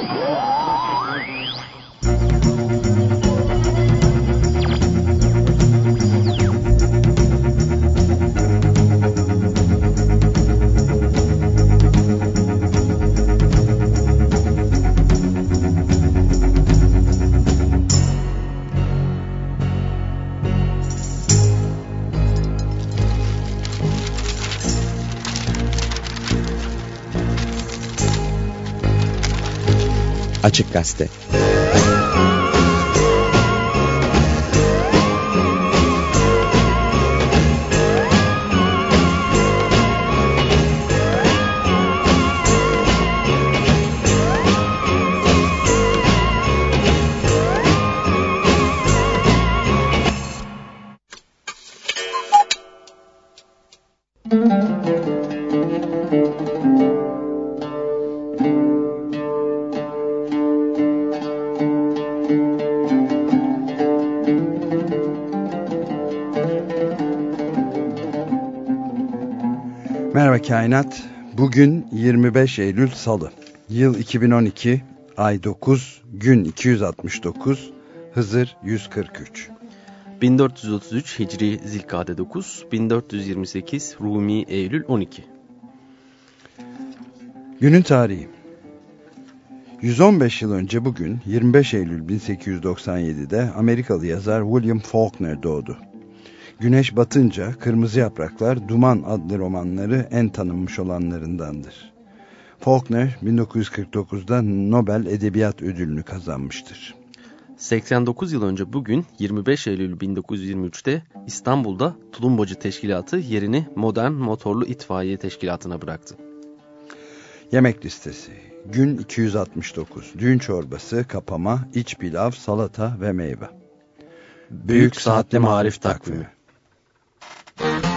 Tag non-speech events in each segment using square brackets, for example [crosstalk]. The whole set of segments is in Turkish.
Oh! Açık Gazete. Merhaba Bugün 25 Eylül Salı. Yıl 2012, ay 9, gün 269, Hızır 143. 1433 Hicri Zilkade 9, 1428 Rumi Eylül 12. Günün tarihi. 115 yıl önce bugün 25 Eylül 1897'de Amerikalı yazar William Faulkner doğdu. Güneş batınca Kırmızı Yapraklar Duman adlı romanları en tanınmış olanlarındandır. Faulkner 1949'da Nobel Edebiyat Ödülünü kazanmıştır. 89 yıl önce bugün 25 Eylül 1923'te İstanbul'da Tulumbacı Teşkilatı yerini Modern Motorlu İtfaiye Teşkilatı'na bıraktı. Yemek listesi. Gün 269. Düğün çorbası, kapama, iç pilav, salata ve meyve. Büyük Saatli Marif Takvimi Bye.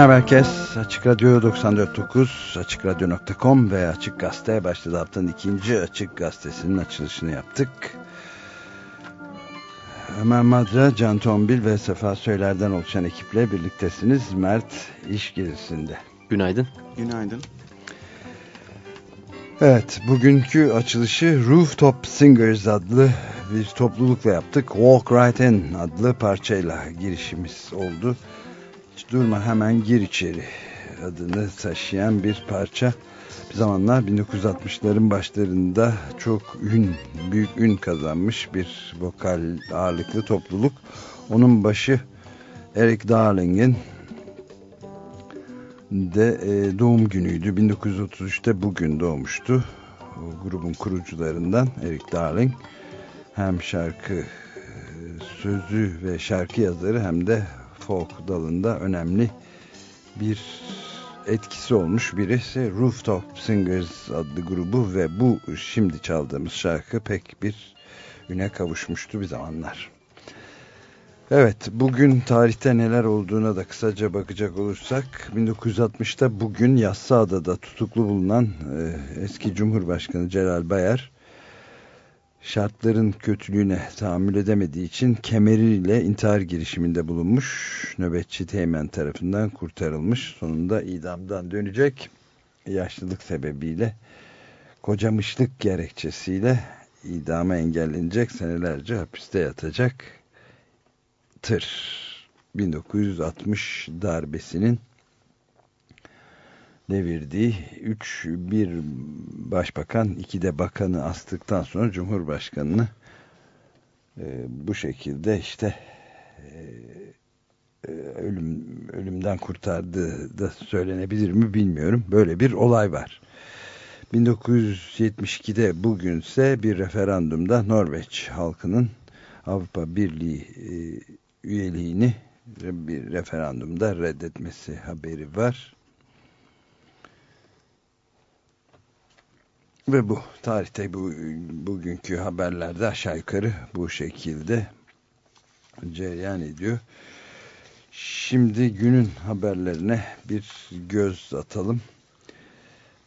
Merhaba herkes. Açık Radyo 94.9, AçıkRadyo.com ve Açık Gazete başladı haftanın ikinci Açık Gazetesi'nin açılışını yaptık. Ömer Madra, Can Tombil ve Sefa Söyler'den oluşan ekiple birliktesiniz. Mert iş gezisinde. Günaydın. Günaydın. Evet, bugünkü açılışı Rooftop Singers adlı bir toplulukla yaptık. Walk Right In adlı parçayla girişimiz oldu. Durma hemen gir içeri adını taşıyan bir parça. Bir zamanlar 1960'ların başlarında çok ün, büyük ün kazanmış bir vokal ağırlıklı topluluk. Onun başı Eric Darling'in de e, doğum günüydü. 1933'te bugün doğmuştu. O grubun kurucularından Eric Darling. Hem şarkı e, sözü ve şarkı yazarı hem de folk dalında önemli bir etkisi olmuş birisi Rooftop Singers adlı grubu ve bu şimdi çaldığımız şarkı pek bir üne kavuşmuştu bir zamanlar. Evet bugün tarihte neler olduğuna da kısaca bakacak olursak 1960'ta bugün Yassıada'da tutuklu bulunan e, eski Cumhurbaşkanı Celal Bayar şartların kötülüğüne tahammül edemediği için kemeriyle intihar girişiminde bulunmuş. Nöbetçi teğmen tarafından kurtarılmış. Sonunda idamdan dönecek. Yaşlılık sebebiyle kocamışlık gerekçesiyle idama engellenecek senelerce hapiste yatacak tır 1960 darbesinin devirdiği 3 bir başbakan iki de bakanı astıktan sonra Cumhurbaşkanını e, bu şekilde işte e, ölüm ölümden kurtardığı da söylenebilir mi bilmiyorum. Böyle bir olay var. 1972'de bugünse bir referandumda Norveç halkının Avrupa Birliği e, üyeliğini bir referandumda reddetmesi haberi var. Ve bu tarihte bu bugünkü haberlerde aşağı yukarı bu şekilde cereyan ediyor. Şimdi günün haberlerine bir göz atalım.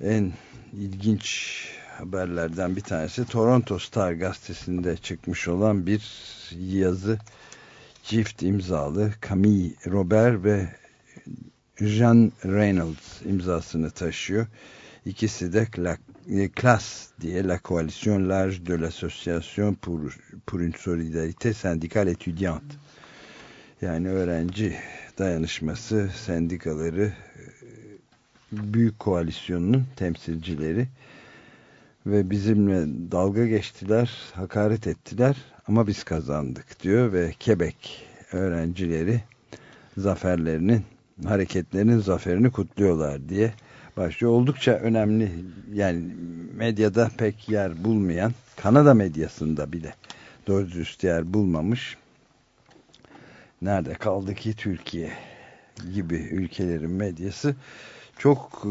En ilginç haberlerden bir tanesi Toronto Star gazetesinde çıkmış olan bir yazı çift imzalı Camille Robert ve Jean Reynolds imzasını taşıyor. İkisi de CLAS diye La Coalition Large de l'Association pour, pour une Solidarité Syndicale Étudiante. Yani öğrenci dayanışması, sendikaları, büyük koalisyonunun temsilcileri ve bizimle dalga geçtiler, hakaret ettiler ama biz kazandık diyor ve Quebec öğrencileri zaferlerinin, hareketlerinin zaferini kutluyorlar diye başlıyor. Oldukça önemli yani medyada pek yer bulmayan, Kanada medyasında bile doğru dürüst yer bulmamış. Nerede kaldı ki Türkiye gibi ülkelerin medyası çok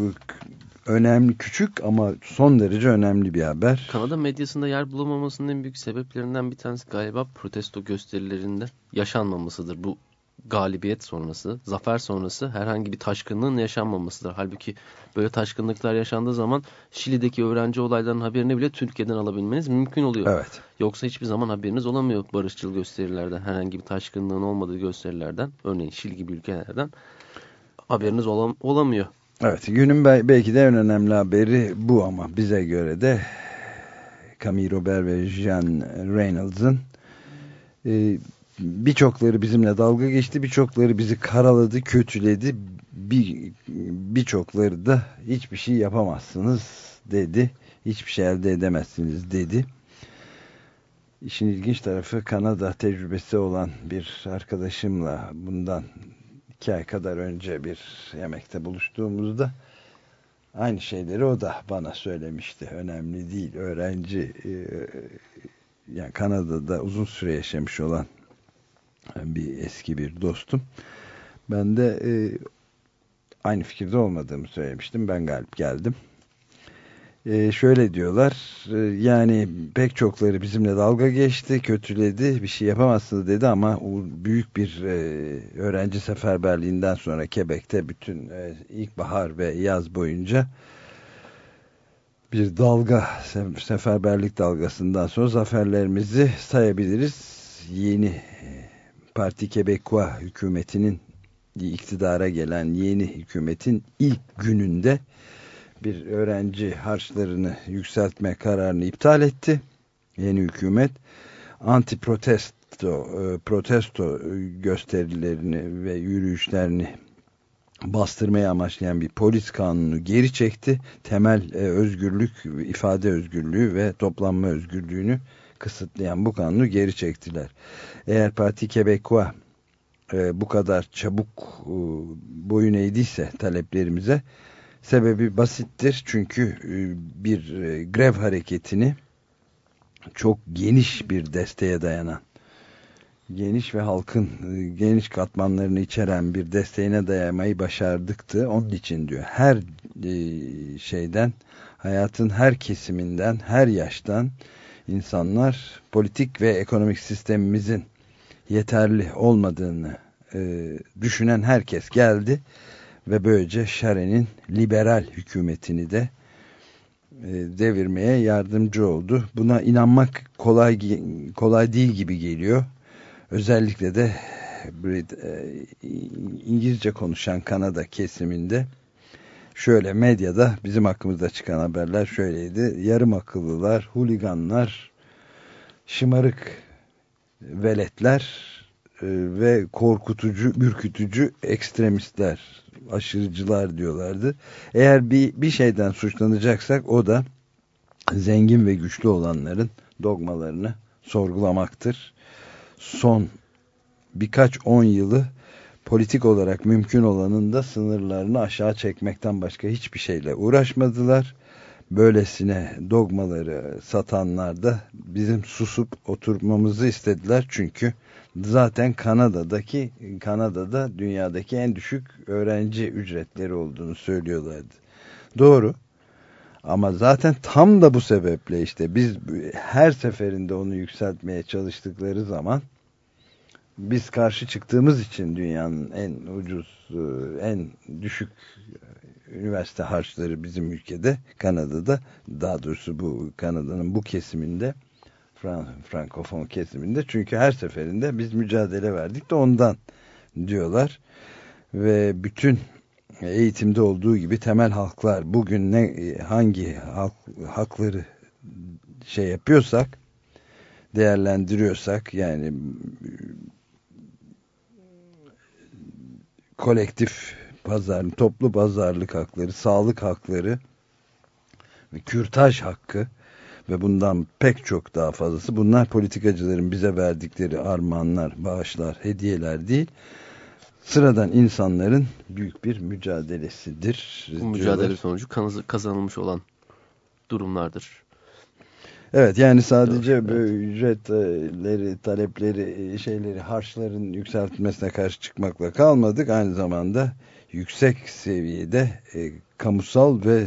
önemli, küçük ama son derece önemli bir haber. Kanada medyasında yer bulamamasının en büyük sebeplerinden bir tanesi galiba protesto gösterilerinde yaşanmamasıdır. Bu galibiyet sonrası, zafer sonrası herhangi bir taşkınlığın yaşanmamasıdır. Halbuki böyle taşkınlıklar yaşandığı zaman Şili'deki öğrenci olaylarının haberini bile Türkiye'den alabilmeniz mümkün oluyor. Evet. Yoksa hiçbir zaman haberiniz olamıyor barışçıl gösterilerden, herhangi bir taşkınlığın olmadığı gösterilerden, örneğin Şili gibi ülkelerden haberiniz olam olamıyor. Evet, günün belki de en önemli haberi bu ama bize göre de Camille Robert ve Jean Reynolds'ın e, birçokları bizimle dalga geçti, birçokları bizi karaladı, kötüledi, bir birçokları da hiçbir şey yapamazsınız dedi, hiçbir şey elde edemezsiniz dedi. İşin ilginç tarafı Kanada tecrübesi olan bir arkadaşımla bundan iki ay kadar önce bir yemekte buluştuğumuzda aynı şeyleri o da bana söylemişti. Önemli değil. Öğrenci yani Kanada'da uzun süre yaşamış olan bir eski bir dostum. Ben de e, aynı fikirde olmadığımı söylemiştim. Ben galip geldim. Ee, şöyle diyorlar e, yani pek çokları bizimle dalga geçti kötüledi bir şey yapamazsınız dedi ama o büyük bir e, öğrenci seferberliğinden sonra Quebec'te bütün e, ilkbahar ve yaz boyunca bir dalga seferberlik dalgasından sonra zaferlerimizi sayabiliriz yeni e, Parti Quebecois hükümetinin iktidara gelen yeni hükümetin ilk gününde bir öğrenci harçlarını yükseltme kararını iptal etti. Yeni hükümet anti protesto e, protesto gösterilerini ve yürüyüşlerini bastırmaya amaçlayan bir polis kanunu geri çekti. Temel e, özgürlük, ifade özgürlüğü ve toplanma özgürlüğünü kısıtlayan bu kanunu geri çektiler. Eğer Parti Quebecois e, bu kadar çabuk boyun eğdiyse taleplerimize Sebebi basittir çünkü e, bir e, grev hareketini çok geniş bir desteğe dayanan geniş ve halkın e, geniş katmanlarını içeren bir desteğine dayamayı başardıktı. Onun için diyor her şeyden hayatın her kesiminden her yaştan insanlar politik ve ekonomik sistemimizin yeterli olmadığını düşünen herkes geldi ve böylece Şaren'in liberal hükümetini de e, devirmeye yardımcı oldu. Buna inanmak kolay kolay değil gibi geliyor. Özellikle de e, İngilizce konuşan Kanada kesiminde şöyle medyada bizim hakkımızda çıkan haberler şöyleydi. Yarım akıllılar, huliganlar, şımarık veletler e, ve korkutucu, ürkütücü ekstremistler aşırıcılar diyorlardı. Eğer bir, bir şeyden suçlanacaksak o da zengin ve güçlü olanların dogmalarını sorgulamaktır. Son birkaç on yılı politik olarak mümkün olanın da sınırlarını aşağı çekmekten başka hiçbir şeyle uğraşmadılar. Böylesine dogmaları satanlar da bizim susup oturmamızı istediler çünkü zaten Kanada'daki Kanada'da dünyadaki en düşük öğrenci ücretleri olduğunu söylüyorlardı. Doğru. Ama zaten tam da bu sebeple işte biz her seferinde onu yükseltmeye çalıştıkları zaman biz karşı çıktığımız için dünyanın en ucuz, en düşük üniversite harçları bizim ülkede, Kanada'da, daha doğrusu bu Kanada'nın bu kesiminde Fran Frankofon kesiminde. Çünkü her seferinde biz mücadele verdik de ondan diyorlar. Ve bütün eğitimde olduğu gibi temel halklar bugün ne hangi hak, hakları şey yapıyorsak değerlendiriyorsak yani kolektif pazar, toplu pazarlık hakları, sağlık hakları ve kürtaj hakkı ve bundan pek çok daha fazlası bunlar politikacıların bize verdikleri armağanlar, bağışlar, hediyeler değil sıradan insanların büyük bir mücadelesidir. Bu mücadele sonucu kazanılmış olan durumlardır. Evet yani sadece evet. böyle ücretleri, talepleri, şeyleri, harçların yükseltilmesine karşı çıkmakla kalmadık. Aynı zamanda yüksek seviyede e, kamusal ve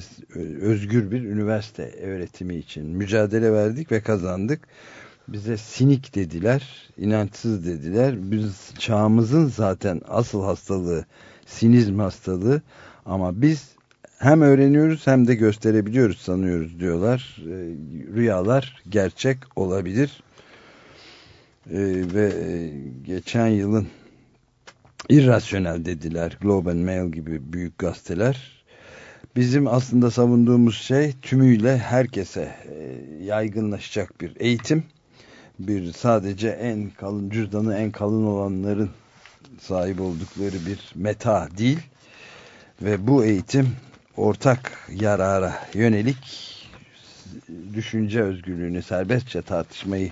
özgür bir üniversite öğretimi için mücadele verdik ve kazandık. Bize sinik dediler, inançsız dediler. Biz çağımızın zaten asıl hastalığı sinizm hastalığı ama biz hem öğreniyoruz hem de gösterebiliyoruz sanıyoruz diyorlar. E, rüyalar gerçek olabilir. E, ve e, geçen yılın irrasyonel dediler Globe and Mail gibi büyük gazeteler bizim aslında savunduğumuz şey tümüyle herkese e, yaygınlaşacak bir eğitim. Bir sadece en kalın cüzdanı en kalın olanların sahip oldukları bir meta değil. Ve bu eğitim ortak yarara yönelik düşünce özgürlüğünü serbestçe tartışmayı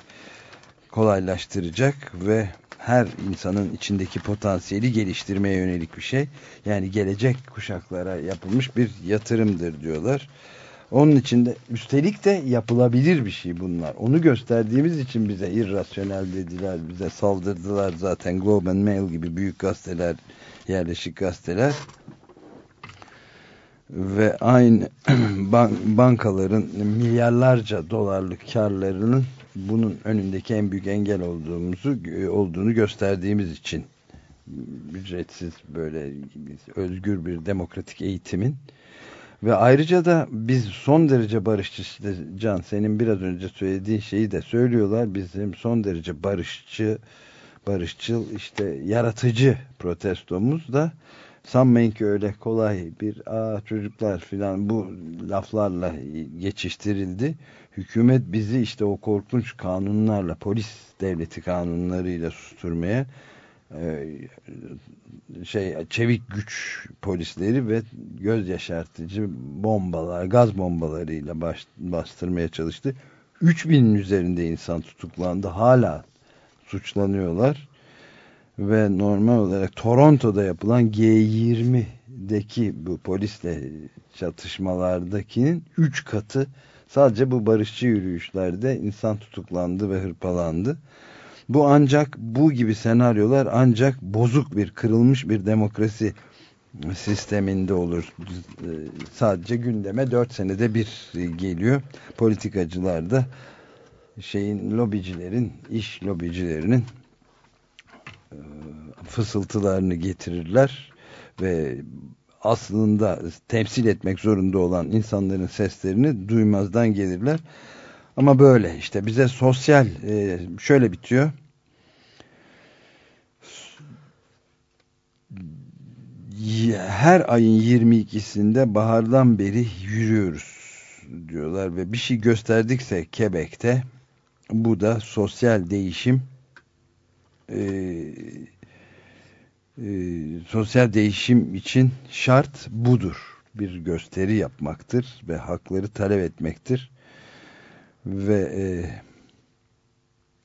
kolaylaştıracak ve her insanın içindeki potansiyeli geliştirmeye yönelik bir şey. Yani gelecek kuşaklara yapılmış bir yatırımdır diyorlar. Onun içinde üstelik de yapılabilir bir şey bunlar. Onu gösterdiğimiz için bize irrasyonel dediler, bize saldırdılar zaten Globe and Mail gibi büyük gazeteler, yerleşik gazeteler. Ve aynı [clears throat] bankaların milyarlarca dolarlık karlarının bunun önündeki en büyük engel olduğumuzu olduğunu gösterdiğimiz için ücretsiz böyle özgür bir demokratik eğitimin ve ayrıca da biz son derece barışçı Can senin biraz önce söylediğin şeyi de söylüyorlar bizim son derece barışçı barışçıl işte yaratıcı protestomuz da sanmayın ki öyle kolay bir aa çocuklar filan bu laflarla geçiştirildi. Hükümet bizi işte o korkunç kanunlarla polis devleti kanunlarıyla susturmaya e, şey çevik güç polisleri ve göz yaşartıcı bombalar, gaz bombalarıyla bastırmaya çalıştı. 3000'in üzerinde insan tutuklandı. Hala suçlanıyorlar ve normal olarak Toronto'da yapılan G20'deki bu polisle çatışmalardakinin 3 katı sadece bu barışçı yürüyüşlerde insan tutuklandı ve hırpalandı. Bu ancak bu gibi senaryolar ancak bozuk bir kırılmış bir demokrasi sisteminde olur. Sadece gündeme 4 senede bir geliyor. Politikacılar da şeyin lobicilerin, iş lobicilerinin fısıltılarını getirirler ve aslında temsil etmek zorunda olan insanların seslerini duymazdan gelirler. Ama böyle işte bize sosyal e, şöyle bitiyor. Her ayın 22'sinde bahardan beri yürüyoruz diyorlar ve bir şey gösterdikse Quebec'te bu da sosyal değişim e, e, sosyal değişim için şart budur. Bir gösteri yapmaktır ve hakları talep etmektir. Ve e,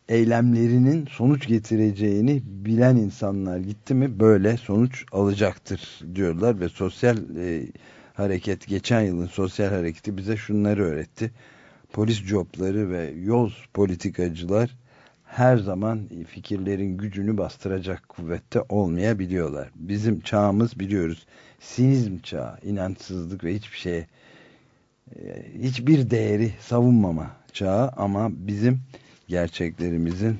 eylemlerinin sonuç getireceğini bilen insanlar gitti mi böyle sonuç alacaktır diyorlar ve sosyal e, hareket geçen yılın sosyal hareketi bize şunları öğretti polis copları ve yoz politikacılar her zaman fikirlerin gücünü bastıracak kuvvette olmayabiliyorlar. Bizim çağımız biliyoruz sinizm çağı, inançsızlık ve hiçbir şeye e, hiçbir değeri savunmama çağı ama bizim gerçeklerimizin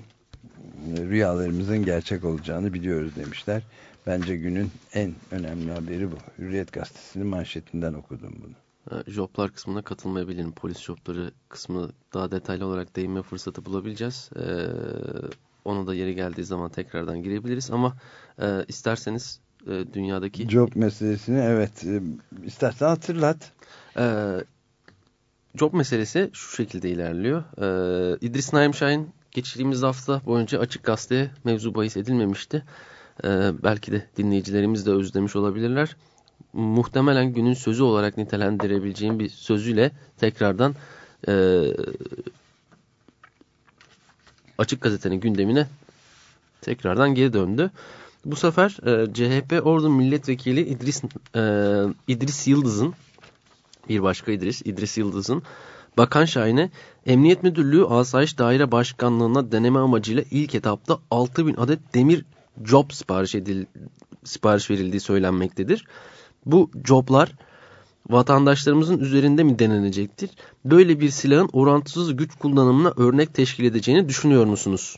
rüyalarımızın gerçek olacağını biliyoruz demişler. Bence günün en önemli haberi bu. Hürriyet gazetesinin manşetinden okudum bunu. E, joblar kısmına katılmayabilirim. Polis jobları kısmı daha detaylı olarak değinme fırsatı bulabileceğiz. Ee, onu da yeri geldiği zaman tekrardan girebiliriz. Ama e, isterseniz e, dünyadaki... Job meselesini evet e, istersen hatırlat. E, job meselesi şu şekilde ilerliyor. E, İdris Naim Şahin geçtiğimiz hafta boyunca Açık Gazete'ye mevzu bahis edilmemişti. E, belki de dinleyicilerimiz de özlemiş olabilirler muhtemelen günün sözü olarak nitelendirebileceğim bir sözüyle tekrardan e, açık gazetenin gündemine tekrardan geri döndü. Bu sefer e, CHP Ordu Milletvekili İdris, e, İdris Yıldız'ın bir başka İdris, İdris Yıldız'ın Bakan Şahin'e Emniyet Müdürlüğü Asayiş Daire Başkanlığı'na deneme amacıyla ilk etapta 6000 adet demir job sipariş, edil, sipariş verildiği söylenmektedir. Bu joblar vatandaşlarımızın üzerinde mi denenecektir? Böyle bir silahın orantısız güç kullanımına örnek teşkil edeceğini düşünüyor musunuz?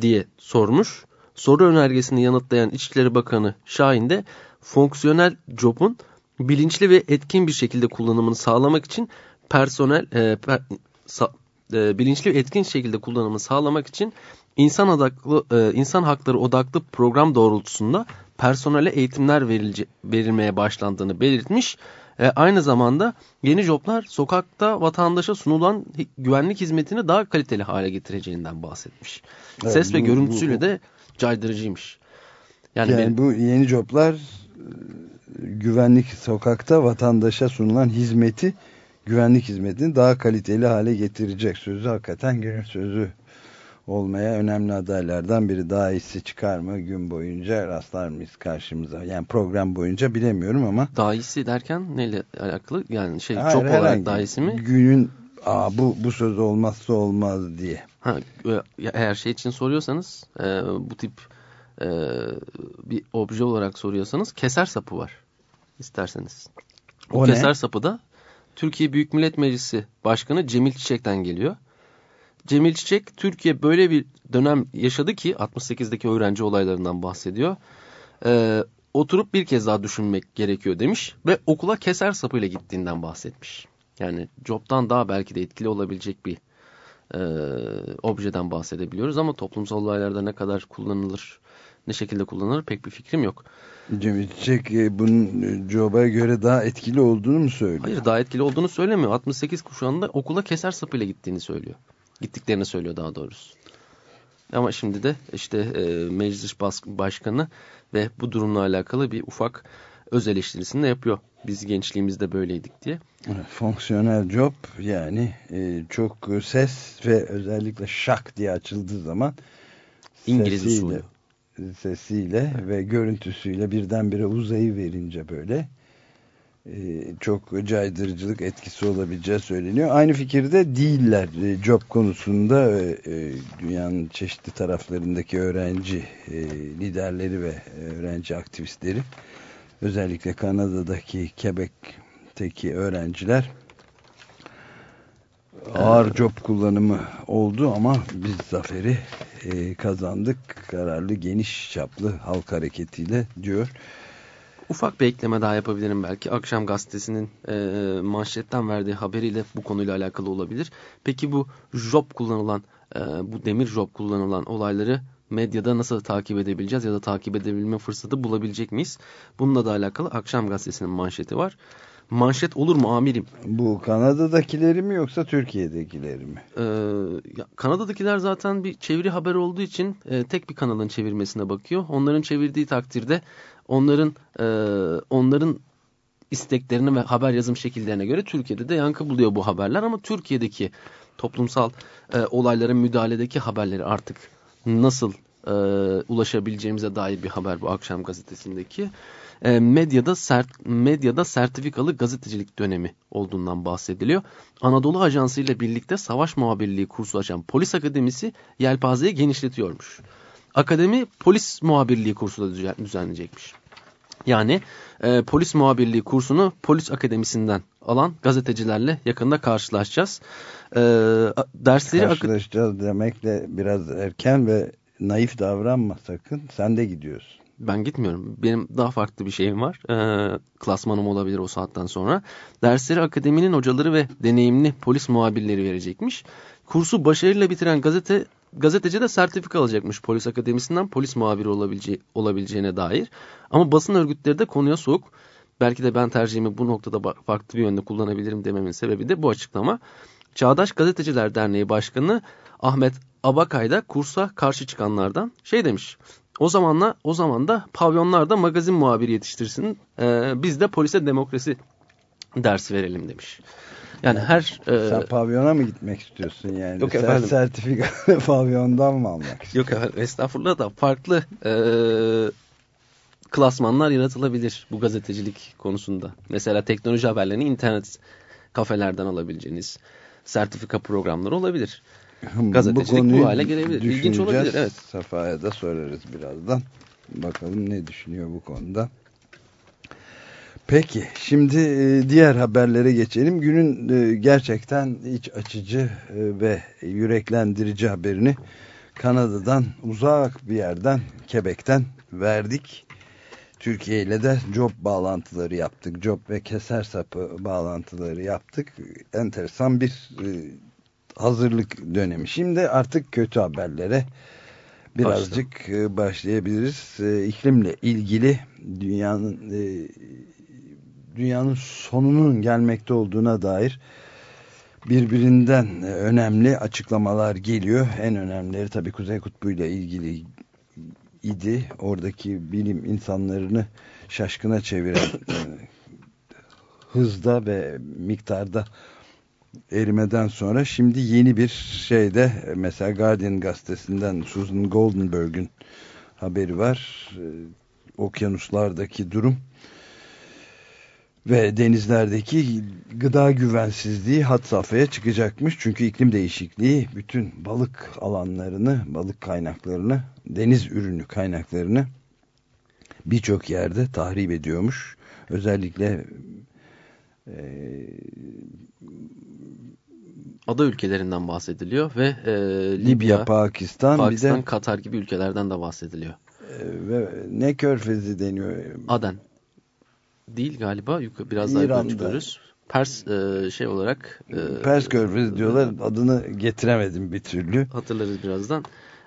diye sormuş. Soru önergesini yanıtlayan İçişleri Bakanı Şahin de fonksiyonel job'un bilinçli ve etkin bir şekilde kullanımını sağlamak için personel e, per, sa, e, bilinçli ve etkin şekilde kullanımını sağlamak için insan odaklı e, insan hakları odaklı program doğrultusunda personele eğitimler verilce, verilmeye başlandığını belirtmiş. E, aynı zamanda yeni joblar sokakta vatandaşa sunulan güvenlik hizmetini daha kaliteli hale getireceğinden bahsetmiş. Evet, Ses bu, ve görüntüsüyle bu, de caydırıcıymış. Yani, yani benim... bu yeni joblar e, güvenlik sokakta vatandaşa sunulan hizmeti güvenlik hizmetini daha kaliteli hale getirecek sözü hakikaten günün sözü olmaya önemli adaylardan biri. Daha iyisi çıkar mı gün boyunca rastlar mıyız karşımıza? Yani program boyunca bilemiyorum ama. Daha iyisi derken neyle alakalı? Yani şey Hayır, çok olarak daha iyisi mi? Günün Aa, bu, bu söz olmazsa olmaz diye. Ha, eğer şey için soruyorsanız e, bu tip e, bir obje olarak soruyorsanız keser sapı var isterseniz. O, o keser ne? sapı da Türkiye Büyük Millet Meclisi Başkanı Cemil Çiçek'ten geliyor. Cemil Çiçek Türkiye böyle bir dönem yaşadı ki 68'deki öğrenci olaylarından bahsediyor. Ee, oturup bir kez daha düşünmek gerekiyor demiş ve okula keser sapıyla gittiğinden bahsetmiş. Yani Job'dan daha belki de etkili olabilecek bir e, objeden bahsedebiliyoruz ama toplumsal olaylarda ne kadar kullanılır, ne şekilde kullanılır pek bir fikrim yok. Cemil Çiçek e, bunun Job'a göre daha etkili olduğunu mu söylüyor? Hayır daha etkili olduğunu söylemiyor. 68 kuşağında okula keser sapıyla gittiğini söylüyor. Gittiklerini söylüyor daha doğrusu. Ama şimdi de işte e, meclis başkanı ve bu durumla alakalı bir ufak öz eleştirisini de yapıyor. Biz gençliğimizde böyleydik diye. Fonksiyonel job yani e, çok ses ve özellikle şak diye açıldığı zaman İngiliz sesiyle, sesiyle ve görüntüsüyle birdenbire uzayı verince böyle çok caydırıcılık etkisi olabileceği söyleniyor. Aynı fikirde değiller e, job konusunda e, dünyanın çeşitli taraflarındaki öğrenci liderleri ve öğrenci aktivistleri özellikle Kanada'daki Quebec'teki öğrenciler ağır job kullanımı oldu ama biz zaferi kazandık kararlı geniş çaplı halk hareketiyle diyor. Ufak bir ekleme daha yapabilirim belki. Akşam gazetesinin e, manşetten verdiği haberiyle bu konuyla alakalı olabilir. Peki bu job kullanılan, e, bu demir job kullanılan olayları medyada nasıl takip edebileceğiz ya da takip edebilme fırsatı bulabilecek miyiz? Bununla da alakalı Akşam gazetesinin manşeti var. Manşet olur mu amirim? Bu Kanada'dakileri mi yoksa Türkiye'dekileri mi? Ee, ya, Kanada'dakiler zaten bir çeviri haber olduğu için e, tek bir kanalın çevirmesine bakıyor. Onların çevirdiği takdirde onların e, onların isteklerine ve haber yazım şekillerine göre Türkiye'de de yankı buluyor bu haberler ama Türkiye'deki toplumsal e, olaylara müdahaledeki haberleri artık nasıl e, ulaşabileceğimize dair bir haber bu akşam gazetesindeki. E, medyada sert, medyada sertifikalı gazetecilik dönemi olduğundan bahsediliyor. Anadolu Ajansı ile birlikte savaş muhabirliği kursu açan Polis Akademisi yelpazeyi genişletiyormuş. Akademi polis muhabirliği kursu da düzenleyecekmiş. Yani e, polis muhabirliği kursunu polis akademisinden alan gazetecilerle yakında karşılaşacağız. E, dersleri karşılaşacağız demekle biraz erken ve naif davranma sakın. Sen de gidiyorsun. Ben gitmiyorum. Benim daha farklı bir şeyim var. E, klasmanım olabilir o saatten sonra. Dersleri akademinin hocaları ve deneyimli polis muhabirleri verecekmiş. Kursu başarıyla bitiren gazete gazeteci de sertifika alacakmış polis akademisinden polis muhabiri olabilece olabileceğine dair. Ama basın örgütleri de konuya soğuk. Belki de ben tercihimi bu noktada farklı bir yönde kullanabilirim dememin sebebi de bu açıklama. Çağdaş Gazeteciler Derneği Başkanı Ahmet Abakay da kursa karşı çıkanlardan şey demiş. O zamanla o zaman da pavyonlarda magazin muhabiri yetiştirsin. Ee, biz de polise demokrasi dersi verelim demiş. Yani her... E, Sen pavyona mı gitmek istiyorsun yani? Yok Sen efendim. [laughs] pavyondan mı almak istiyorsun? Yok efendim estağfurullah da farklı e, klasmanlar yaratılabilir bu gazetecilik konusunda. Mesela teknoloji haberlerini internet kafelerden alabileceğiniz sertifika programları olabilir. Gazetecilik bu, bu hale gelebilir. İlginç olabilir. Evet. Safa'ya da sorarız birazdan. Bakalım ne düşünüyor bu konuda. Peki şimdi e, diğer haberlere geçelim. Günün e, gerçekten iç açıcı e, ve yüreklendirici haberini Kanada'dan uzak bir yerden Quebec'ten verdik. Türkiye ile de job bağlantıları yaptık. Job ve keser sapı bağlantıları yaptık. Enteresan bir hazırlık dönemi. Şimdi artık kötü haberlere birazcık Başla. başlayabiliriz. İklimle ilgili dünyanın dünyanın sonunun gelmekte olduğuna dair birbirinden önemli açıklamalar geliyor. En önemlileri tabii Kuzey Kutbu ile ilgili idi. Oradaki bilim insanlarını şaşkına çeviren e, hızda ve miktarda erimeden sonra şimdi yeni bir şeyde mesela Guardian gazetesinden Susan Goldenberg'ün haberi var. E, okyanuslardaki durum ve denizlerdeki gıda güvensizliği hat safhaya çıkacakmış. Çünkü iklim değişikliği bütün balık alanlarını, balık kaynaklarını, deniz ürünü kaynaklarını birçok yerde tahrip ediyormuş. Özellikle Ee, ada ülkelerinden bahsediliyor ve e, Libya, Libya, Pakistan, Pakistan, bir de Katar gibi ülkelerden de bahsediliyor. e, ve ne körfezi deniyor? Aden değil galiba. Biraz daha yukarı çıkıyoruz. Pers e, şey olarak e, Pers körfezi diyorlar. Adını getiremedim bir türlü. hatırlarız birazdan.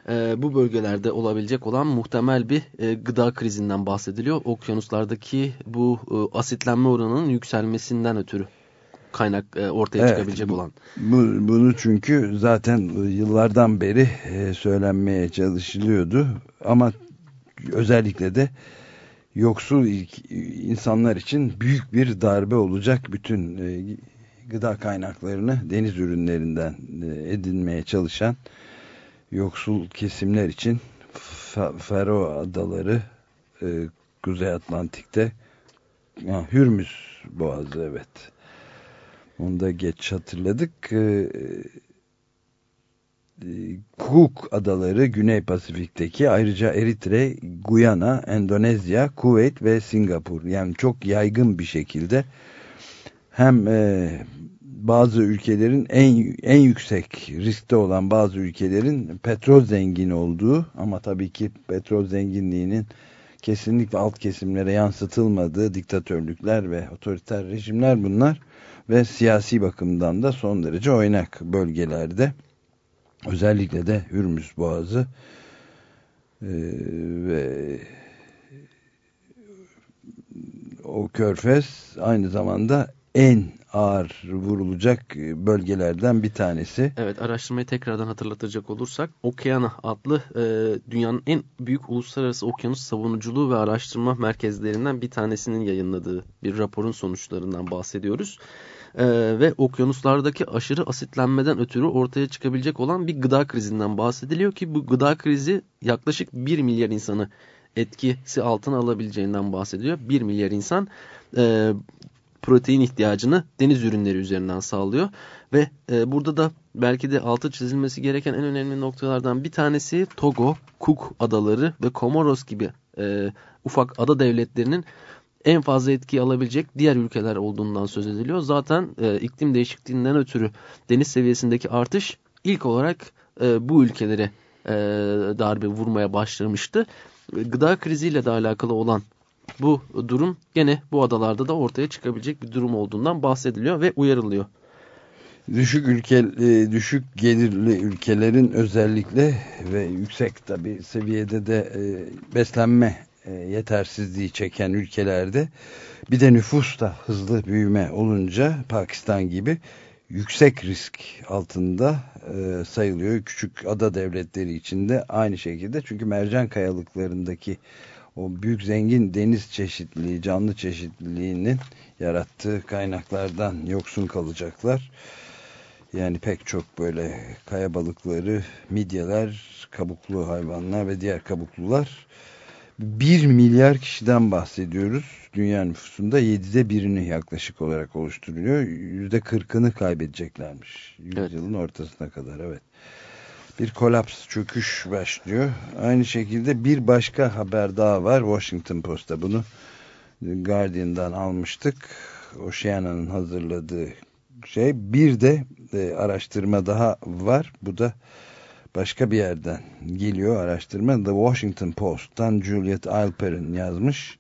E, bu bölgelerde olabilecek olan muhtemel bir e, gıda krizinden bahsediliyor. Okyanuslardaki bu e, asitlenme oranının yükselmesinden ötürü kaynak e, ortaya Evet. çıkabilecek olan. Bu, bunu çünkü zaten yıllardan beri e, söylenmeye çalışılıyordu. Ama özellikle de yoksul insanlar için büyük bir darbe olacak bütün e, gıda kaynaklarını deniz ürünlerinden e, edinmeye çalışan yoksul kesimler için Faro Adaları e, Kuzey Atlantik'te ha, Hürmüz Boğazı evet. Onu da geç hatırladık. Ee, e, Cook Adaları Güney Pasifik'teki ayrıca Eritre, Guyana, Endonezya, Kuveyt ve Singapur. Yani çok yaygın bir şekilde hem e, bazı ülkelerin en en yüksek riskte olan bazı ülkelerin petrol zengin olduğu ama tabii ki petrol zenginliğinin kesinlikle alt kesimlere yansıtılmadığı diktatörlükler ve otoriter rejimler bunlar ve siyasi bakımdan da son derece oynak bölgelerde özellikle de Hürmüz Boğazı e, ve o körfez aynı zamanda en ağır vurulacak bölgelerden bir tanesi. Evet araştırmayı tekrardan hatırlatacak olursak Okeana adlı e, dünyanın en büyük uluslararası okyanus savunuculuğu ve araştırma merkezlerinden bir tanesinin yayınladığı bir raporun sonuçlarından bahsediyoruz. E, ve okyanuslardaki aşırı asitlenmeden ötürü ortaya çıkabilecek olan bir gıda krizinden bahsediliyor ki bu gıda krizi yaklaşık 1 milyar insanı etkisi altına alabileceğinden bahsediyor. 1 milyar insan e, protein ihtiyacını deniz ürünleri üzerinden sağlıyor. Ve e, burada da belki de altı çizilmesi gereken en önemli noktalardan bir tanesi Togo, Cook adaları ve Comoros gibi e, ufak ada devletlerinin en fazla etki alabilecek diğer ülkeler olduğundan söz ediliyor. Zaten e, iklim değişikliğinden ötürü deniz seviyesindeki artış ilk olarak e, bu ülkelere e, darbe vurmaya başlamıştı. Gıda kriziyle de alakalı olan bu durum gene bu adalarda da ortaya çıkabilecek bir durum olduğundan bahsediliyor ve uyarılıyor. Düşük ülke e, düşük gelirli ülkelerin özellikle ve yüksek tabi seviyede de e, beslenme yetersizliği çeken ülkelerde bir de nüfus da hızlı büyüme olunca Pakistan gibi yüksek risk altında e, sayılıyor. Küçük ada devletleri içinde aynı şekilde çünkü mercan kayalıklarındaki o büyük zengin deniz çeşitliliği, canlı çeşitliliğinin yarattığı kaynaklardan yoksun kalacaklar. Yani pek çok böyle kaya balıkları, midyeler, kabuklu hayvanlar ve diğer kabuklular. Bir milyar kişiden bahsediyoruz. Dünya nüfusunda yedide birini yaklaşık olarak oluşturuyor. Yüzde kırkını kaybedeceklermiş. Yüzyılın evet. ortasına kadar evet. Bir kolaps, çöküş başlıyor. Aynı şekilde bir başka haber daha var. Washington Post'ta bunu Guardian'dan almıştık. Oceana'nın hazırladığı şey. Bir de e, araştırma daha var. Bu da başka bir yerden geliyor araştırma. The Washington Post'tan Juliet Alper'in yazmış.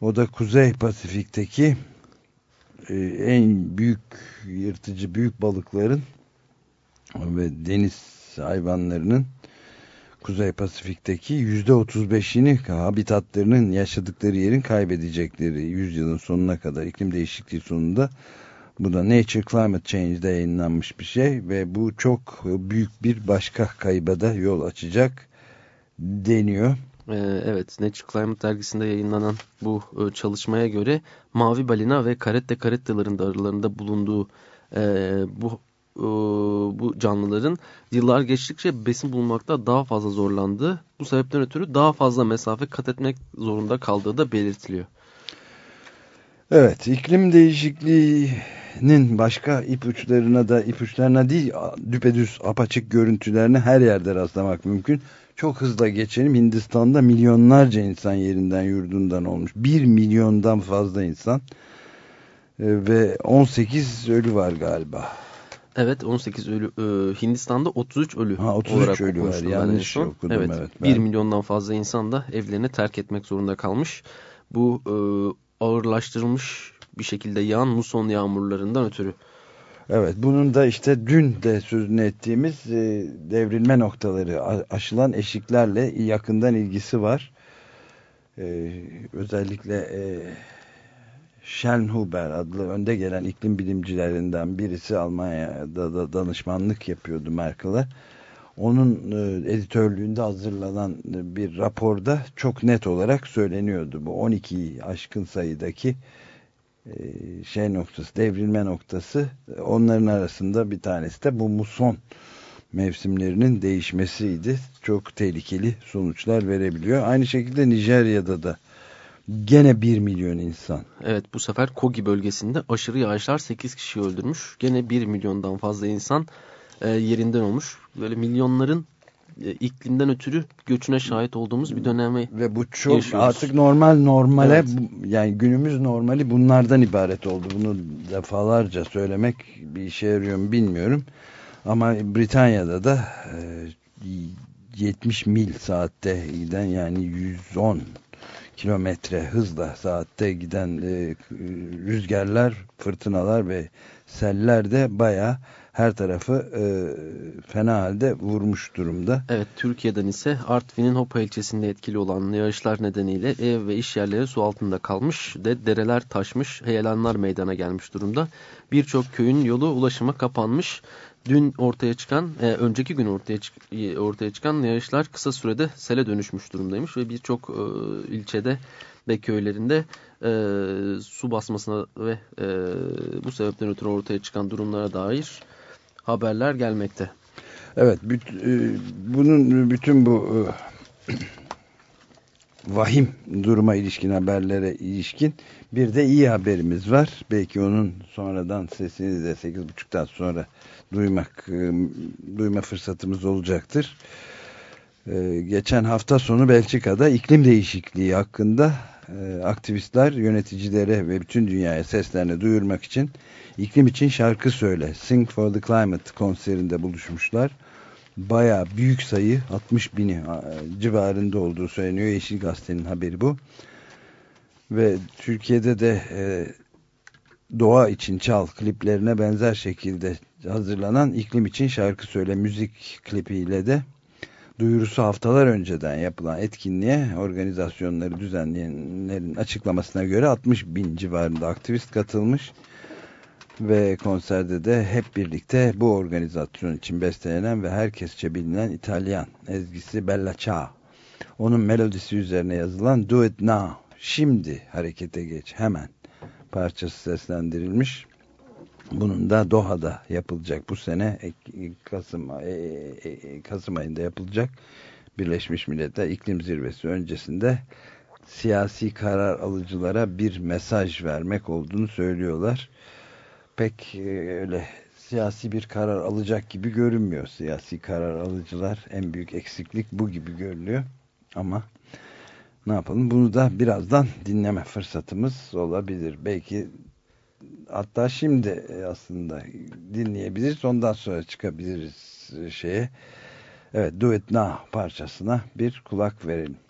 O da Kuzey Pasifik'teki e, en büyük yırtıcı büyük balıkların ve deniz hayvanlarının Kuzey Pasifik'teki yüzde 35'ini habitatlarının yaşadıkları yerin kaybedecekleri yüzyılın sonuna kadar iklim değişikliği sonunda bu da Nature Climate Change'de yayınlanmış bir şey ve bu çok büyük bir başka kayba da yol açacak deniyor. Ee, evet Nature Climate dergisinde yayınlanan bu çalışmaya göre mavi balina ve karette karetteların da aralarında bulunduğu e, bu bu canlıların yıllar geçtikçe besin bulmakta daha fazla zorlandığı, bu sebepten ötürü daha fazla mesafe kat etmek zorunda kaldığı da belirtiliyor. Evet, iklim değişikliğinin başka ipuçlarına da ipuçlarına değil, düpedüz apaçık görüntülerine her yerde rastlamak mümkün. Çok hızla geçelim. Hindistan'da milyonlarca insan yerinden yurdundan olmuş. Bir milyondan fazla insan ve 18 ölü var galiba. Evet 18 ölü. E, Hindistan'da 33 ölü ha, 33 olarak ölü var. Yanlış okudum. Evet, evet 1 milyondan fazla insan da evlerini terk etmek zorunda kalmış. Bu e, ağırlaştırılmış bir şekilde yağan muson yağmurlarından ötürü. Evet bunun da işte dün de sözünü ettiğimiz e, devrilme noktaları aşılan eşiklerle yakından ilgisi var. E, özellikle e, Schellnhuber adlı önde gelen iklim bilimcilerinden birisi Almanya'da da danışmanlık yapıyordu Merkel'e. Onun e, editörlüğünde hazırlanan bir raporda çok net olarak söyleniyordu. Bu 12 aşkın sayıdaki e, şey noktası, devrilme noktası onların arasında bir tanesi de bu muson mevsimlerinin değişmesiydi. Çok tehlikeli sonuçlar verebiliyor. Aynı şekilde Nijerya'da da Gene 1 milyon insan. Evet bu sefer Kogi bölgesinde aşırı yağışlar 8 kişi öldürmüş. Gene 1 milyondan fazla insan e, yerinden olmuş. Böyle milyonların e, iklimden ötürü göçüne şahit olduğumuz bir dönemi Ve bu çok yaşıyoruz. artık normal normale evet. yani günümüz normali bunlardan ibaret oldu. Bunu defalarca söylemek bir işe yarıyor mu bilmiyorum. Ama Britanya'da da e, 70 mil saatte giden yani 110 kilometre hızla saatte giden e, rüzgarlar, fırtınalar ve seller de baya her tarafı e, fena halde vurmuş durumda. Evet Türkiye'den ise Artvin'in Hopa ilçesinde etkili olan yağışlar nedeniyle ev ve iş yerleri su altında kalmış de dereler taşmış, heyelanlar meydana gelmiş durumda. Birçok köyün yolu ulaşıma kapanmış dün ortaya çıkan, e, önceki gün ortaya çık e, ortaya çıkan yağışlar kısa sürede sele dönüşmüş durumdaymış ve birçok e, ilçede ve köylerinde e, su basmasına ve e, bu sebepten ötürü ortaya çıkan durumlara dair haberler gelmekte. Evet, e, bunun bütün bu e, [clears throat] vahim duruma ilişkin haberlere ilişkin bir de iyi haberimiz var. Belki onun sonradan sesini de 8.30'dan sonra duymak e, duyma fırsatımız olacaktır. Geçen hafta sonu Belçika'da iklim değişikliği hakkında e, aktivistler yöneticilere ve bütün dünyaya seslerini duyurmak için iklim için şarkı söyle Sing for the Climate konserinde buluşmuşlar. Baya büyük sayı 60 bini civarında olduğu söyleniyor. Yeşil Gazete'nin haberi bu. Ve Türkiye'de de doğa için çal kliplerine benzer şekilde hazırlanan iklim için şarkı söyle müzik klipiyle de duyurusu haftalar önceden yapılan etkinliğe organizasyonları düzenleyenlerin açıklamasına göre 60 bin civarında aktivist katılmış ve konserde de hep birlikte bu organizasyon için bestelenen ve herkesçe bilinen İtalyan ezgisi Bella Ciao. Onun melodisi üzerine yazılan Do It Now şimdi harekete geç hemen parçası seslendirilmiş bunun da Doha'da yapılacak bu sene Kasım, e, e, e, Kasım ayında yapılacak Birleşmiş Milletler İklim Zirvesi öncesinde siyasi karar alıcılara bir mesaj vermek olduğunu söylüyorlar. Pek öyle siyasi bir karar alacak gibi görünmüyor siyasi karar alıcılar. En büyük eksiklik bu gibi görülüyor. Ama ne yapalım bunu da birazdan dinleme fırsatımız olabilir. Belki hatta şimdi e, aslında dinleyebiliriz. Ondan sonra çıkabiliriz e, şeye. Evet Do It Now parçasına bir kulak verelim.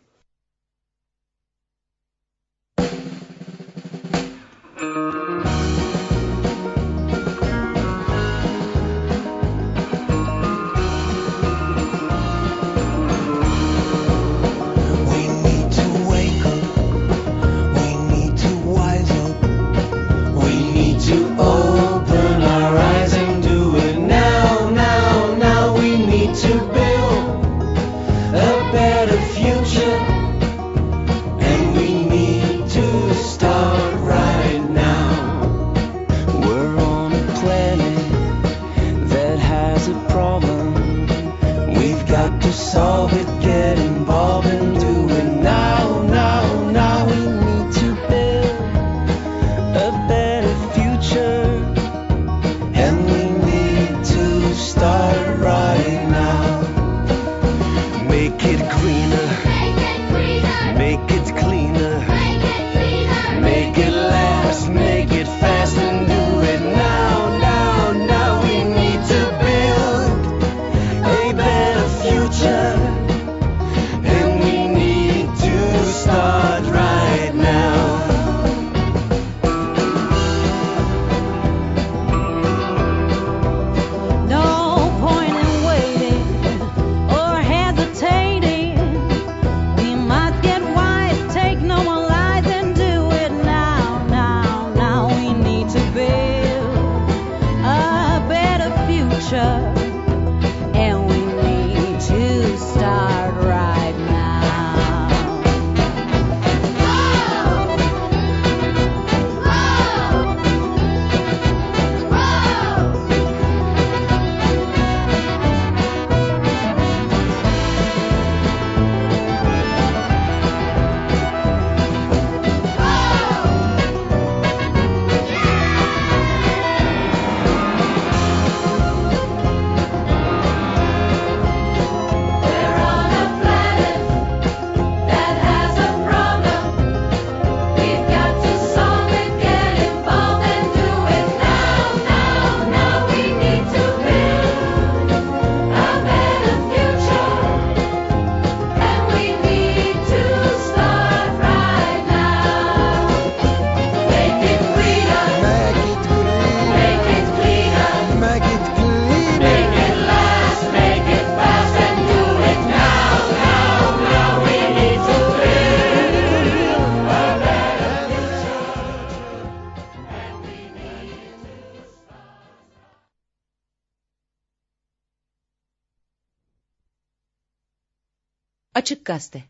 Açık Gazete.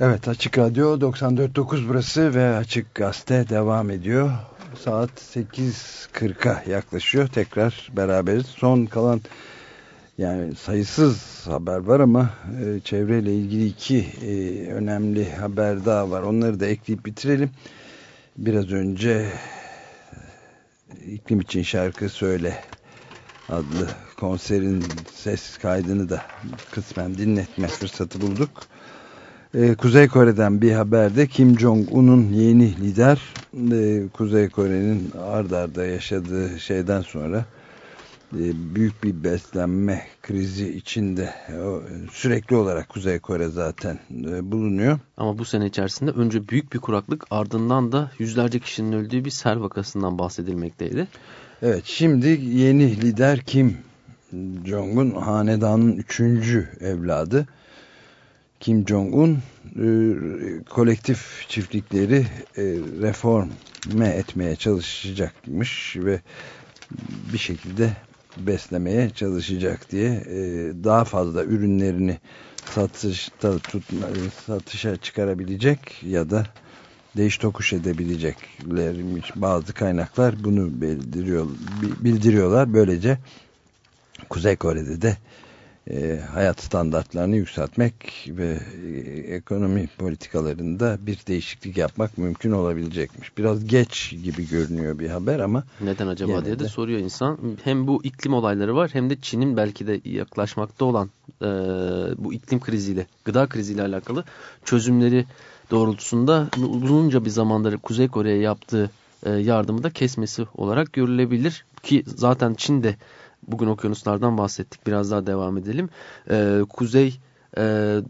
Evet Açık Radyo 94.9 burası ve Açık Gazete devam ediyor. Saat 8.40'a yaklaşıyor. Tekrar beraberiz. Son kalan yani sayısız haber var ama e, çevreyle ilgili iki e, önemli haber daha var. Onları da ekleyip bitirelim. Biraz önce e, iklim için şarkı söyle adlı konserin ses kaydını da kısmen dinletme fırsatı bulduk. Ee, Kuzey Kore'den bir haberde Kim Jong-un'un yeni lider e, Kuzey Kore'nin ard arda yaşadığı şeyden sonra e, büyük bir beslenme krizi içinde sürekli olarak Kuzey Kore zaten e, bulunuyor. Ama bu sene içerisinde önce büyük bir kuraklık ardından da yüzlerce kişinin öldüğü bir sel vakasından bahsedilmekteydi. Evet şimdi yeni lider Kim Jong-un hanedanın üçüncü evladı. Kim Jong-un e, kolektif çiftlikleri e, reforme etmeye çalışacakmış ve bir şekilde beslemeye çalışacak diye e, daha fazla ürünlerini satışta tutma, satışa çıkarabilecek ya da değiş tokuş edebileceklermiş bazı kaynaklar bunu bildiriyor, bildiriyorlar. Böylece Kuzey Kore'de de e, hayat standartlarını yükseltmek ve e, ekonomi politikalarında bir değişiklik yapmak mümkün olabilecekmiş. Biraz geç gibi görünüyor bir haber ama neden acaba diye de, de soruyor insan. Hem bu iklim olayları var hem de Çin'in belki de yaklaşmakta olan e, bu iklim kriziyle, gıda kriziyle alakalı çözümleri doğrultusunda uzunca bir zamandır Kuzey Kore'ye yaptığı e, yardımı da kesmesi olarak görülebilir ki zaten Çin de bugün okyanuslardan bahsettik. Biraz daha devam edelim. E, Kuzey e,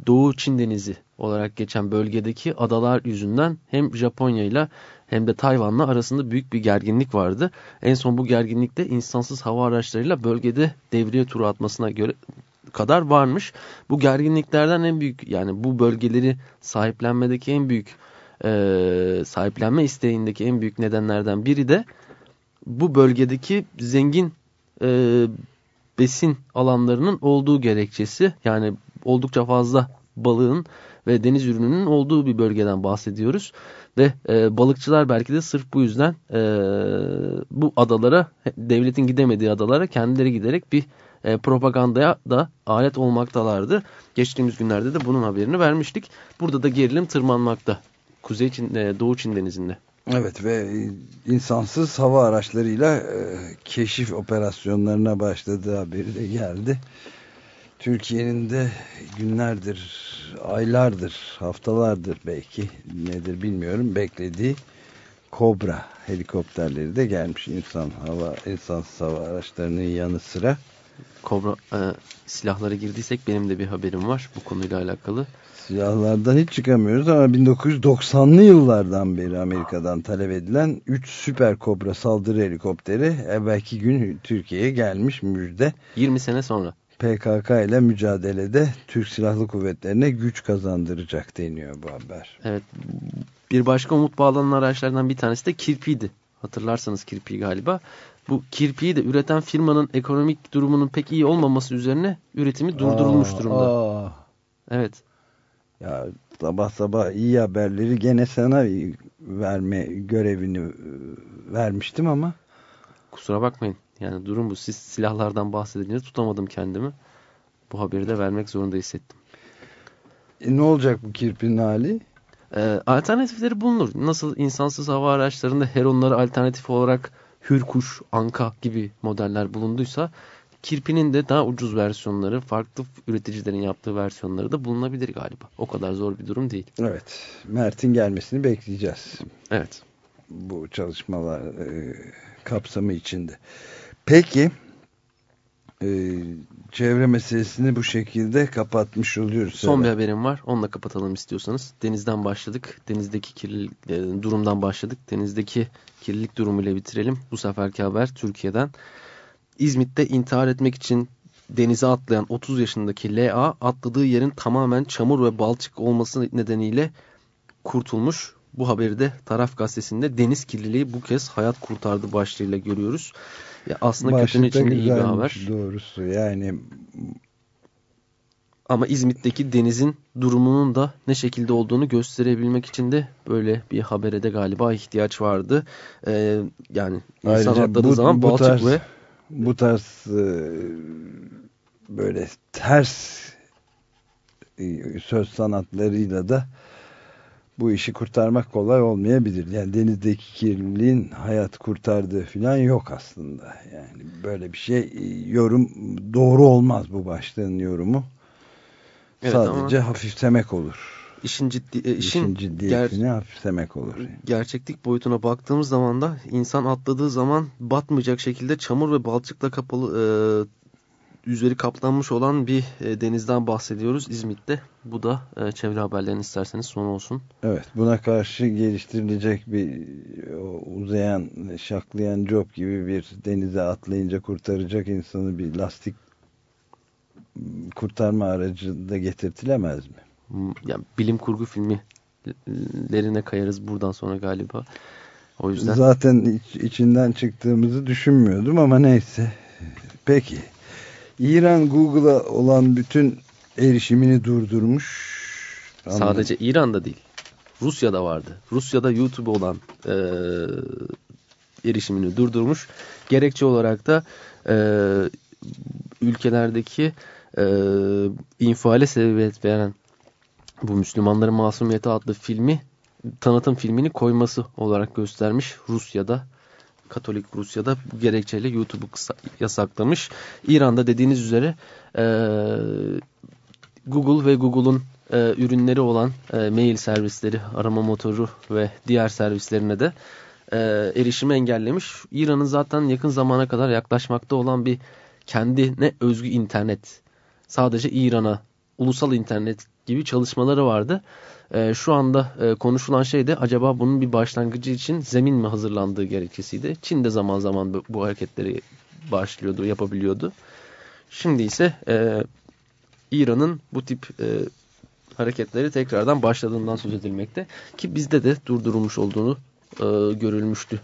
Doğu Çin Denizi olarak geçen bölgedeki adalar yüzünden hem Japonya ile hem de Tayvan'la arasında büyük bir gerginlik vardı. En son bu gerginlikte insansız hava araçlarıyla bölgede devriye turu atmasına göre kadar varmış. Bu gerginliklerden en büyük yani bu bölgeleri sahiplenmedeki en büyük e, sahiplenme isteğindeki en büyük nedenlerden biri de bu bölgedeki zengin e, besin alanlarının olduğu gerekçesi yani oldukça fazla balığın ve deniz ürününün olduğu bir bölgeden bahsediyoruz. Ve e, balıkçılar belki de sırf bu yüzden e, bu adalara devletin gidemediği adalara kendileri giderek bir e, propagandaya da alet olmaktalardı. Geçtiğimiz günlerde de bunun haberini vermiştik. Burada da gerilim tırmanmakta. Kuzey Çin, e, Doğu Çin denizinde. Evet ve insansız hava araçlarıyla e, keşif operasyonlarına başladığı haberi de geldi. Türkiye'nin de günlerdir, aylardır, haftalardır belki nedir bilmiyorum beklediği Kobra helikopterleri de gelmiş insan hava insansız hava araçlarının yanı sıra. Kobra e, silahlara girdiysek benim de bir haberim var bu konuyla alakalı. Silahlardan hiç çıkamıyoruz ama 1990'lı yıllardan beri Amerika'dan talep edilen 3 Süper Kobra saldırı helikopteri evvelki gün Türkiye'ye gelmiş müjde. 20 sene sonra. PKK ile mücadelede Türk Silahlı Kuvvetlerine güç kazandıracak deniyor bu haber. Evet. Bir başka umut bağlanan araçlardan bir tanesi de kirpiydi. Hatırlarsanız kirpiyi galiba. Bu kirpiyi de üreten firmanın ekonomik durumunun pek iyi olmaması üzerine üretimi durdurulmuş aa, durumda. Aa. Evet. Ya sabah sabah iyi haberleri gene sana verme görevini e, vermiştim ama. Kusura bakmayın. Yani durum bu. Siz silahlardan bahsedince tutamadım kendimi. Bu haberi de vermek zorunda hissettim. E ne olacak bu kirpinin hali? Ee, alternatifleri bulunur. Nasıl insansız hava araçlarında Heron'ları alternatif olarak Hürkuş, Anka gibi modeller bulunduysa kirpinin de daha ucuz versiyonları, farklı üreticilerin yaptığı versiyonları da bulunabilir galiba. O kadar zor bir durum değil. Evet. Mert'in gelmesini bekleyeceğiz. Evet. Bu çalışmalar e, kapsamı içinde. Peki e, çevre meselesini bu şekilde kapatmış oluyoruz. Son bir haberim var. Onunla kapatalım istiyorsanız. Denizden başladık. Denizdeki kirlilik, e, durumdan başladık. Denizdeki kirlilik durumuyla bitirelim. Bu seferki haber Türkiye'den. İzmit'te intihar etmek için denize atlayan 30 yaşındaki LA atladığı yerin tamamen çamur ve balçık olması nedeniyle kurtulmuş. Bu haberi de Taraf Gazetesi'nde deniz kirliliği bu kez hayat kurtardı başlığıyla görüyoruz. Ya aslında kötünün içinde iyi bir haber. Doğrusu yani ama İzmit'teki denizin durumunun da ne şekilde olduğunu gösterebilmek için de böyle bir habere de galiba ihtiyaç vardı. Ee, yani insan Ayrıca atladığı bu, zaman bu Balçık tarz, ve... Bu tarz e, böyle ters e, söz sanatlarıyla da bu işi kurtarmak kolay olmayabilir. Yani denizdeki kirliliğin hayat kurtardığı falan yok aslında. Yani böyle bir şey e, yorum doğru olmaz bu başlığın yorumu. Evet, Sadece ama hafiflemek olur. İşin ciddi e, işin, işin ciddiyetini ger hafiflemek olur. Gerçeklik boyutuna baktığımız zaman da insan atladığı zaman batmayacak şekilde çamur ve balçıkla kapalı e, üzeri kaplanmış olan bir e, denizden bahsediyoruz İzmit'te. Bu da e, çevre haberlerini isterseniz son olsun. Evet buna karşı geliştirilecek bir uzayan şaklayan job gibi bir denize atlayınca kurtaracak insanı bir lastik kurtarma aracı da getirtilemez mi? Hmm, yani bilim kurgu filmilerine kayarız buradan sonra galiba. O yüzden zaten iç, içinden çıktığımızı düşünmüyordum ama neyse. Peki. İran Google'a olan bütün erişimini durdurmuş. Sadece İran'da değil. Rusya'da vardı. Rusya'da YouTube olan e, erişimini durdurmuş. Gerekçe olarak da e, ülkelerdeki e, infiale sebebiyet veren bu Müslümanların Masumiyeti adlı filmi tanıtım filmini koyması olarak göstermiş Rusya'da. Katolik Rusya'da bu gerekçeyle YouTube'u yasaklamış. İran'da dediğiniz üzere e, Google ve Google'un e, ürünleri olan e, mail servisleri, arama motoru ve diğer servislerine de e, erişimi engellemiş. İran'ın zaten yakın zamana kadar yaklaşmakta olan bir kendine özgü internet, sadece İran'a ulusal internet gibi çalışmaları vardı. E, şu anda e, konuşulan şey de acaba bunun bir başlangıcı için zemin mi hazırlandığı gerekçesiydi. Çin de zaman zaman bu, hareketleri başlıyordu, yapabiliyordu. Şimdi ise e, İran'ın bu tip e, hareketleri tekrardan başladığından söz edilmekte. Ki bizde de durdurulmuş olduğunu görülmüştü.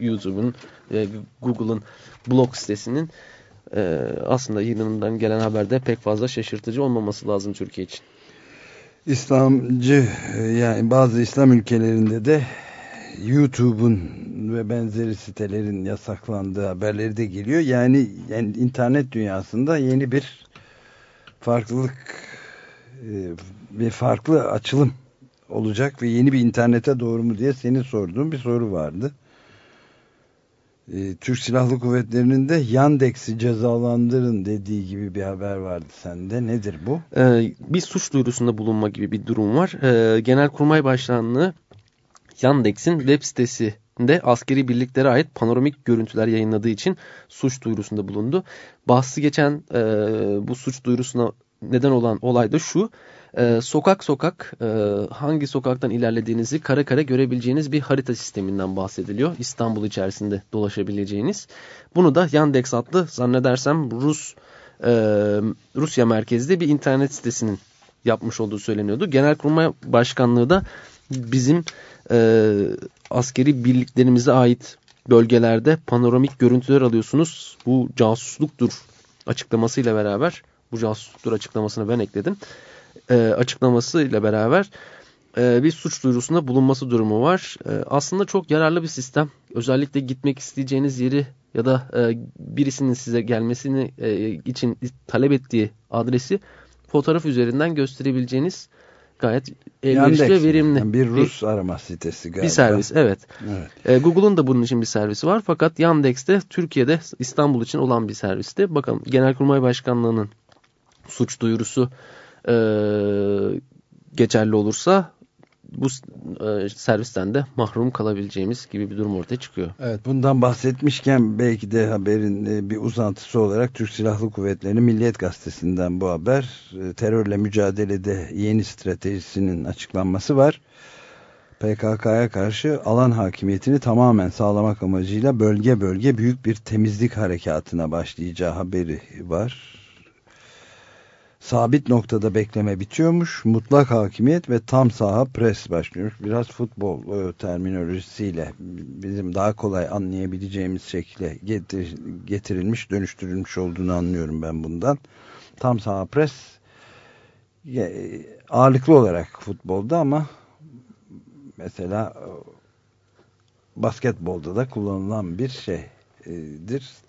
YouTube'un, e, Google'ın blog sitesinin e, aslında İran'dan gelen haberde pek fazla şaşırtıcı olmaması lazım Türkiye için. İslamcı yani bazı İslam ülkelerinde de YouTube'un ve benzeri sitelerin yasaklandığı haberleri de geliyor. Yani, yani internet dünyasında yeni bir farklılık e, bir farklı açılım olacak ve yeni bir internete doğru mu diye senin sorduğun bir soru vardı e, Türk Silahlı Kuvvetleri'nin de Yandex'i cezalandırın dediği gibi bir haber vardı sende. Nedir bu? Ee, bir suç duyurusunda bulunma gibi bir durum var. Ee, Genelkurmay Başkanlığı Yandex'in web sitesinde askeri birliklere ait panoramik görüntüler yayınladığı için suç duyurusunda bulundu. Bahsi geçen e, bu suç duyurusuna neden olan olay da şu. Ee, sokak sokak e, hangi sokaktan ilerlediğinizi kare kare görebileceğiniz bir harita sisteminden bahsediliyor. İstanbul içerisinde dolaşabileceğiniz. Bunu da Yandex adlı zannedersem Rus e, Rusya merkezli bir internet sitesinin yapmış olduğu söyleniyordu. Genelkurmay Başkanlığı da bizim e, askeri birliklerimize ait bölgelerde panoramik görüntüler alıyorsunuz. Bu casusluktur açıklamasıyla beraber bu casusluktur açıklamasını ben ekledim e, açıklamasıyla beraber e, bir suç duyurusunda bulunması durumu var. E, aslında çok yararlı bir sistem. Özellikle gitmek isteyeceğiniz yeri ya da e, birisinin size gelmesini e, için talep ettiği adresi fotoğraf üzerinden gösterebileceğiniz gayet elverişli ve verimli. Yani bir Rus bir, arama sitesi galiba. Bir servis evet. evet. E, Google'un da bunun için bir servisi var. Fakat Yandex'te Türkiye'de İstanbul için olan bir serviste. Bakalım Genelkurmay Başkanlığı'nın suç duyurusu e, geçerli olursa bu e, servisten de mahrum kalabileceğimiz gibi bir durum ortaya çıkıyor. Evet bundan bahsetmişken belki de haberin e, bir uzantısı olarak Türk Silahlı Kuvvetleri Milliyet Gazetesi'nden bu haber e, terörle mücadelede yeni stratejisinin açıklanması var. PKK'ya karşı alan hakimiyetini tamamen sağlamak amacıyla bölge bölge büyük bir temizlik harekatına başlayacağı haberi var sabit noktada bekleme bitiyormuş. Mutlak hakimiyet ve tam saha pres başlıyormuş. Biraz futbol e, terminolojisiyle bizim daha kolay anlayabileceğimiz şekilde getir, getirilmiş, dönüştürülmüş olduğunu anlıyorum ben bundan. tam saha pres ağırlıklı olarak futbolda ama mesela basketbolda da kullanılan bir şeydir.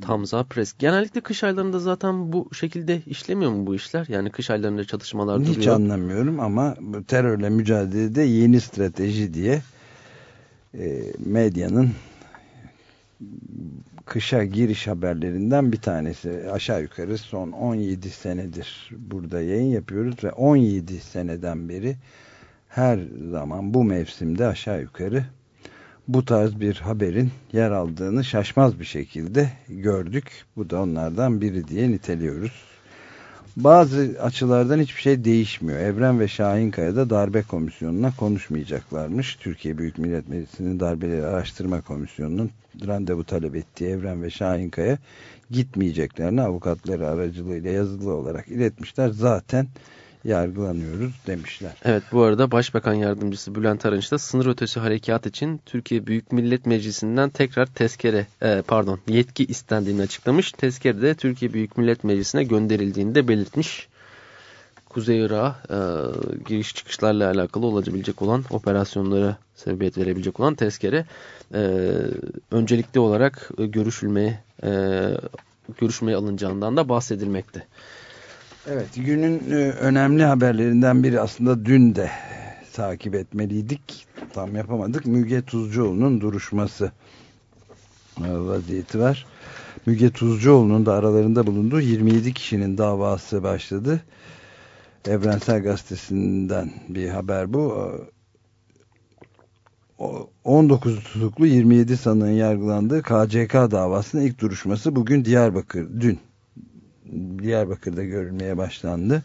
Tam saha pres. Genellikle kış aylarında zaten bu şekilde işlemiyor mu bu işler? Yani kış aylarında çalışmalar Hiç duruyor. Hiç anlamıyorum ama terörle mücadelede yeni strateji diye e, medyanın kışa giriş haberlerinden bir tanesi. Aşağı yukarı son 17 senedir burada yayın yapıyoruz ve 17 seneden beri her zaman bu mevsimde aşağı yukarı bu tarz bir haberin yer aldığını şaşmaz bir şekilde gördük. Bu da onlardan biri diye niteliyoruz. Bazı açılardan hiçbir şey değişmiyor. Evren ve Şahinkaya'da darbe komisyonuna konuşmayacaklarmış. Türkiye Büyük Millet Meclisi'nin darbeleri araştırma komisyonunun randevu talep ettiği Evren ve Şahinkaya gitmeyeceklerini avukatları aracılığıyla yazılı olarak iletmişler. Zaten yargılanıyoruz demişler. Evet bu arada Başbakan Yardımcısı Bülent Arınç da sınır ötesi harekat için Türkiye Büyük Millet Meclisi'nden tekrar tezkere e, pardon yetki istendiğini açıklamış. Tezkere de Türkiye Büyük Millet Meclisi'ne gönderildiğini de belirtmiş. Kuzey Irak'a e, giriş çıkışlarla alakalı olabilecek olan operasyonlara sebebiyet verebilecek olan tezkere e, öncelikli olarak e, görüşülmeye e, görüşmeye alınacağından da bahsedilmekte. Evet günün e, önemli haberlerinden biri aslında dün de takip etmeliydik. Tam yapamadık. Müge Tuzcuoğlu'nun duruşması vaziyeti var. Müge Tuzcuoğlu'nun da aralarında bulunduğu 27 kişinin davası başladı. Evrensel Gazetesi'nden bir haber bu. 19 e, tutuklu 27 sanığın yargılandığı KCK davasının ilk duruşması bugün Diyarbakır, dün Diyarbakır'da görülmeye başlandı.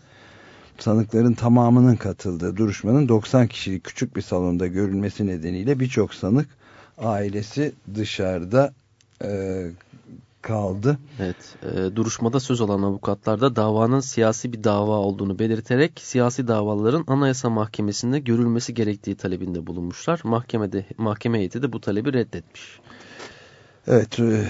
Sanıkların tamamının katıldığı duruşmanın 90 kişilik küçük bir salonda görülmesi nedeniyle birçok sanık ailesi dışarıda e, kaldı. Evet, e, duruşmada söz alan avukatlar da davanın siyasi bir dava olduğunu belirterek siyasi davaların Anayasa Mahkemesi'nde görülmesi gerektiği talebinde bulunmuşlar. Mahkemede mahkeme heyeti de bu talebi reddetmiş. Evet, e,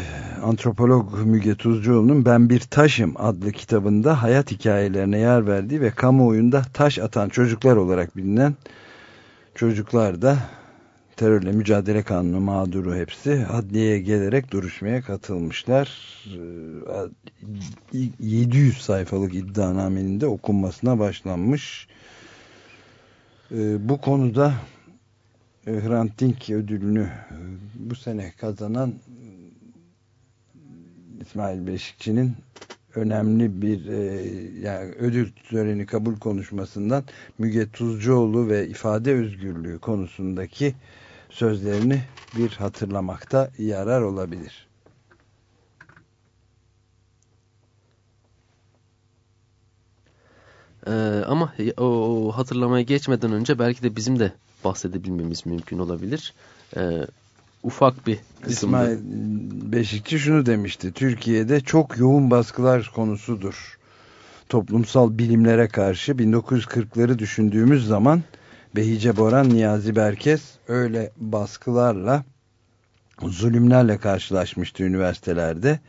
antropolog Müge Tuzcuoğlu'nun Ben Bir Taşım adlı kitabında hayat hikayelerine yer verdiği ve kamuoyunda taş atan çocuklar olarak bilinen çocuklar da terörle mücadele kanunu mağduru hepsi adliyeye gelerek duruşmaya katılmışlar. 700 e, sayfalık iddianamenin de okunmasına başlanmış. E, bu konuda Hrant Dink ödülünü bu sene kazanan İsmail Beşikçi'nin önemli bir e, yani ödül töreni kabul konuşmasından Müge Tuzcuoğlu ve ifade özgürlüğü konusundaki sözlerini bir hatırlamakta yarar olabilir. Ee, ama o hatırlamaya geçmeden önce belki de bizim de bahsedebilmemiz mümkün olabilir. Ee, ufak bir kısımda. İsmail Beşikçi şunu demişti. Türkiye'de çok yoğun baskılar konusudur. Toplumsal bilimlere karşı 1940'ları düşündüğümüz zaman Behice Boran, Niyazi Berkes öyle baskılarla zulümlerle karşılaşmıştı üniversitelerde.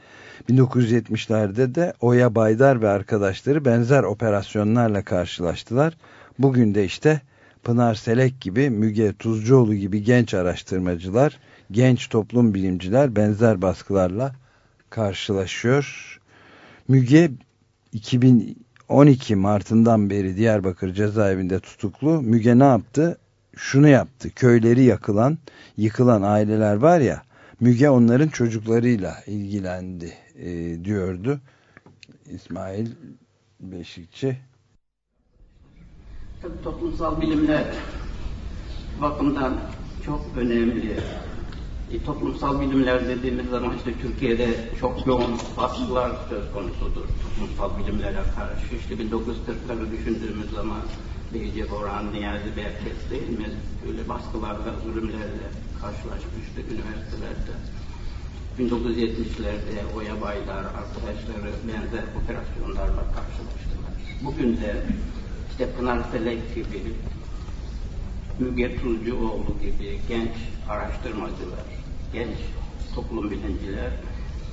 1970'lerde de Oya Baydar ve arkadaşları benzer operasyonlarla karşılaştılar. Bugün de işte Pınar Selek gibi, Müge Tuzcuoğlu gibi genç araştırmacılar genç toplum bilimciler benzer baskılarla karşılaşıyor. Müge 2012 Mart'ından beri Diyarbakır cezaevinde tutuklu. Müge ne yaptı? Şunu yaptı. Köyleri yakılan, yıkılan aileler var ya, Müge onların çocuklarıyla ilgilendi e, diyordu. İsmail Beşikçi. Tabii toplumsal bilimler bakımdan çok önemli e, toplumsal bilimler dediğimiz zaman işte Türkiye'de çok yoğun baskılar söz konusudur toplumsal bilimlere karşı. İşte 1940'ları düşündüğümüz zaman Beyce Boran, Niyazi Berkes değil mi? Böyle baskılarla, zulümlerle karşılaşmıştı üniversitelerde. 1970'lerde Oya Baydar arkadaşları benzer operasyonlarla karşılaştılar. Bugün de Pınar Felek gibi, Müge Tuzcuoğlu gibi genç araştırmacılar, genç toplum bilimciler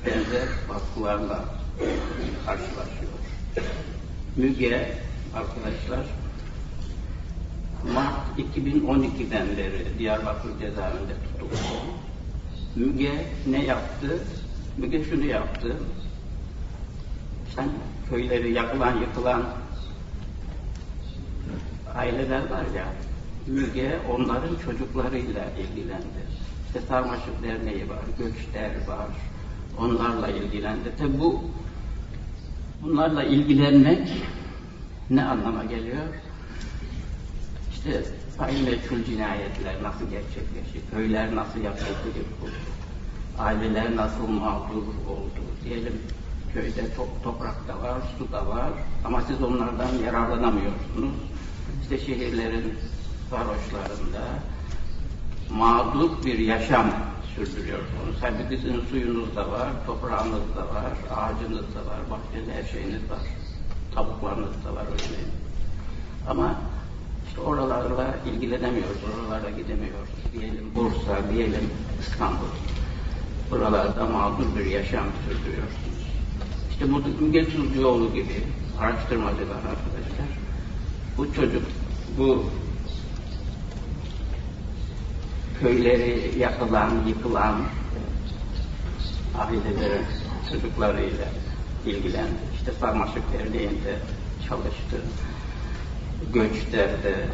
benzer baskılarla karşılaşıyor. Müge arkadaşlar Mart 2012'den beri Diyarbakır cezaevinde tutuldu. Müge ne yaptı? Müge şunu yaptı. Sen köyleri yakılan yıkılan aileler var ya, Müge onların çocuklarıyla ilgilendi. İşte Sarmaşık Derneği var, Göçler var, onlarla ilgilendi. Tabi bu bunlarla ilgilenmek ne anlama geliyor? İşte fail meçhul cinayetler nasıl gerçekleşti, köyler nasıl yapıldı, aileler nasıl mağdur oldu diyelim köyde top, toprak da var, su da var ama siz onlardan yararlanamıyorsunuz. İşte şehirlerin varoşlarında mağdur bir yaşam sürdürüyorsunuz. Halbuki sizin suyunuz da var, toprağınız da var, ağacınız da var, bahçede her şeyiniz var. Tavuklarınız da var öyle. Ama işte oralarla ilgilenemiyoruz, oralara gidemiyoruz. Diyelim Bursa, diyelim İstanbul. Buralarda mağdur bir yaşam sürdürüyorsunuz. İşte bu Müge Tuzcuoğlu gibi araştırmacılar arkadaşlar. Bu çocuk, bu köyleri yakılan, yıkılan ailelerin çocuklarıyla ilgilendi. İşte Sarmaşık Derneği'nde çalıştı. Göçler'de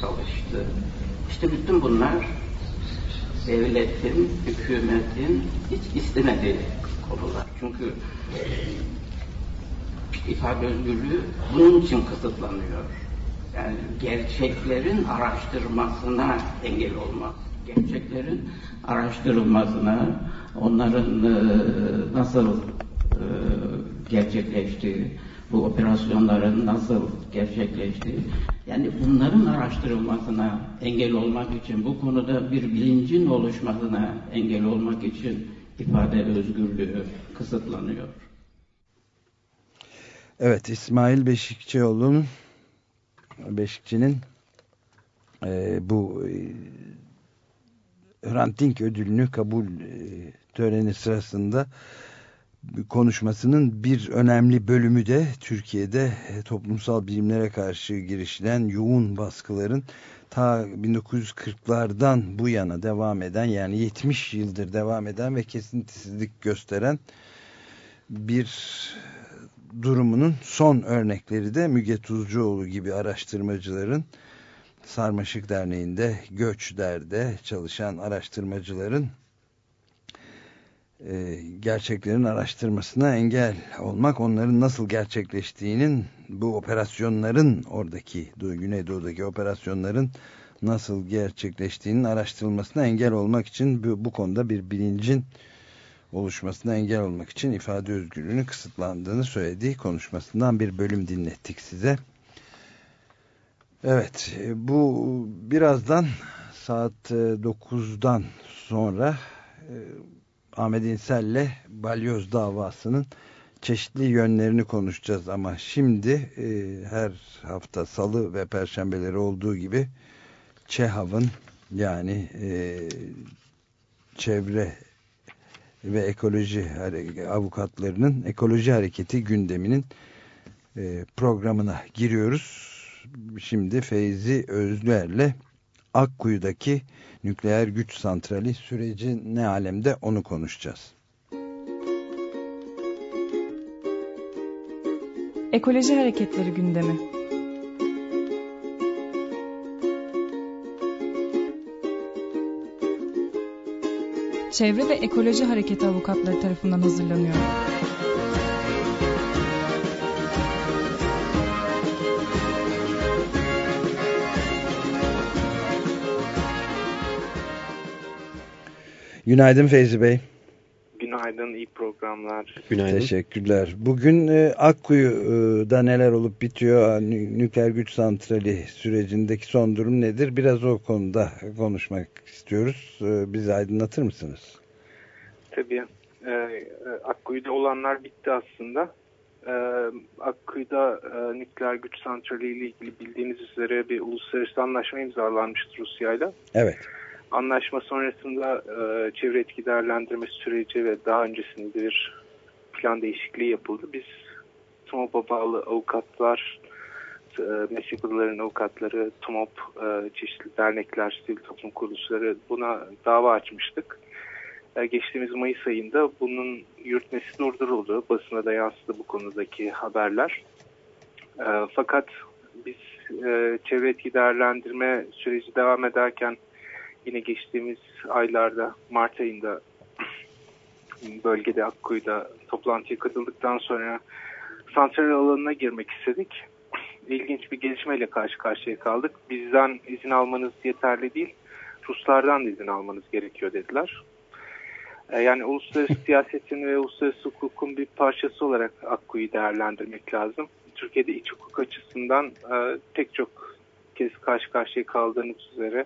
çalıştı. İşte bütün bunlar devletin, hükümetin hiç istemediği konular. Çünkü ifade özgürlüğü bunun için kısıtlanıyor. Gerçeklerin araştırmasına engel olmak, gerçeklerin araştırılmasına, onların e, nasıl e, gerçekleştiği, bu operasyonların nasıl gerçekleştiği, yani bunların araştırılmasına engel olmak için, bu konuda bir bilincin oluşmasına engel olmak için ifade özgürlüğü kısıtlanıyor. Evet, İsmail Beşikçioğlu'nun Beşikçi'nin e, bu e, Hrant Dink ödülünü kabul e, töreni sırasında konuşmasının bir önemli bölümü de Türkiye'de e, toplumsal bilimlere karşı girişilen yoğun baskıların ta 1940'lardan bu yana devam eden yani 70 yıldır devam eden ve kesintisizlik gösteren bir durumunun son örnekleri de Müge Tuzcuoğlu gibi araştırmacıların Sarmaşık Derneği'nde, Göçler'de çalışan araştırmacıların e, gerçeklerin araştırmasına engel olmak, onların nasıl gerçekleştiğinin, bu operasyonların oradaki Güneydoğu'daki operasyonların nasıl gerçekleştiğinin araştırılmasına engel olmak için bu, bu konuda bir bilincin oluşmasına engel olmak için ifade özgürlüğünün kısıtlandığını söylediği konuşmasından bir bölüm dinlettik size. Evet bu birazdan saat 9'dan sonra Ahmet İnsel'le Balyoz davasının çeşitli yönlerini konuşacağız ama şimdi e, her hafta salı ve perşembeleri olduğu gibi ÇEHAV'ın yani e, çevre ve ekoloji avukatlarının ekoloji hareketi gündeminin e, programına giriyoruz. Şimdi Feyzi Özlüer'le Akkuyu'daki nükleer güç santrali süreci ne alemde onu konuşacağız. Ekoloji hareketleri gündemi. Çevre ve Ekoloji Hareketi avukatları tarafından hazırlanıyor. Günaydın Feyzi Bey. Günaydın, iyi programlar. Günaydın. Teşekkürler. Bugün e, Akkuyu'da neler olup bitiyor? Nükleer güç santrali sürecindeki son durum nedir? Biraz o konuda konuşmak istiyoruz. E, bizi aydınlatır mısınız? Tabii. E, Akkuyu'da olanlar bitti aslında. Akkuyu'da nükleer güç santrali ile ilgili bildiğiniz üzere bir uluslararası anlaşma imzalanmıştır Rusya'yla. Evet. Anlaşma sonrasında e, çevre etki değerlendirme süreci ve daha öncesinde bir plan değişikliği yapıldı. Biz TUMOP'a bağlı avukatlar, e, meslek odalarının avukatları, TUMOP, e, çeşitli dernekler, sivil toplum kuruluşları buna dava açmıştık. E, geçtiğimiz Mayıs ayında bunun yürütmesi durduruldu. Basına da yansıdı bu konudaki haberler. E, fakat biz e, çevre etki değerlendirme süreci devam ederken yine geçtiğimiz aylarda Mart ayında [clears throat] bölgede Akkuyu'da toplantıya katıldıktan sonra santral alanına girmek istedik. [clears throat] İlginç bir gelişmeyle karşı karşıya kaldık. Bizden izin almanız yeterli değil, Ruslardan da izin almanız gerekiyor dediler. E, yani uluslararası [laughs] siyasetin ve uluslararası hukukun bir parçası olarak Akkuyu'yu değerlendirmek lazım. Türkiye'de iç hukuk açısından e, pek çok kez karşı karşıya kaldığınız üzere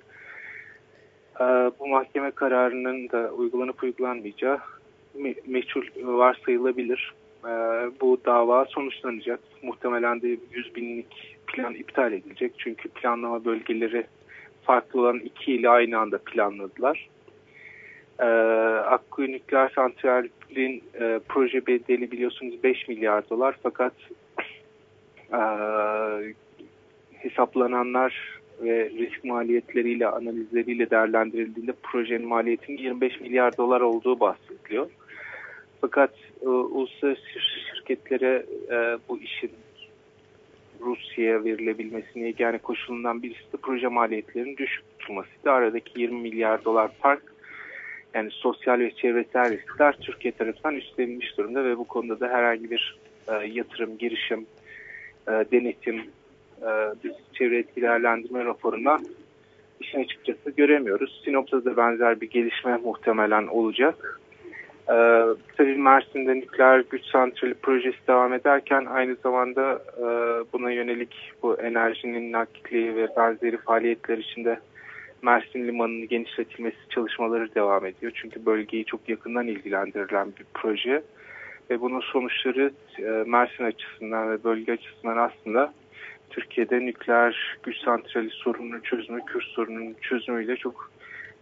bu mahkeme kararının da uygulanıp uygulanmayacağı me meçhul varsayılabilir. E, bu dava sonuçlanacak. Muhtemelen de 100 binlik plan iptal edilecek. Çünkü planlama bölgeleri farklı olan iki ili aynı anda planladılar. E, Akkuyu Nükleer Santral'in e, proje bedeli biliyorsunuz 5 milyar dolar fakat e, hesaplananlar ve risk maliyetleriyle, analizleriyle değerlendirildiğinde projenin maliyetinin 25 milyar dolar olduğu bahsediliyor. Fakat e, uluslararası şirketlere e, bu işin Rusya'ya verilebilmesine yani koşulundan birisi de proje maliyetlerinin düşük tutulmasıydı. Aradaki 20 milyar dolar fark yani sosyal ve çevresel riskler Türkiye tarafından üstlenilmiş durumda ve bu konuda da herhangi bir e, yatırım, girişim, e, denetim, e, biz çevre etki değerlendirme raporundan işin açıkçası göremiyoruz. Sinop'ta da benzer bir gelişme muhtemelen olacak. Ee, tabii Mersin'de nükleer güç santrali projesi devam ederken aynı zamanda e, buna yönelik bu enerjinin nakliği ve benzeri faaliyetler içinde Mersin Limanı'nın genişletilmesi çalışmaları devam ediyor. Çünkü bölgeyi çok yakından ilgilendirilen bir proje ve bunun sonuçları e, Mersin açısından ve bölge açısından aslında Türkiye'de nükleer güç santrali sorununun çözümü, Kürt sorununun çözümüyle çok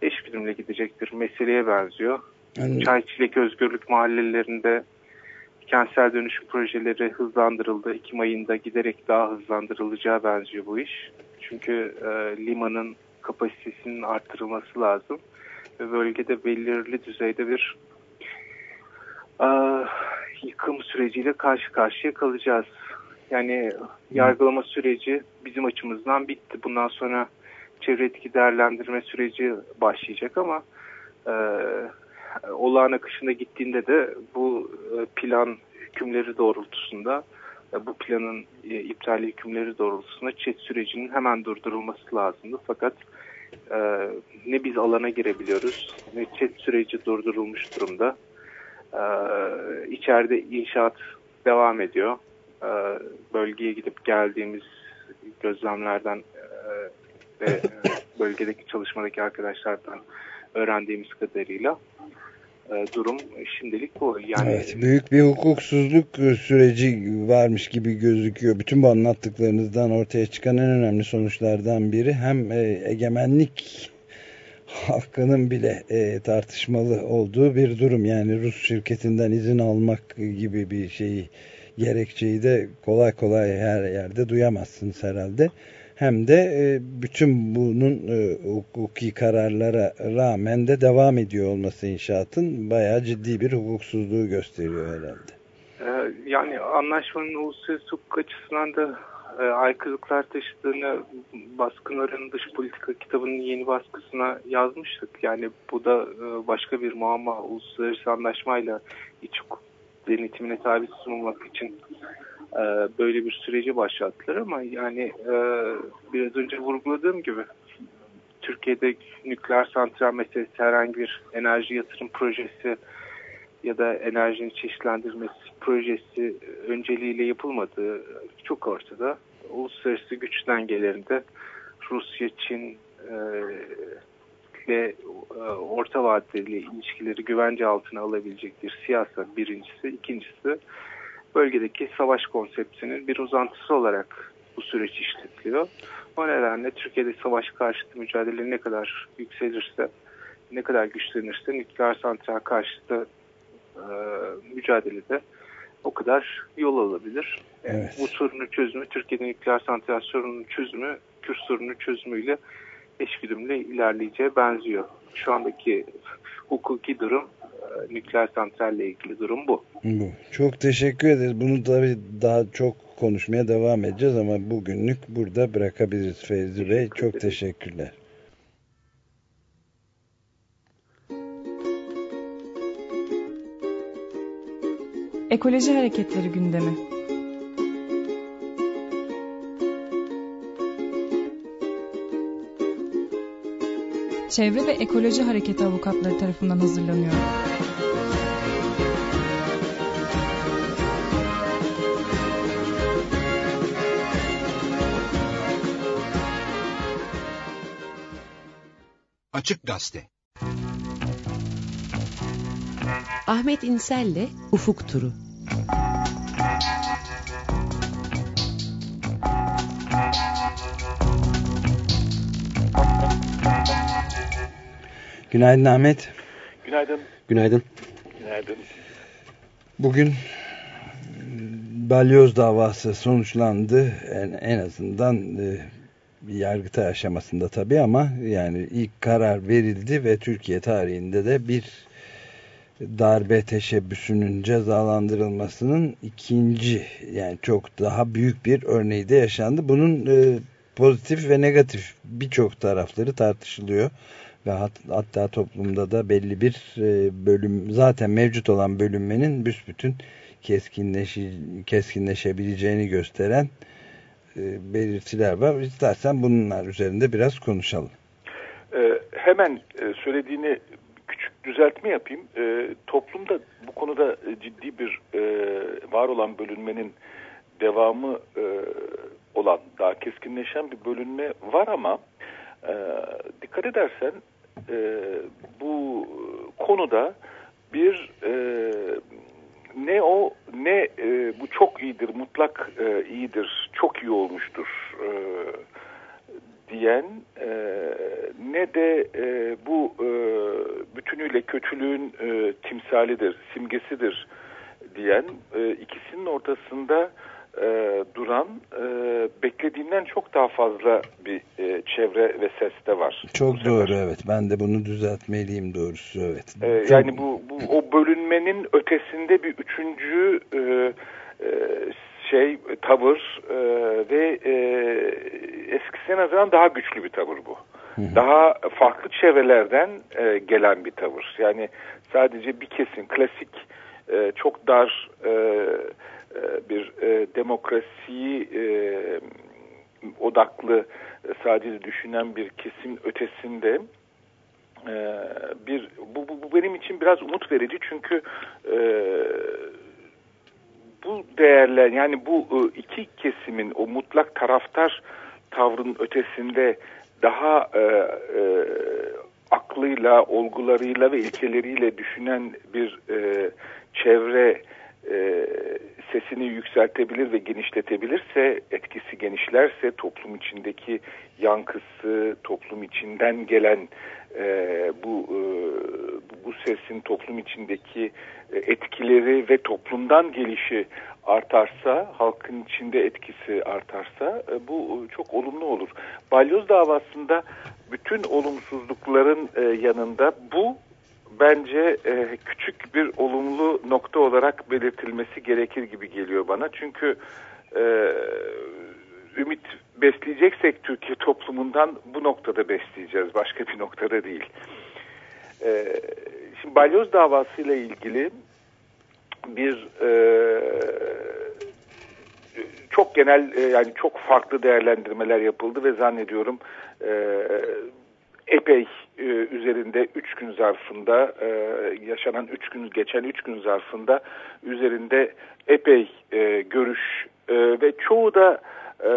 eş birimle gidecek bir meseleye benziyor. Yani... Çay Çilek Özgürlük mahallelerinde kentsel dönüşüm projeleri hızlandırıldı. Ekim ayında giderek daha hızlandırılacağı benziyor bu iş. Çünkü e, limanın kapasitesinin arttırılması lazım. Ve bölgede belirli düzeyde bir e, yıkım süreciyle karşı karşıya kalacağız. Yani yargılama süreci bizim açımızdan bitti. Bundan sonra çevre etki değerlendirme süreci başlayacak ama e, olağan akışında gittiğinde de bu e, plan hükümleri doğrultusunda e, bu planın e, iptali hükümleri doğrultusunda çet sürecinin hemen durdurulması lazımdı. Fakat e, ne biz alana girebiliyoruz ne çet süreci durdurulmuş durumda. E, içeride inşaat devam ediyor. E, bölgeye gidip geldiğimiz gözlemlerden e, ve e, bölgedeki çalışmadaki arkadaşlardan öğrendiğimiz kadarıyla durum şimdilik bu. Yani evet, büyük bir hukuksuzluk süreci varmış gibi gözüküyor. Bütün bu anlattıklarınızdan ortaya çıkan en önemli sonuçlardan biri hem egemenlik hakkının bile e, tartışmalı olduğu bir durum. Yani Rus şirketinden izin almak gibi bir şeyi gerekçeyi de kolay kolay her yerde duyamazsınız herhalde hem de e, bütün bunun e, hukuki kararlara rağmen de devam ediyor olması inşaatın bayağı ciddi bir hukuksuzluğu gösteriyor herhalde. E, yani anlaşmanın uluslararası hukuk açısından da aykırılıklar taşıdığını baskınların dış politika kitabının yeni baskısına yazmıştık. Yani bu da başka bir muamma uluslararası anlaşmayla iç hukuk denetimine tabi sunulmak için e, böyle bir süreci başlattılar ama yani e, biraz önce vurguladığım gibi Türkiye'de nükleer santral meselesi herhangi bir enerji yatırım projesi ya da enerjinin çeşitlendirmesi projesi önceliğiyle yapılmadığı çok ortada. Uluslararası güç dengelerinde Rusya, Çin e, ve e, orta vadeli ilişkileri güvence altına alabilecek bir siyaset birincisi. ikincisi bölgedeki savaş konseptinin bir uzantısı olarak bu süreç işletiliyor. O nedenle Türkiye'de savaş karşıtı mücadele ne kadar yükselirse, ne kadar güçlenirse nükleer santral karşıtı e, mücadelede o kadar yol alabilir. Evet. Bu sorunun çözümü, Türkiye'de nükleer santral sorunun çözümü, Kürt sorunun çözümüyle eşgüdümle ilerleyeceğe benziyor. Şu andaki hukuki durum, e, nükleer santralle ilgili durum bu. Bu. Çok teşekkür ederiz. Bunu tabii daha çok konuşmaya devam edeceğiz ama bugünlük burada bırakabiliriz Feyzi Bey. Çok teşekkürler. Ekoloji Hareketleri gündemi. Çevre ve Ekoloji Hareketi avukatları tarafından hazırlanıyor. Açık Gazete Ahmet İnsel'le Ufuk Turu. Günaydın Ahmet. Günaydın. Günaydın. Günaydın. Bugün balyoz davası sonuçlandı. En, en azından e, bir yargıtay aşamasında tabii ama yani ilk karar verildi ve Türkiye tarihinde de bir darbe teşebbüsünün cezalandırılmasının ikinci yani çok daha büyük bir örneği de yaşandı. Bunun e, pozitif ve negatif birçok tarafları tartışılıyor ve hat, hatta toplumda da belli bir e, bölüm zaten mevcut olan bölünmenin büsbütün keskinleşi, keskinleşebileceğini gösteren e, belirtiler var. İstersen bunlar üzerinde biraz konuşalım. Ee, hemen e, söylediğini küçük düzeltme yapayım. Ee, toplumda bu konuda ciddi bir e, var olan bölünmenin devamı e, olan, daha keskinleşen bir bölünme var ama e, dikkat edersen e, bu konuda bir e, ne o ne e, bu çok iyidir, mutlak e, iyidir, çok iyi olmuştur e, diyen e, ne de e, bu e, bütünüyle kötülüğün e, timsalidir, simgesidir diyen e, ikisinin ortasında e, duran e, beklediğinden çok daha fazla bir e, çevre ve ses de var. Çok doğru evet. Ben de bunu düzeltmeliyim doğrusu evet. E, çok... Yani bu, bu o bölünmenin ötesinde bir üçüncü e, e, şey tavır e, ve e, eskisine nazaran daha güçlü bir tavır bu. Hı hı. Daha farklı çevrelerden e, gelen bir tavır. Yani sadece bir kesim klasik e, çok dar e, bir e, demokrasiyi e, odaklı sadece düşünen bir kesim ötesinde e, bir bu, bu, bu benim için biraz umut verici. Çünkü e, bu değerler yani bu e, iki kesimin o mutlak taraftar tavrının ötesinde daha e, e, aklıyla, olgularıyla ve ilkeleriyle düşünen bir e, çevre e, sesini yükseltebilir ve genişletebilirse, etkisi genişlerse toplum içindeki yankısı, toplum içinden gelen e, bu e, bu sesin toplum içindeki e, etkileri ve toplumdan gelişi artarsa, halkın içinde etkisi artarsa e, bu çok olumlu olur. Balyoz davasında bütün olumsuzlukların e, yanında bu bence e, küçük bir olumlu nokta olarak belirtilmesi gerekir gibi geliyor bana. Çünkü e, ümit besleyeceksek Türkiye toplumundan bu noktada besleyeceğiz. Başka bir noktada değil. E, şimdi balyoz davasıyla ilgili bir e, çok genel e, yani çok farklı değerlendirmeler yapıldı ve zannediyorum e, epey e, üzerinde 3 gün zarfında e, yaşanan 3 gün geçen 3 gün zarfında üzerinde epey e, görüş e, ve çoğu da e,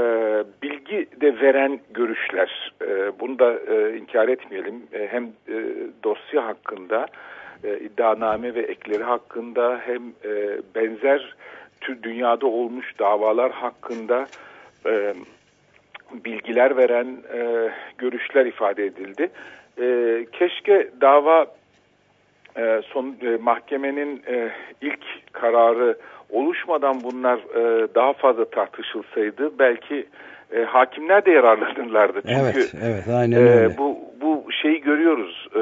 bilgi de veren görüşler. E, bunu da e, inkar etmeyelim. E, hem e, dosya hakkında e, iddianame ve ekleri hakkında hem e, benzer tür dünyada olmuş davalar hakkında e, bilgiler veren e, görüşler ifade edildi. E, keşke dava e, son e, mahkemenin e, ilk kararı oluşmadan bunlar e, daha fazla tartışılsaydı belki e, hakimler de yararlanırlardı. Çünkü evet, evet, aynen e, öyle. bu bu şeyi görüyoruz. E,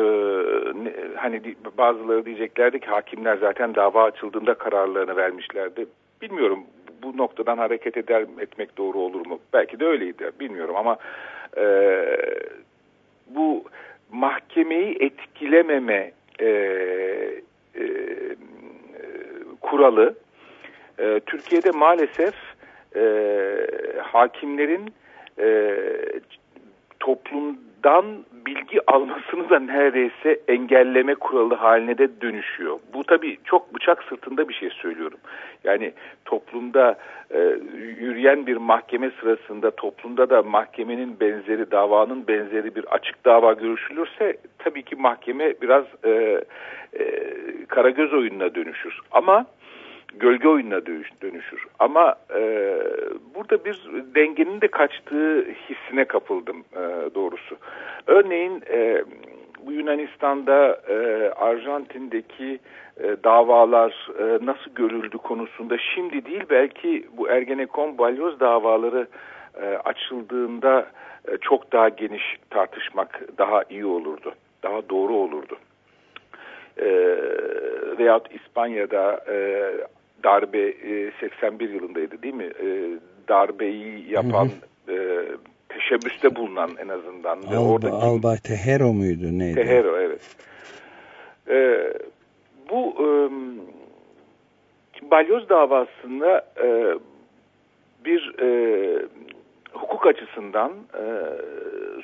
ne, hani bazıları diyeceklerdi ki hakimler zaten dava açıldığında kararlarını vermişlerdi. Bilmiyorum bu noktadan hareket eder etmek doğru olur mu? Belki de öyleydi. Bilmiyorum ama e, bu mahkemeyi etkilememe e, e, kuralı e, Türkiye'de maalesef e, hakimlerin e, toplumdan bilgi almasını da neredeyse engelleme kuralı haline de dönüşüyor. Bu tabii çok bıçak sırtında bir şey söylüyorum. Yani toplumda e, yürüyen bir mahkeme sırasında toplumda da mahkemenin benzeri, davanın benzeri bir açık dava görüşülürse tabii ki mahkeme biraz e, e, karagöz oyununa dönüşür. Ama gölge oyununa dönüşür. Ama e, burada bir dengenin de kaçtığı hissine kapıldım e, doğrusu. Örneğin e, bu Yunanistan'da e, Arjantin'deki e, davalar e, nasıl görüldü konusunda şimdi değil belki bu Ergenekon balyoz davaları e, açıldığında e, çok daha geniş tartışmak daha iyi olurdu. Daha doğru olurdu. E, veyahut İspanya'da e, darbe e, 81 yılındaydı değil mi? E, darbeyi yapan hı hı. E, teşebbüste bulunan en azından. Alba, oradaki, Albay Tehero muydu neydi? Tehero evet. E, bu e, balyoz davasında e, bir e, hukuk açısından e,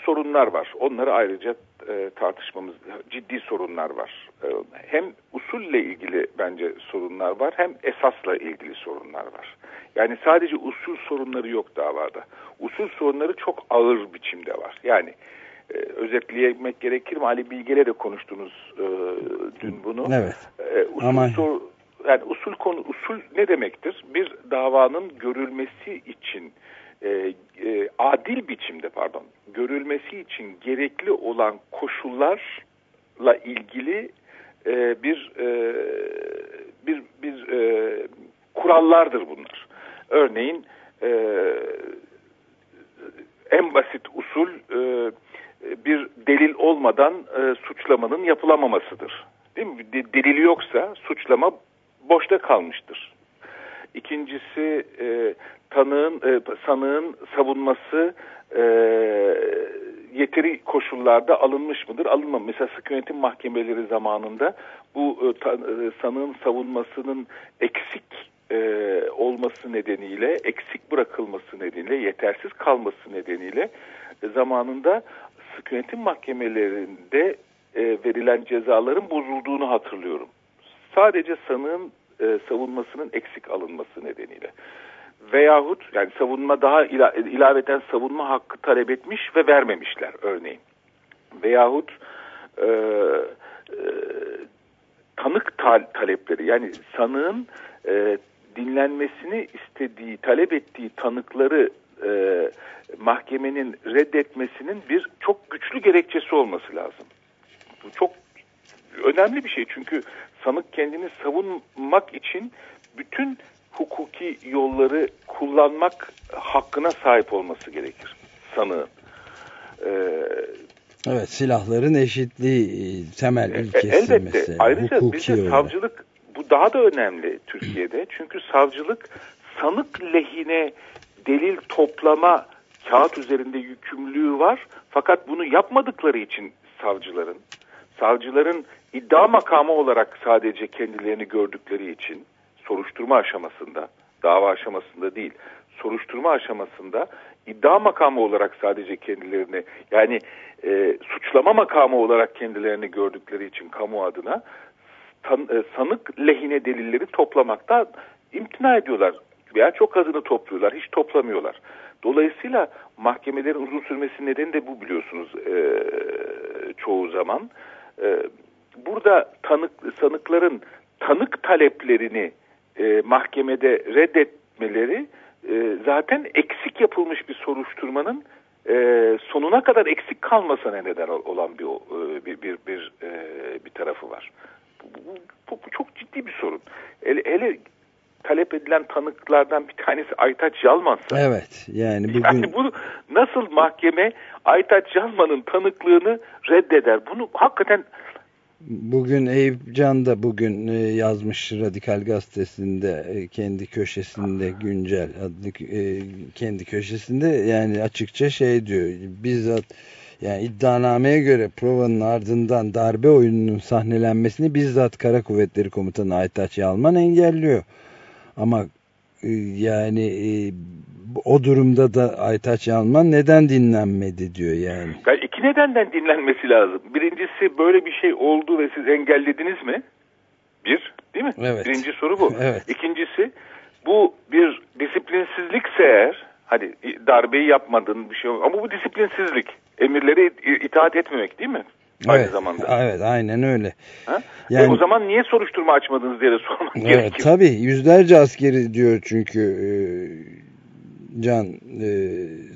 sorunlar var. Onları ayrıca e, tartışmamız ciddi sorunlar var. E, hem usulle ilgili bence sorunlar var hem esasla ilgili sorunlar var. Yani sadece usul sorunları yok davada. Usul sorunları çok ağır biçimde var. Yani e, özetleyemek gerekir mi? Ali Bilge'yle de konuştunuz e, dün bunu. Evet. E, usul Ama... sor, yani usul konu usul ne demektir? Bir davanın görülmesi için e, e, adil biçimde pardon görülmesi için gerekli olan koşullarla ilgili e, bir e, bir bir e, kurallardır bunlar. Örneğin e, en basit usul e, bir delil olmadan e, suçlamanın yapılamamasıdır. Değil mi? Delili yoksa suçlama boşta kalmıştır. İkincisi e, tanığın, e, sanığın savunması e, yeteri koşullarda alınmış mıdır? Alınmamış. Mesela sık yönetim mahkemeleri zamanında bu e, ta, e, sanığın savunmasının eksik e, olması nedeniyle, eksik bırakılması nedeniyle, yetersiz kalması nedeniyle e, zamanında sık yönetim mahkemelerinde e, verilen cezaların bozulduğunu hatırlıyorum. Sadece sanığın e, savunmasının eksik alınması nedeniyle veyahut yani savunma daha ila, ilaveten savunma hakkı talep etmiş ve vermemişler örneğin. Veyahut e, e, tanık tal talepleri yani sanığın e, dinlenmesini istediği, talep ettiği tanıkları e, mahkemenin reddetmesinin bir çok güçlü gerekçesi olması lazım. Bu çok önemli bir şey çünkü sanık kendini savunmak için bütün hukuki yolları kullanmak hakkına sahip olması gerekir sanığın. Ee, evet silahların eşitliği e, temel e, ilkesi elbette. mesela. Ayrıca bizde savcılık bu daha da önemli Türkiye'de. Çünkü savcılık sanık lehine delil toplama kağıt üzerinde yükümlülüğü var. Fakat bunu yapmadıkları için savcıların, savcıların iddia makamı olarak sadece kendilerini gördükleri için soruşturma aşamasında, dava aşamasında değil, soruşturma aşamasında iddia makamı olarak sadece kendilerini yani e, suçlama makamı olarak kendilerini gördükleri için kamu adına tan, e, sanık lehine delilleri toplamakta imtina ediyorlar veya çok azını topluyorlar, hiç toplamıyorlar. Dolayısıyla mahkemelerin uzun sürmesi nedeni de bu biliyorsunuz e, çoğu zaman. E, burada tanık sanıkların tanık taleplerini e, mahkemede reddetmeleri e, zaten eksik yapılmış bir soruşturmanın e, sonuna kadar eksik kalmasına neden olan bir e, bir bir bir, e, bir tarafı var. Bu, bu, bu, bu çok ciddi bir sorun. Hele, hele talep edilen tanıklardan bir tanesi Aytaç Yalman'sa. Evet yani bugün... Yani bu nasıl mahkeme Aytaç Yalman'ın tanıklığını reddeder? Bunu hakikaten Bugün Eyüp Can da bugün e, yazmış Radikal Gazetesi'nde e, kendi köşesinde güncel adlı e, kendi köşesinde yani açıkça şey diyor bizzat yani iddianameye göre provanın ardından darbe oyununun sahnelenmesini bizzat Kara Kuvvetleri Komutanı Aytaç Yalman engelliyor. Ama yani o durumda da Aytaç Yalman neden dinlenmedi diyor yani. İki nedenden dinlenmesi lazım. Birincisi böyle bir şey oldu ve siz engellediniz mi? Bir, değil mi? Evet. Birinci soru bu. [laughs] Evet. İkincisi bu bir disiplinsizlikse eğer hadi darbeyi yapmadın bir şey ama bu disiplinsizlik. Emirlere itaat etmemek değil mi? Aynı evet, zamanda. Evet aynen öyle. Ha? Yani, e o zaman niye soruşturma açmadınız diye de sormak evet, gerekiyor. Tabii yüzlerce askeri diyor çünkü e, Can e,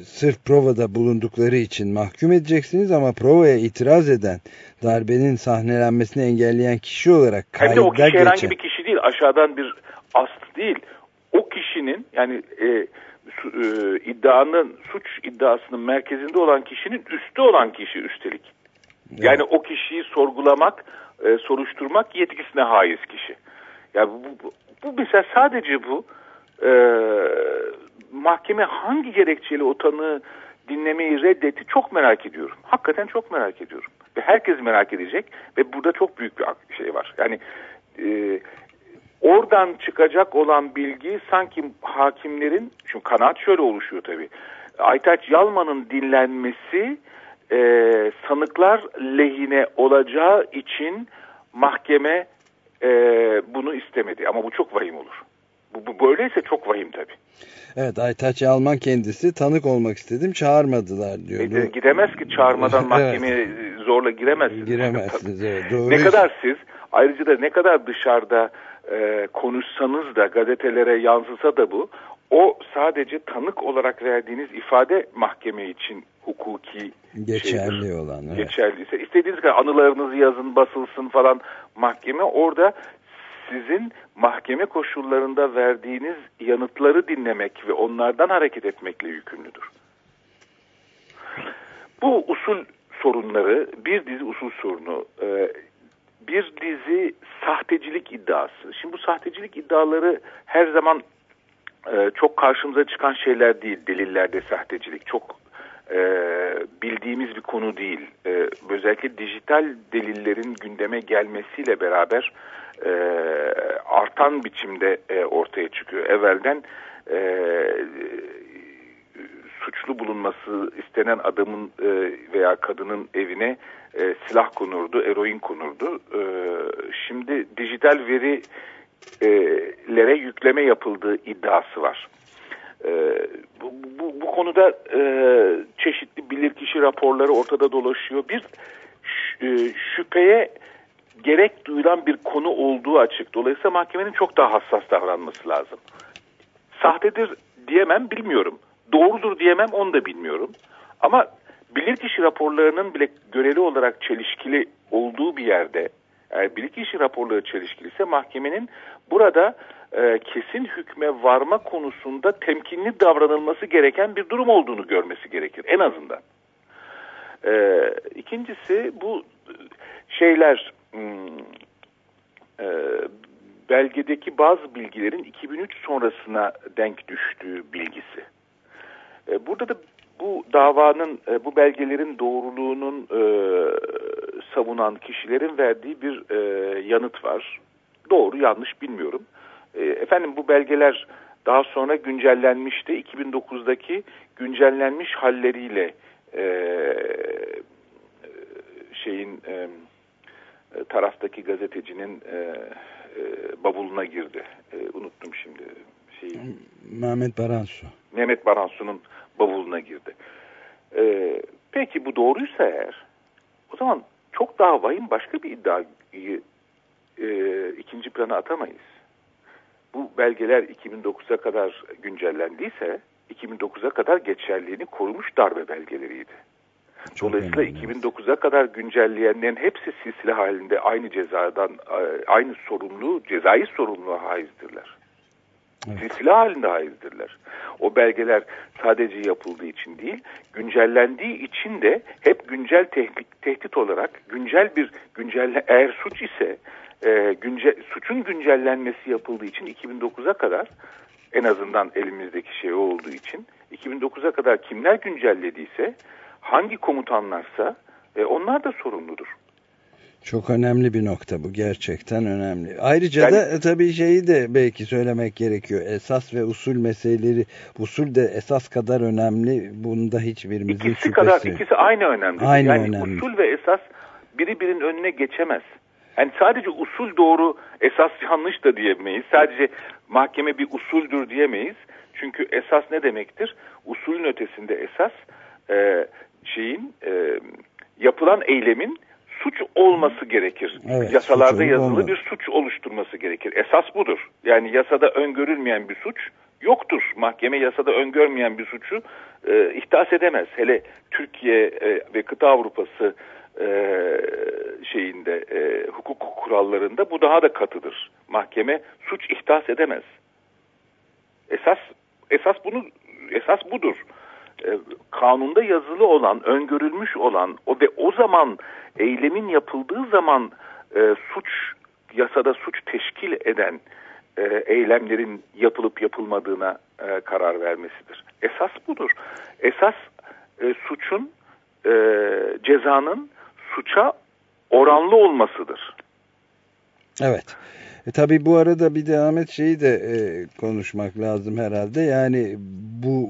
sırf provada bulundukları için mahkum edeceksiniz ama provaya itiraz eden darbenin sahnelenmesini engelleyen kişi olarak kayda geçen. o kişi geçen. herhangi bir kişi değil aşağıdan bir ast değil. O kişinin yani e, su, e, iddianın suç iddiasının merkezinde olan kişinin üstü olan kişi üstelik. Yani evet. o kişiyi sorgulamak, e, soruşturmak yetkisine haiz kişi. Yani bu, bu, bu mesela sadece bu e, mahkeme hangi gerekçeyle o tanığı dinlemeyi reddetti çok merak ediyorum. Hakikaten çok merak ediyorum. Ve herkes merak edecek ve burada çok büyük bir şey var. Yani e, oradan çıkacak olan bilgi sanki hakimlerin, çünkü kanaat şöyle oluşuyor tabii. Aytaç Yalman'ın dinlenmesi e, sanıklar lehine olacağı için mahkeme e, bunu istemedi. Ama bu çok vahim olur. Bu, bu böyleyse çok vahim tabii. Evet Aytaç Alman kendisi tanık olmak istedim çağırmadılar diyor. E, gidemez ki çağırmadan [laughs] mahkemeye evet. zorla giremezsiniz. Giremezsiniz [laughs] evet doğru. Ne kadar siz ayrıca da ne kadar dışarıda e, konuşsanız da gazetelere yansısa da bu o sadece tanık olarak verdiğiniz ifade mahkeme için hukuki geçerli şeydir. olan. Evet. Geçerliyse istediğiniz kadar anılarınızı yazın basılsın falan mahkeme orada sizin mahkeme koşullarında verdiğiniz yanıtları dinlemek ve onlardan hareket etmekle yükümlüdür. Bu usul sorunları, bir dizi usul sorunu, e, bir dizi sahtecilik iddiası. Şimdi bu sahtecilik iddiaları her zaman e, çok karşımıza çıkan şeyler değil delillerde sahtecilik. Çok e, bildiğimiz bir konu değil. Özellikle dijital delillerin gündeme gelmesiyle beraber e, artan biçimde e, ortaya çıkıyor. Evvelden e, suçlu bulunması istenen adamın e, veya kadının evine e, silah konurdu, eroin konurdu. E, şimdi dijital verilere yükleme yapıldığı iddiası var. E, bu, bu, bu konuda e, çeşitli bilirkişi raporları ortada dolaşıyor. Bir e, şüpheye gerek duyulan bir konu olduğu açık. Dolayısıyla mahkemenin çok daha hassas davranması lazım. Sahtedir diyemem bilmiyorum. Doğrudur diyemem onu da bilmiyorum. Ama bilirkişi raporlarının bile göreli olarak çelişkili olduğu bir yerde eğer bilirkişi raporları çelişkiliyse mahkemenin burada e, kesin hükme varma konusunda temkinli davranılması gereken bir durum olduğunu görmesi gerekir en azından. E, ikincisi bu şeyler e, belgedeki bazı bilgilerin 2003 sonrasına denk düştüğü bilgisi. E, burada da bu davanın, e, bu belgelerin doğruluğunun e, savunan kişilerin verdiği bir e, yanıt var. Doğru yanlış bilmiyorum. E, efendim bu belgeler daha sonra güncellenmişti. 2009'daki güncellenmiş halleriyle e, şeyin e, taraftaki gazetecinin e, e, bavuluna girdi. E, unuttum şimdi şeyi. Mehmet Baransu. Mehmet Baransu'nun bavuluna girdi. E, peki bu doğruysa eğer o zaman çok daha vahim başka bir iddiayı e, ikinci plana atamayız. Bu belgeler 2009'a kadar güncellendiyse 2009'a kadar geçerliğini korumuş darbe belgeleriydi. Dolayısıyla 2009'a kadar güncelleyenlerin hepsi silsile halinde aynı cezadan, aynı sorumluluğu, cezai sorumluluğa haizdirler. Evet. Silsile halinde haizdirler. O belgeler sadece yapıldığı için değil, güncellendiği için de hep güncel tehdit, tehdit olarak güncel bir güncelle eğer suç ise e, günce, suçun güncellenmesi yapıldığı için 2009'a kadar en azından elimizdeki şey olduğu için 2009'a kadar kimler güncellediyse hangi komutanlarsa e, onlar da sorumludur. Çok önemli bir nokta bu gerçekten önemli. Ayrıca yani, da e, tabii şeyi de belki söylemek gerekiyor. Esas ve usul meseleleri usul de esas kadar önemli. Bunda hiçbirimizin ikisi şüphesi. kadar ikisi aynı önemli. Aynı yani önemli. usul ve esas biri birinin önüne geçemez. Yani sadece usul doğru, esas yanlış da diyemeyiz. Sadece mahkeme bir usuldür diyemeyiz. Çünkü esas ne demektir? Usulün ötesinde esas e, şeyin e, yapılan eylemin suç olması gerekir. Evet, Yasalarda yazılı olmadı. bir suç oluşturması gerekir. Esas budur. Yani yasada öngörülmeyen bir suç yoktur. Mahkeme yasada öngörmeyen bir suçu e, ihdas edemez. Hele Türkiye e, ve kıta Avrupası e, şeyinde e, hukuk kurallarında bu daha da katıdır. Mahkeme suç ihdas edemez. Esas esas bunu esas budur. E, kanunda yazılı olan, öngörülmüş olan o ve o zaman eylemin yapıldığı zaman e, suç yasada suç teşkil eden e, eylemlerin yapılıp yapılmadığına e, karar vermesidir. Esas budur. Esas e, suçun e, cezanın suça oranlı olmasıdır. Evet. E, tabii bu arada bir de Ahmet şeyi de e, konuşmak lazım herhalde. Yani bu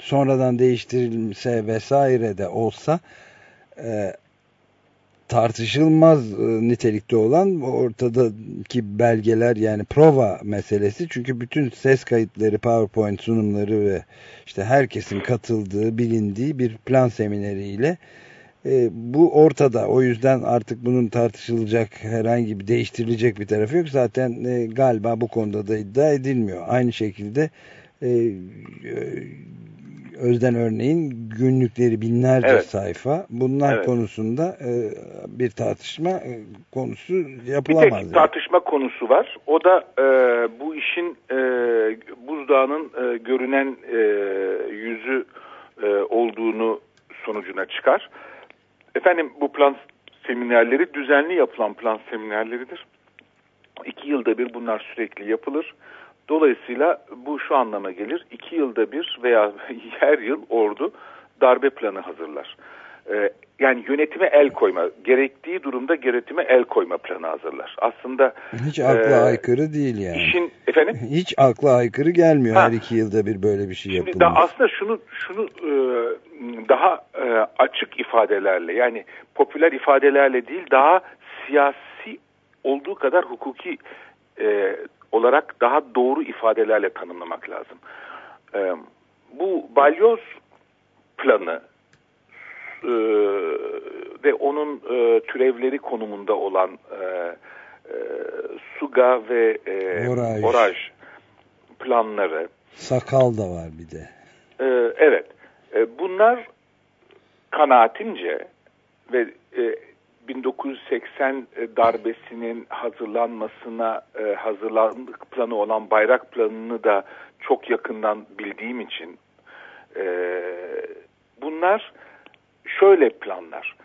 sonradan değiştirilse vesaire de olsa e, tartışılmaz e, nitelikte olan ortadaki belgeler yani prova meselesi. Çünkü bütün ses kayıtları PowerPoint sunumları ve işte herkesin katıldığı bilindiği bir plan semineriyle e, bu ortada. O yüzden artık bunun tartışılacak herhangi bir değiştirilecek bir tarafı yok. Zaten e, galiba bu konuda da iddia edilmiyor. Aynı şekilde e, Özden örneğin günlükleri binlerce evet. sayfa. Bunlar evet. konusunda e, bir tartışma e, konusu yapılamaz. Bir tek yani. tartışma konusu var. O da e, bu işin e, buzdağının e, görünen e, yüzü e, olduğunu sonucuna çıkar. Efendim bu plan seminerleri düzenli yapılan plan seminerleridir. İki yılda bir bunlar sürekli yapılır. Dolayısıyla bu şu anlama gelir. iki yılda bir veya [laughs] her yıl ordu darbe planı hazırlar. Ee, yani yönetime el koyma, gerektiği durumda yönetime el koyma planı hazırlar. Aslında hiç akla e, aykırı değil yani. İşin efendim? Hiç akla aykırı gelmiyor ha. her iki yılda bir böyle bir şey yapılması. Da aslında şunu şunu e, daha e, açık ifadelerle yani popüler ifadelerle değil daha siyasi olduğu kadar hukuki e, olarak daha doğru ifadelerle tanımlamak lazım. E, bu balyoz planı e, ve onun e, türevleri konumunda olan e, e, Suga ve e, Oraj. Oraj planları. Sakal da var bir de. E, evet. E, bunlar kanaatimce ve e, 1980 e, darbesinin hazırlanmasına e, hazırlandık planı olan bayrak planını da çok yakından bildiğim için e, bunlar şöyle planlar.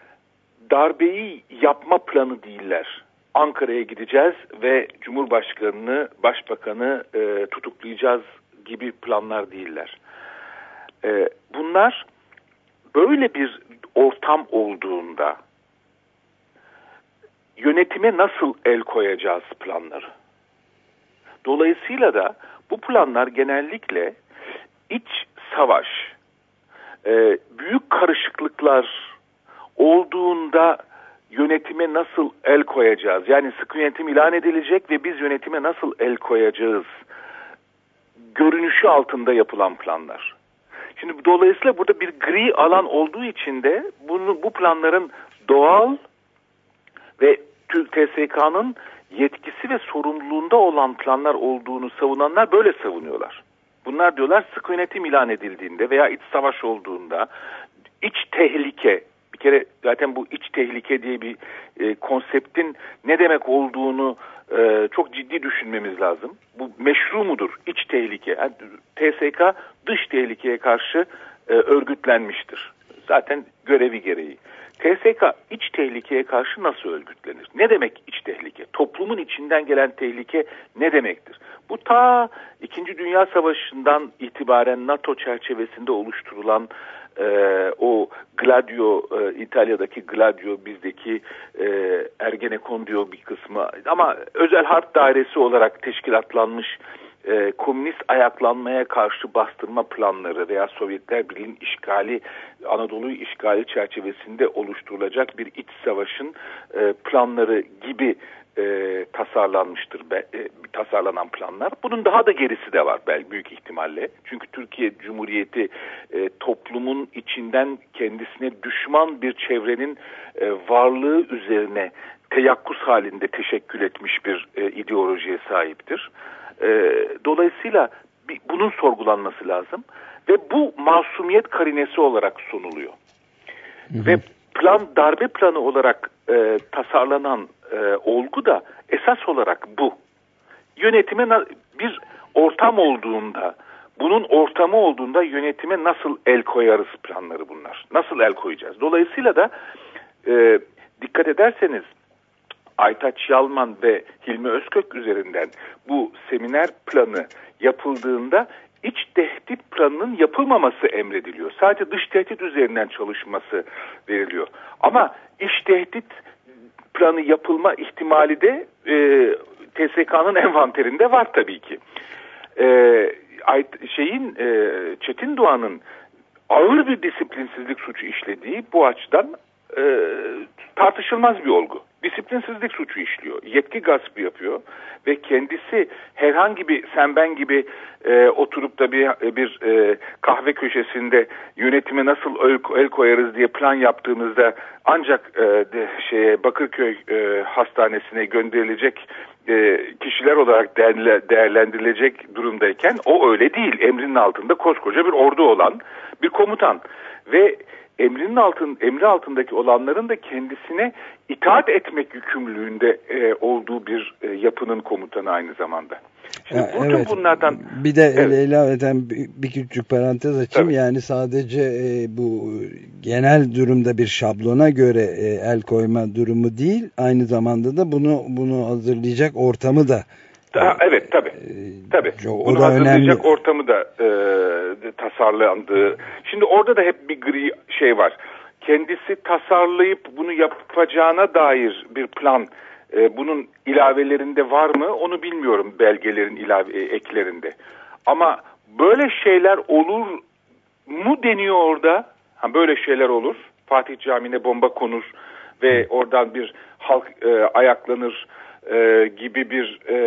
Darbeyi yapma planı değiller. Ankara'ya gideceğiz ve Cumhurbaşkanını, Başbakanı tutuklayacağız gibi planlar değiller. Bunlar böyle bir ortam olduğunda yönetime nasıl el koyacağız planları. Dolayısıyla da bu planlar genellikle iç savaş, e, büyük karışıklıklar olduğunda yönetime nasıl el koyacağız? Yani sıkı yönetim ilan edilecek ve biz yönetime nasıl el koyacağız? Görünüşü altında yapılan planlar. Şimdi dolayısıyla burada bir gri alan olduğu için de bunu, bu planların doğal ve TSK'nın yetkisi ve sorumluluğunda olan planlar olduğunu savunanlar böyle savunuyorlar. Bunlar diyorlar sıkı yönetim ilan edildiğinde veya iç savaş olduğunda, iç tehlike Bir kere zaten bu iç tehlike diye bir e, konseptin ne demek olduğunu e, çok ciddi düşünmemiz lazım. Bu meşru mudur iç tehlike? Yani, TSK dış tehlikeye karşı e, örgütlenmiştir. Zaten görevi gereği. TSK iç tehlikeye karşı nasıl örgütlenir? Ne demek iç tehlike? Toplumun içinden gelen tehlike ne demektir? Bu ta İkinci Dünya Savaşı'ndan itibaren NATO çerçevesinde oluşturulan e, o Gladio, e, İtalya'daki Gladio, bizdeki e, Ergenekon diyor bir kısmı ama özel harp dairesi olarak teşkilatlanmış e, komünist ayaklanmaya karşı bastırma planları veya Sovyetler Birliği'nin işgali, Anadolu'yu işgali çerçevesinde oluşturulacak bir iç savaşın e, planları gibi e, tasarlanmıştır be, e, tasarlanan planlar. Bunun daha da gerisi de var belki büyük ihtimalle. Çünkü Türkiye Cumhuriyeti e, toplumun içinden kendisine düşman bir çevrenin e, varlığı üzerine teyakkuz halinde teşekkül etmiş bir e, ideolojiye sahiptir. E, dolayısıyla bir, bunun sorgulanması lazım ve bu masumiyet karinesi olarak sunuluyor. Hı hı. Ve plan darbe planı olarak e, tasarlanan e, olgu da esas olarak bu. Yönetime bir ortam olduğunda, bunun ortamı olduğunda yönetime nasıl el koyarız planları bunlar. Nasıl el koyacağız? Dolayısıyla da e, dikkat ederseniz Aytaç Yalman ve Hilmi Özkök üzerinden bu seminer planı yapıldığında iç tehdit planının yapılmaması emrediliyor. Sadece dış tehdit üzerinden çalışması veriliyor. Ama iç tehdit planı yapılma ihtimali de e, TSK'nın [laughs] envanterinde var tabii ki. E, şeyin e, Çetin Doğan'ın ağır bir disiplinsizlik suçu işlediği bu açıdan e, tartışılmaz bir olgu. Disiplinsizlik suçu işliyor. Yetki gaspı yapıyor ve kendisi herhangi bir sen ben gibi e, oturup da bir, bir e, kahve köşesinde yönetime nasıl el, el koyarız diye plan yaptığımızda ancak e, de, şeye Bakırköy e, hastanesine gönderilecek e, kişiler olarak değerli, değerlendirilecek durumdayken o öyle değil. Emrinin altında koskoca bir ordu olan bir komutan ve emrinin altın emri altındaki olanların da kendisine itaat etmek yükümlülüğünde e, olduğu bir e, yapının komutanı aynı zamanda. Şimdi ya, bütün evet. bunlardan bir de evet. ilaveten bir, bir küçük parantez açayım. Tabii. Yani sadece e, bu genel durumda bir şablona göre e, el koyma durumu değil, aynı zamanda da bunu bunu hazırlayacak ortamı da daha, evet tabi. Ee, tabi. Bunu hazırlayacak önemli. ortamı da e, tasarlandığı. Şimdi orada da hep bir gri şey var. Kendisi tasarlayıp bunu yapacağına dair bir plan e, bunun ilavelerinde var mı onu bilmiyorum belgelerin ilave e, eklerinde. Ama böyle şeyler olur mu deniyor orada? Ha, böyle şeyler olur. Fatih Camii'ne bomba konur ve oradan bir halk e, ayaklanır e, gibi bir e,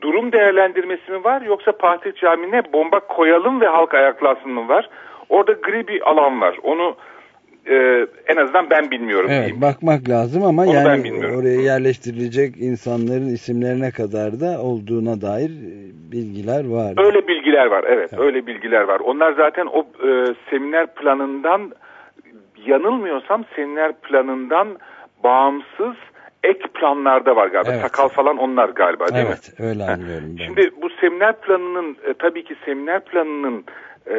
durum değerlendirmesi mi var yoksa Fatih Camii'ne bomba koyalım ve halk ayaklansın mı var? Orada gri bir alan var. Onu e, en azından ben bilmiyorum. Evet, diyeyim. bakmak lazım ama Onu yani oraya yerleştirilecek insanların isimlerine kadar da olduğuna dair bilgiler var. Öyle bilgiler var evet, evet. öyle bilgiler var. Onlar zaten o e, seminer planından yanılmıyorsam seminer planından bağımsız ek planlarda var galiba. Evet. Sakal falan onlar galiba değil evet, mi? Evet öyle anlıyorum ben. Şimdi bu seminer planının e, tabii ki seminer planının e,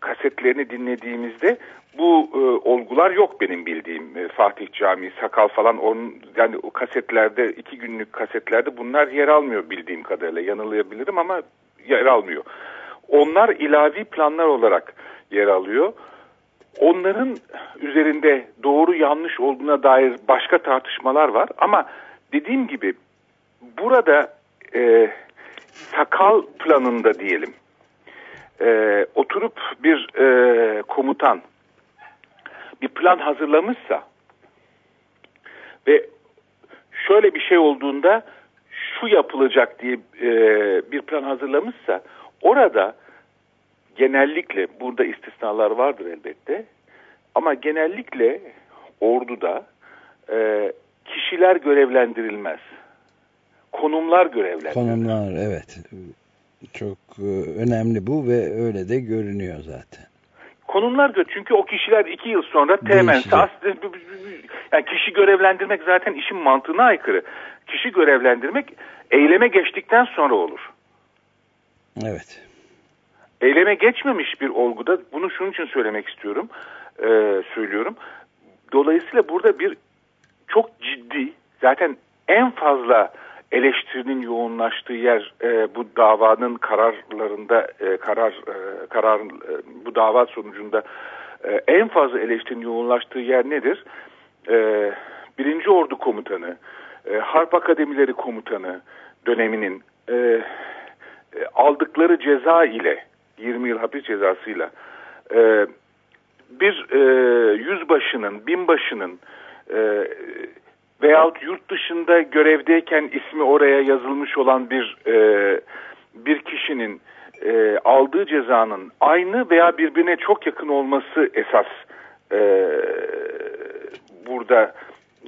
kasetlerini dinlediğimizde bu e, olgular yok benim bildiğim. E, Fatih Camii, Sakal falan onun yani o kasetlerde iki günlük kasetlerde bunlar yer almıyor bildiğim kadarıyla. Yanılabilirim ama yer almıyor. Onlar ilavi planlar olarak yer alıyor onların üzerinde doğru yanlış olduğuna dair başka tartışmalar var. Ama dediğim gibi burada e, sakal planında diyelim e, oturup bir e, komutan bir plan hazırlamışsa ve şöyle bir şey olduğunda şu yapılacak diye e, bir plan hazırlamışsa orada genellikle burada istisnalar vardır elbette ama genellikle orduda e, kişiler görevlendirilmez. Konumlar görevlendirilmez. Konumlar evet. Çok e, önemli bu ve öyle de görünüyor zaten. Konumlar gö çünkü o kişiler iki yıl sonra temense yani kişi görevlendirmek zaten işin mantığına aykırı. Kişi görevlendirmek eyleme geçtikten sonra olur. Evet. Eyleme geçmemiş bir olguda bunu şunun için söylemek istiyorum, e, söylüyorum. Dolayısıyla burada bir çok ciddi zaten en fazla eleştirinin yoğunlaştığı yer e, bu davanın kararlarında e, karar e, karar e, bu dava sonucunda e, en fazla eleştirinin yoğunlaştığı yer nedir? E, Birinci Ordu Komutanı, e, Harp Akademileri Komutanı döneminin e, e, aldıkları ceza ile 20 yıl hapis cezasıyla e, bir e, yüzbaşının, binbaşının e, veyahut yurt dışında görevdeyken ismi oraya yazılmış olan bir e, bir kişinin e, aldığı cezanın aynı veya birbirine çok yakın olması esas e, burada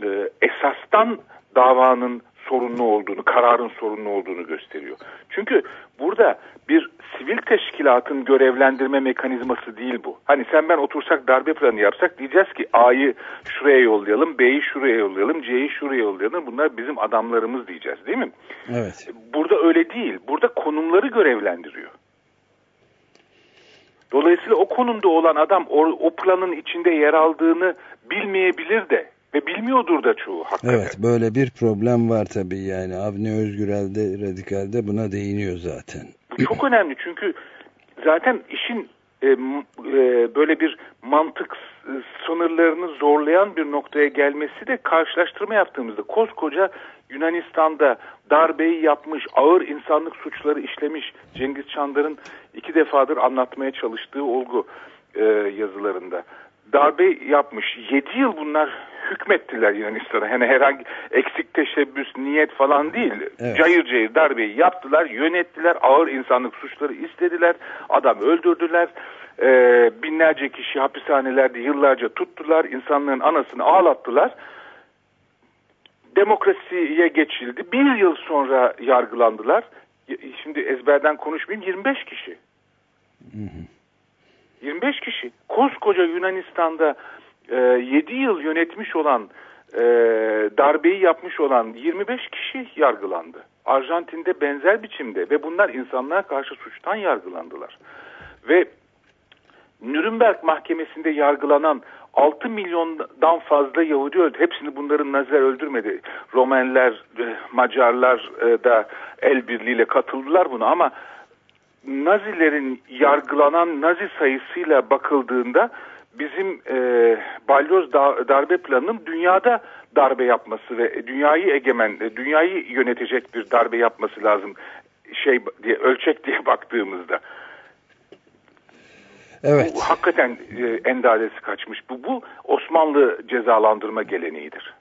e, esastan davanın sorunlu olduğunu, kararın sorunlu olduğunu gösteriyor. Çünkü burada bir sivil teşkilatın görevlendirme mekanizması değil bu. Hani sen ben otursak darbe planı yapsak diyeceğiz ki A'yı şuraya yollayalım, B'yi şuraya yollayalım, C'yi şuraya yollayalım. Bunlar bizim adamlarımız diyeceğiz değil mi? Evet. Burada öyle değil. Burada konumları görevlendiriyor. Dolayısıyla o konumda olan adam o, o planın içinde yer aldığını bilmeyebilir de ve bilmiyordur da çoğu hakikaten. Evet böyle bir problem var tabii yani Avni Özgürel'de Radikal'de buna değiniyor zaten. Bu çok [clears throat] önemli çünkü zaten işin e, e, böyle bir mantık sınırlarını zorlayan bir noktaya gelmesi de karşılaştırma yaptığımızda koskoca Yunanistan'da darbeyi yapmış, ağır insanlık suçları işlemiş Cengiz Çandar'ın iki defadır anlatmaya çalıştığı olgu e, yazılarında. Darbe yapmış. Yedi yıl bunlar hükmettiler Yunanistan'a. Yani herhangi eksik teşebbüs, niyet falan değil. Evet. Cayır cayır darbeyi yaptılar, yönettiler, ağır insanlık suçları istediler, adam öldürdüler. Ee, binlerce kişi hapishanelerde yıllarca tuttular, insanlığın anasını ağlattılar. Demokrasiye geçildi. Bir yıl sonra yargılandılar. Şimdi ezberden konuşmayayım 25 kişi. Hı hı. 25 kişi. Koskoca Yunanistan'da e, 7 yıl yönetmiş olan e, darbeyi yapmış olan 25 kişi yargılandı. Arjantin'de benzer biçimde ve bunlar insanlığa karşı suçtan yargılandılar. Ve Nürnberg mahkemesinde yargılanan 6 milyondan fazla Yahudi öldü. Hepsini bunların Naziler öldürmedi. Romenler, e, Macarlar e, da el birliğiyle katıldılar buna ama Nazilerin yargılanan Nazi sayısıyla bakıldığında bizim e, balyoz darbe planının dünyada darbe yapması ve dünyayı egemen, e, dünyayı yönetecek bir darbe yapması lazım şey diye ölçek diye [laughs] baktığımızda. Evet. Bu hakikaten e, endalesi kaçmış. Bu, bu Osmanlı cezalandırma geleneğidir.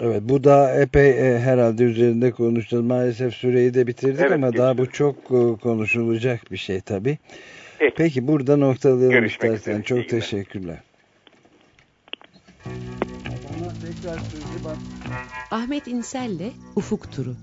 Evet bu da epey e, herhalde üzerinde konuşacağız. Maalesef süreyi de bitirdik evet, ama geçtim. daha bu çok e, konuşulacak bir şey tabii. Peki, Peki burada noktalayalım Görüşmek istersen. Üzere. Çok teşekkürler. Ahmet İnsel'le Ufuk Turu.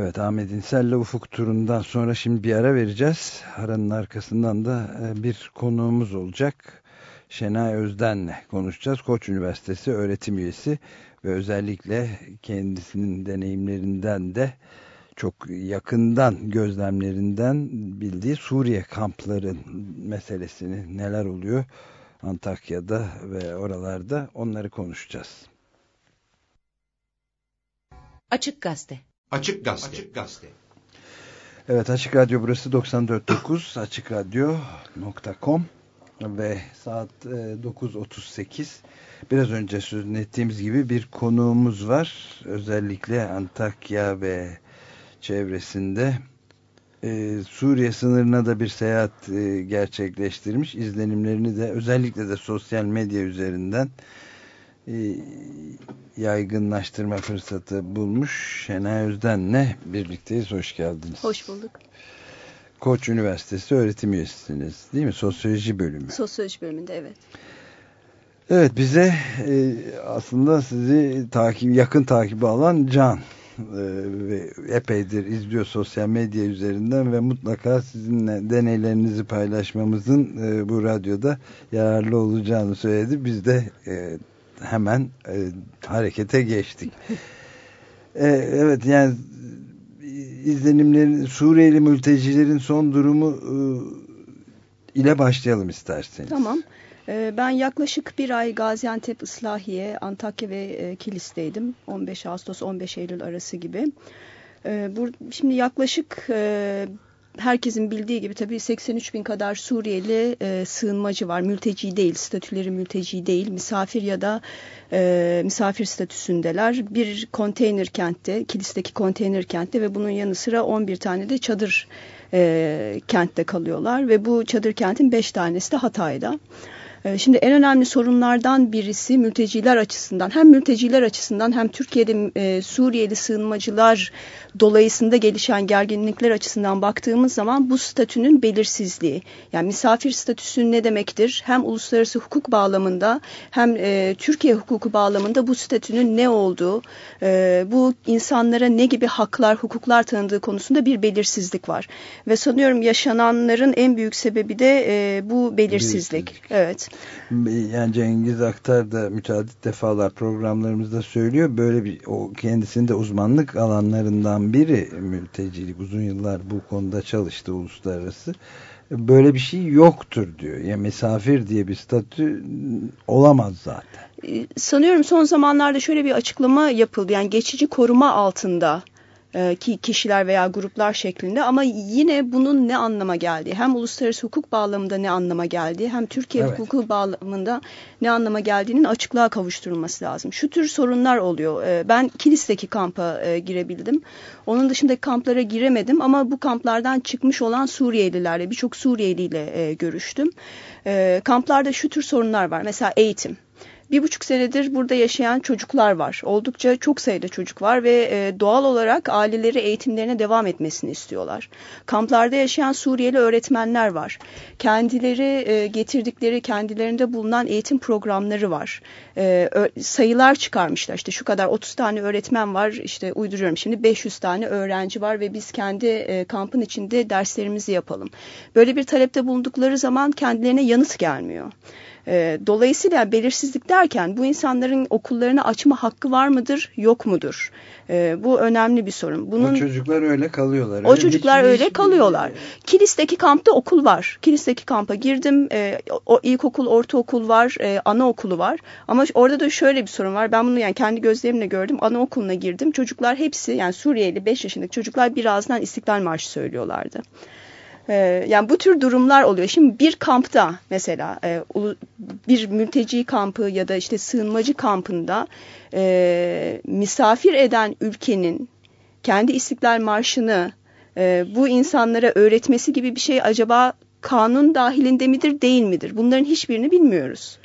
Evet Ahmet İnsel'le Ufuk turundan sonra şimdi bir ara vereceğiz. Aranın arkasından da e, bir konuğumuz olacak. Şenay Özden'le konuşacağız. Koç Üniversitesi öğretim üyesi ve özellikle kendisinin deneyimlerinden de çok yakından gözlemlerinden bildiği Suriye kampları meselesini neler oluyor Antakya'da ve oralarda onları konuşacağız. Açık Gazete Açık Gazete. Açık Gazete. Evet Açık Radyo burası 94.9 [clears throat] açıkradyo.com ve saat 9.38 e, biraz önce sözünü ettiğimiz gibi bir konuğumuz var. Özellikle Antakya ve çevresinde e, Suriye sınırına da bir seyahat e, gerçekleştirmiş. izlenimlerini de özellikle de sosyal medya üzerinden yaygınlaştırma fırsatı bulmuş Şenay Özden'le birlikteyiz. Hoş geldiniz. Hoş bulduk. Koç Üniversitesi öğretim üyesisiniz değil mi? Sosyoloji bölümü. Sosyoloji bölümünde evet. Evet bize e, aslında sizi takip yakın takibi alan Can e, ve epeydir izliyor sosyal medya üzerinden ve mutlaka sizinle deneylerinizi paylaşmamızın e, bu radyoda yararlı olacağını söyledi. Biz de e, hemen e, harekete geçtik. e, evet yani izlenimlerin Suriyeli mültecilerin son durumu e, ile başlayalım isterseniz. Tamam. Ee, ben yaklaşık bir ay Gaziantep, Islahiye, Antakya ve e, Kilis'teydim. 15 Ağustos 15 Eylül arası gibi. Ee, şimdi yaklaşık e, herkesin bildiği gibi tabii 83 bin kadar Suriyeli e, sığınmacı var. Mülteci değil, statüleri mülteci değil. Misafir ya da misafir statüsündeler. Bir konteyner kentte, Kilis'teki konteyner kentte ve bunun yanı sıra 11 tane de çadır kentte kalıyorlar. Ve bu çadır kentin 5 tanesi de Hatay'da. Ee, şimdi en önemli sorunlardan birisi mülteciler açısından hem mülteciler açısından hem Türkiye'de e, Suriyeli sığınmacılar dolayısında gelişen gerginlikler açısından baktığımız zaman bu statünün belirsizliği. Yani misafir statüsü ne demektir? Hem uluslararası hukuk bağlamında hem e, Türkiye hukuku bağlamında bu statünün ne olduğu, e, bu insanlara ne gibi haklar, hukuklar tanıdığı konusunda bir belirsizlik var. Ve sanıyorum yaşananların en büyük sebebi de e, bu belirsizlik. belirsizlik. Evet. Yani Cengiz Aktar da müteadit defalar programlarımızda söylüyor. Böyle bir o kendisinde uzmanlık alanlarından biri mültecilik uzun yıllar bu konuda çalıştı uluslararası. Böyle bir şey yoktur diyor. Yani misafir diye bir statü olamaz zaten. Ee, sanıyorum son zamanlarda şöyle bir açıklama yapıldı. Yani geçici koruma altında ki kişiler veya gruplar şeklinde ama yine bunun ne anlama geldiği hem uluslararası hukuk bağlamında ne anlama geldiği hem Türkiye evet. hukuku bağlamında ne anlama geldiğinin açıklığa kavuşturulması lazım. Şu tür sorunlar oluyor. E, ben Kilis'teki kampa e, girebildim. Onun dışındaki kamplara giremedim ama bu kamplardan çıkmış olan Suriyelilerle birçok Suriyeliyle görüştüm. Kamplarda şu tür sorunlar var. Mesela eğitim bir buçuk senedir burada yaşayan çocuklar var. Oldukça çok sayıda çocuk var ve e, doğal olarak aileleri eğitimlerine devam etmesini istiyorlar. Kamplarda yaşayan Suriyeli öğretmenler var. Kendileri e, getirdikleri kendilerinde bulunan eğitim programları var. E, sayılar çıkarmışlar. İşte şu kadar 30 tane öğretmen var. İşte uyduruyorum şimdi 500 tane öğrenci var ve biz kendi e, kampın içinde derslerimizi yapalım. Böyle bir talepte bulundukları zaman kendilerine yanıt gelmiyor. E, dolayısıyla belirsizlik derken bu insanların okullarını açma hakkı var mıdır, yok mudur? E, bu önemli bir sorun. Bunun, o çocuklar öyle kalıyorlar. O çocuklar hiç, öyle hiç, kalıyorlar. Kilis'teki kampta okul var. Kilis'teki kampa girdim. E, o ilkokul, ortaokul var, e, anaokulu var. Ama orada da şöyle bir sorun var. Ben bunu yani kendi gözlerimle gördüm. Anaokuluna girdim. Çocuklar hepsi yani Suriyeli 5 yaşındaki çocuklar birazdan İstiklal Marşı söylüyorlardı. Ee, yani bu tür durumlar oluyor. Şimdi bir kampta mesela e, bir mülteci kampı ya da işte sığınmacı kampında e, misafir eden ülkenin kendi İstiklal Marşı'nı e, bu insanlara öğretmesi gibi bir şey acaba kanun dahilinde midir değil midir? Bunların hiçbirini bilmiyoruz.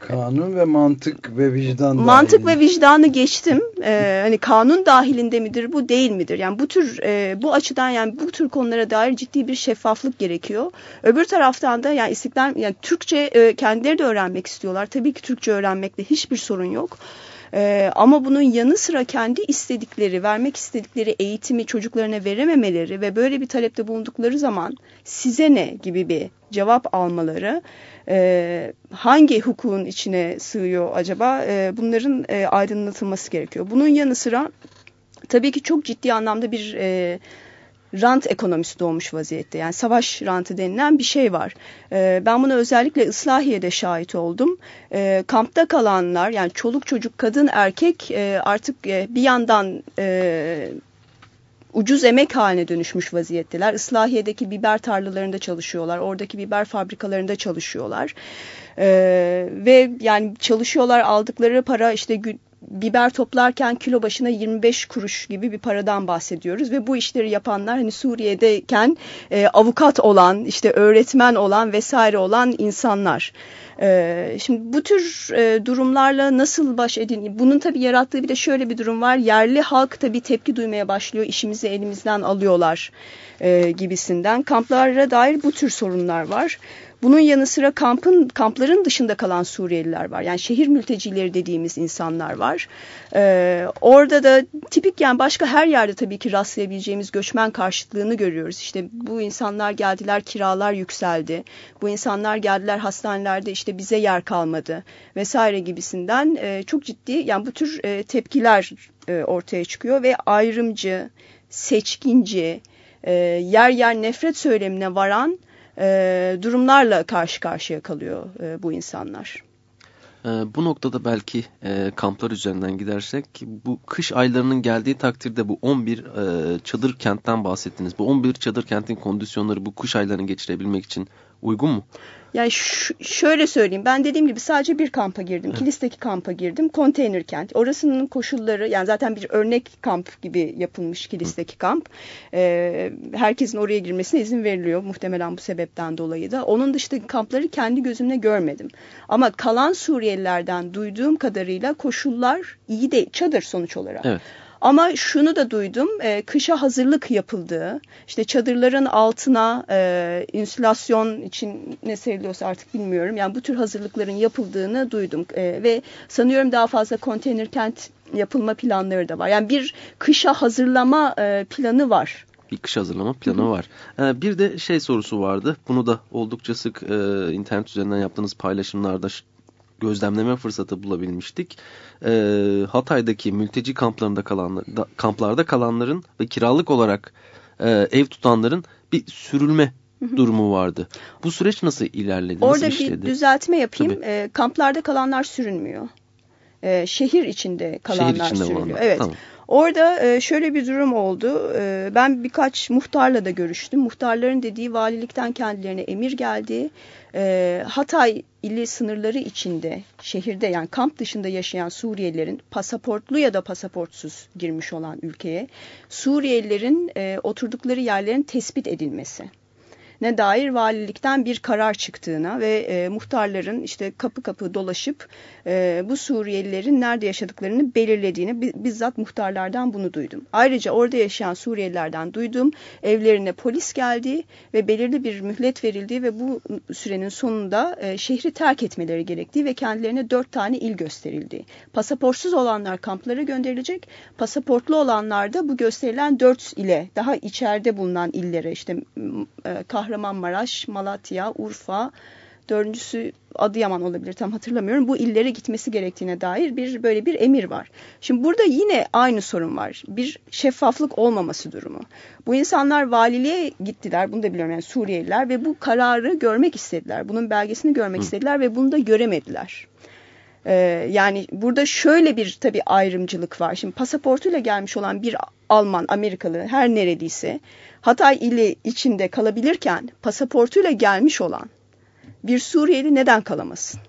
Kanun ve mantık ve vicdan Mantık dahilinde. ve vicdanı geçtim. Ee, hani kanun dahilinde midir bu değil midir? Yani bu tür e, bu açıdan yani bu tür konulara dair ciddi bir şeffaflık gerekiyor. Öbür taraftan da yani istiklal yani Türkçe e, kendileri de öğrenmek istiyorlar. Tabii ki Türkçe öğrenmekte hiçbir sorun yok. Ee, ama bunun yanı sıra kendi istedikleri, vermek istedikleri eğitimi çocuklarına verememeleri ve böyle bir talepte bulundukları zaman size ne gibi bir cevap almaları e, hangi hukukun içine sığıyor acaba e, bunların e, aydınlatılması gerekiyor. Bunun yanı sıra tabii ki çok ciddi anlamda bir e, rant ekonomisi doğmuş vaziyette. Yani savaş rantı denilen bir şey var. E, ben buna özellikle Islahiye'de şahit oldum. E, kampta kalanlar yani çoluk çocuk kadın erkek e, artık e, bir yandan e, ucuz emek haline dönüşmüş vaziyetteler. Islahiye'deki biber tarlalarında çalışıyorlar. Oradaki biber fabrikalarında çalışıyorlar. Ee, ve yani çalışıyorlar aldıkları para işte biber toplarken kilo başına 25 kuruş gibi bir paradan bahsediyoruz ve bu işleri yapanlar hani Suriye'deyken e, avukat olan işte öğretmen olan vesaire olan insanlar. E, şimdi bu tür e, durumlarla nasıl baş edin? Bunun tabii yarattığı bir de şöyle bir durum var. Yerli halk tabii tepki duymaya başlıyor. İşimizi elimizden alıyorlar e, gibisinden. Kamplara dair bu tür sorunlar var. Bunun yanı sıra kampın kampların dışında kalan Suriyeliler var. Yani şehir mültecileri dediğimiz insanlar var. Ee, orada da tipik yani başka her yerde tabii ki rastlayabileceğimiz göçmen karşıtlığını görüyoruz. İşte bu insanlar geldiler kiralar yükseldi. Bu insanlar geldiler hastanelerde işte bize yer kalmadı vesaire gibisinden e, çok ciddi yani bu tür e, tepkiler e, ortaya çıkıyor ve ayrımcı, seçkinci, e, yer yer nefret söylemine varan e, durumlarla karşı karşıya kalıyor e, bu insanlar. E, bu noktada belki e, kamplar üzerinden gidersek bu kış aylarının geldiği takdirde bu 11 e, çadır kentten bahsettiniz. Bu 11 çadır kentin kondisyonları bu kış aylarını geçirebilmek için uygun mu? Yani şöyle söyleyeyim ben dediğim gibi sadece bir kampa girdim. Evet. Kilis'teki kampa girdim. Konteyner kent. Orasının koşulları yani zaten bir örnek kamp gibi yapılmış Kilis'teki Hı. kamp. Ee, herkesin oraya girmesine izin veriliyor muhtemelen bu sebepten dolayı da. Onun dışındaki kampları kendi gözümle görmedim. Ama kalan Suriyelilerden duyduğum kadarıyla koşullar iyi değil. Çadır sonuç olarak. Evet. Ama şunu da duydum, e, kışa hazırlık yapıldığı, işte çadırların altına e, insülasyon için ne seriliyorsa artık bilmiyorum. Yani bu tür hazırlıkların yapıldığını duydum e, ve sanıyorum daha fazla konteyner kent yapılma planları da var. Yani bir kışa hazırlama e, planı var bir kış hazırlama planı Hı -hı. var. Ee, bir de şey sorusu vardı. Bunu da oldukça sık e, internet üzerinden yaptığınız paylaşımlarda gözlemleme fırsatı bulabilmiştik. E, Hatay'daki mülteci kamplarında kalanlar, da, kamplarda kalanların ve kiralık olarak e, ev tutanların bir sürülme durumu vardı. Bu süreç nasıl ilerledi? Orada nasıl bir düzeltme yapayım. E, kamplarda kalanlar sürünmüyor. E, şehir içinde kalanlar şehir içinde sürülüyor. Olanlar. Evet. Tamam. Orada e, şöyle bir durum oldu. E, ben birkaç muhtarla da görüştüm. Muhtarların dediği valilikten kendilerine emir geldi. E, Hatay ili sınırları içinde şehirde yani kamp dışında yaşayan Suriyelilerin pasaportlu ya da pasaportsuz girmiş olan ülkeye Suriyelilerin oturdukları yerlerin tespit edilmesi ne dair valilikten bir karar çıktığına ve e, muhtarların işte kapı kapı dolaşıp e, bu Suriyelilerin nerede yaşadıklarını belirlediğini bizzat muhtarlardan bunu duydum. Ayrıca orada yaşayan Suriyelilerden duydum evlerine polis geldi ve belirli bir mühlet verildi ve bu sürenin sonunda e, şehri terk etmeleri gerektiği ve kendilerine dört tane il gösterildi. Pasaportsuz olanlar kamplara gönderilecek, pasaportlu olanlar da bu gösterilen dört ile daha içeride bulunan illere işte e, Kahramanmaraş, Malatya, Urfa, dördüncüsü Adıyaman olabilir tam hatırlamıyorum. Bu illere gitmesi gerektiğine dair bir böyle bir emir var. Şimdi burada yine aynı sorun var. Bir şeffaflık olmaması durumu. Bu insanlar valiliğe gittiler. Bunu da biliyorum yani Suriyeliler ve bu kararı görmek istediler. Bunun belgesini görmek Hı. istediler ve bunu da göremediler. Ee, yani burada şöyle bir tabii ayrımcılık var. Şimdi pasaportuyla gelmiş olan bir Alman, Amerikalı her neredeyse Hatay ili içinde kalabilirken pasaportuyla gelmiş olan bir Suriyeli neden kalamasın?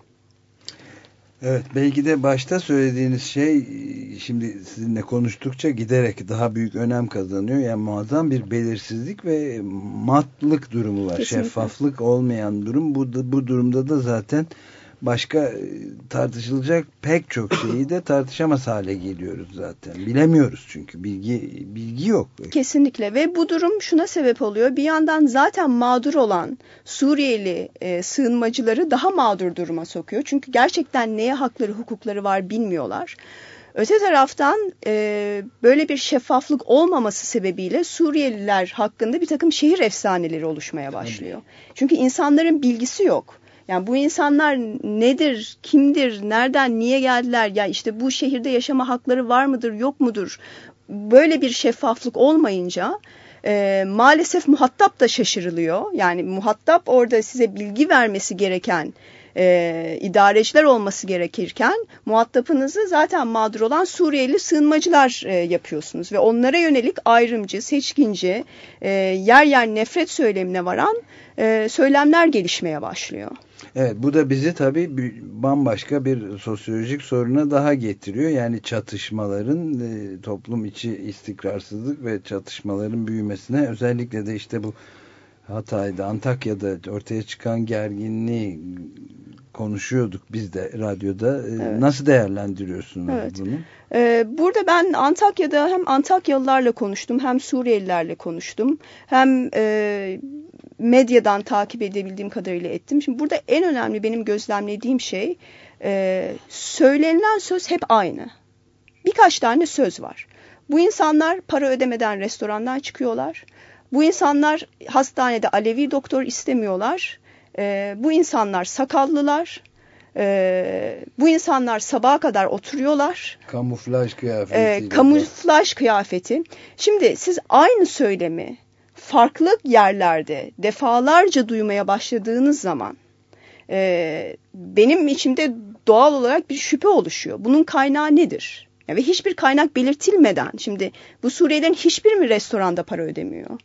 Evet belki de başta söylediğiniz şey şimdi sizinle konuştukça giderek daha büyük önem kazanıyor. Yani muazzam bir belirsizlik ve matlık durumu var. Kesinlikle. Şeffaflık olmayan durum. Bu, bu durumda da zaten başka e, tartışılacak pek çok şeyi de tartışamaz hale geliyoruz zaten. Bilemiyoruz çünkü bilgi bilgi yok. Kesinlikle ve bu durum şuna sebep oluyor. Bir yandan zaten mağdur olan Suriyeli e, sığınmacıları daha mağdur duruma sokuyor. Çünkü gerçekten neye hakları hukukları var bilmiyorlar. Öte taraftan e, böyle bir şeffaflık olmaması sebebiyle Suriyeliler hakkında bir takım şehir efsaneleri oluşmaya başlıyor. Çünkü insanların bilgisi yok. Yani bu insanlar nedir, kimdir, nereden, niye geldiler? Ya işte bu şehirde yaşama hakları var mıdır, yok mudur? Böyle bir şeffaflık olmayınca e, maalesef muhatap da şaşırılıyor. Yani muhatap orada size bilgi vermesi gereken e, idareciler olması gerekirken muhatapınızı zaten mağdur olan Suriyeli sığınmacılar e, yapıyorsunuz ve onlara yönelik ayrımcı, seçkinci, e, yer yer nefret söylemine varan e, söylemler gelişmeye başlıyor. Evet bu da bizi tabii bambaşka bir sosyolojik soruna daha getiriyor. Yani çatışmaların e, toplum içi istikrarsızlık ve çatışmaların büyümesine özellikle de işte bu Hatay'da, Antakya'da ortaya çıkan gerginliği konuşuyorduk biz de radyoda. E, evet. Nasıl değerlendiriyorsunuz evet. bunu? Ee, burada ben Antakya'da hem Antakyalılarla konuştum hem Suriyelilerle konuştum. Hem e, medyadan takip edebildiğim kadarıyla ettim. Şimdi burada en önemli benim gözlemlediğim şey e, söylenilen söz hep aynı. Birkaç tane söz var. Bu insanlar para ödemeden restorandan çıkıyorlar. Bu insanlar hastanede Alevi doktor istemiyorlar. E, bu insanlar sakallılar. E, bu insanlar sabaha kadar oturuyorlar. Kamuflaj kıyafeti. E, kamuflaj kıyafeti. Şimdi siz aynı söylemi farklı yerlerde defalarca duymaya başladığınız zaman e, benim içimde doğal olarak bir şüphe oluşuyor. Bunun kaynağı nedir? Yani ve hiçbir kaynak belirtilmeden şimdi bu Suriyelilerin hiçbir mi restoranda para ödemiyor?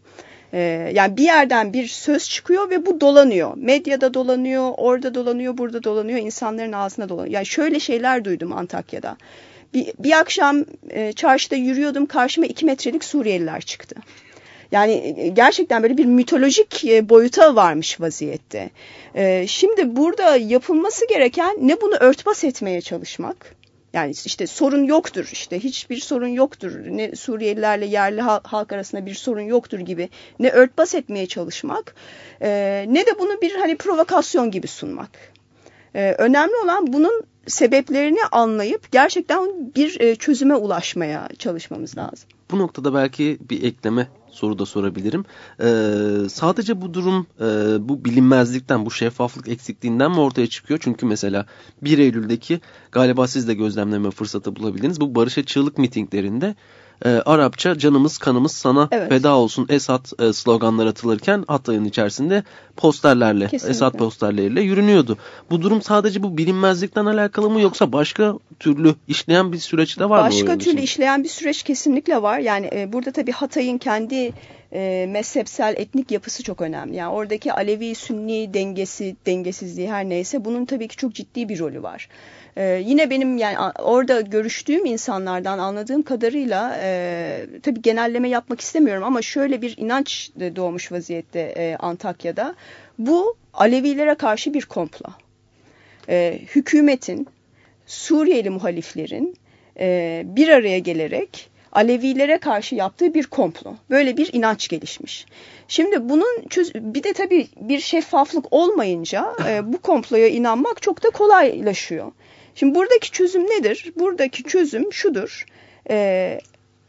Ee, yani bir yerden bir söz çıkıyor ve bu dolanıyor. Medyada dolanıyor, orada dolanıyor, burada dolanıyor, insanların ağzına dolanıyor. Yani şöyle şeyler duydum Antakya'da. Bir, bir akşam e, çarşıda yürüyordum, karşıma iki metrelik Suriyeliler çıktı. Yani e, gerçekten böyle bir mitolojik e, boyuta varmış vaziyette. E, şimdi burada yapılması gereken ne bunu örtbas etmeye çalışmak yani işte sorun yoktur işte hiçbir sorun yoktur ne Suriyelilerle yerli halk arasında bir sorun yoktur gibi ne örtbas etmeye çalışmak ne de bunu bir hani provokasyon gibi sunmak. Önemli olan bunun sebeplerini anlayıp gerçekten bir çözüme ulaşmaya çalışmamız lazım. Bu noktada belki bir ekleme soru da sorabilirim. Ee, sadece bu durum e, bu bilinmezlikten, bu şeffaflık eksikliğinden mi ortaya çıkıyor? Çünkü mesela 1 Eylül'deki galiba siz de gözlemleme fırsatı bulabildiniz. Bu barışa çığlık mitinglerinde e, Arapça canımız kanımız sana evet. feda olsun Esat e, sloganlar atılırken Hatay'ın içerisinde posterlerle Kesinlikle. Esat posterleriyle yürünüyordu. Bu durum sadece bu bilinmezlikten alakalı mı yoksa başka türlü işleyen bir süreç de var başka mı? Başka türlü için? işleyen bir süreç kesinlikle var. Yani e, burada tabii Hatay'ın kendi e, mezhepsel etnik yapısı çok önemli. Yani oradaki Alevi Sünni dengesi dengesizliği her neyse bunun tabii ki çok ciddi bir rolü var. Ee, yine benim yani orada görüştüğüm insanlardan anladığım kadarıyla e, tabii genelleme yapmak istemiyorum ama şöyle bir inanç doğmuş vaziyette e, Antakya'da. Bu Alevilere karşı bir komplo. E, hükümetin, Suriyeli muhaliflerin e, bir araya gelerek Alevilere karşı yaptığı bir komplo. Böyle bir inanç gelişmiş. Şimdi bunun bir de tabii bir şeffaflık olmayınca e, bu komploya inanmak çok da kolaylaşıyor. Şimdi buradaki çözüm nedir? Buradaki çözüm şudur. E,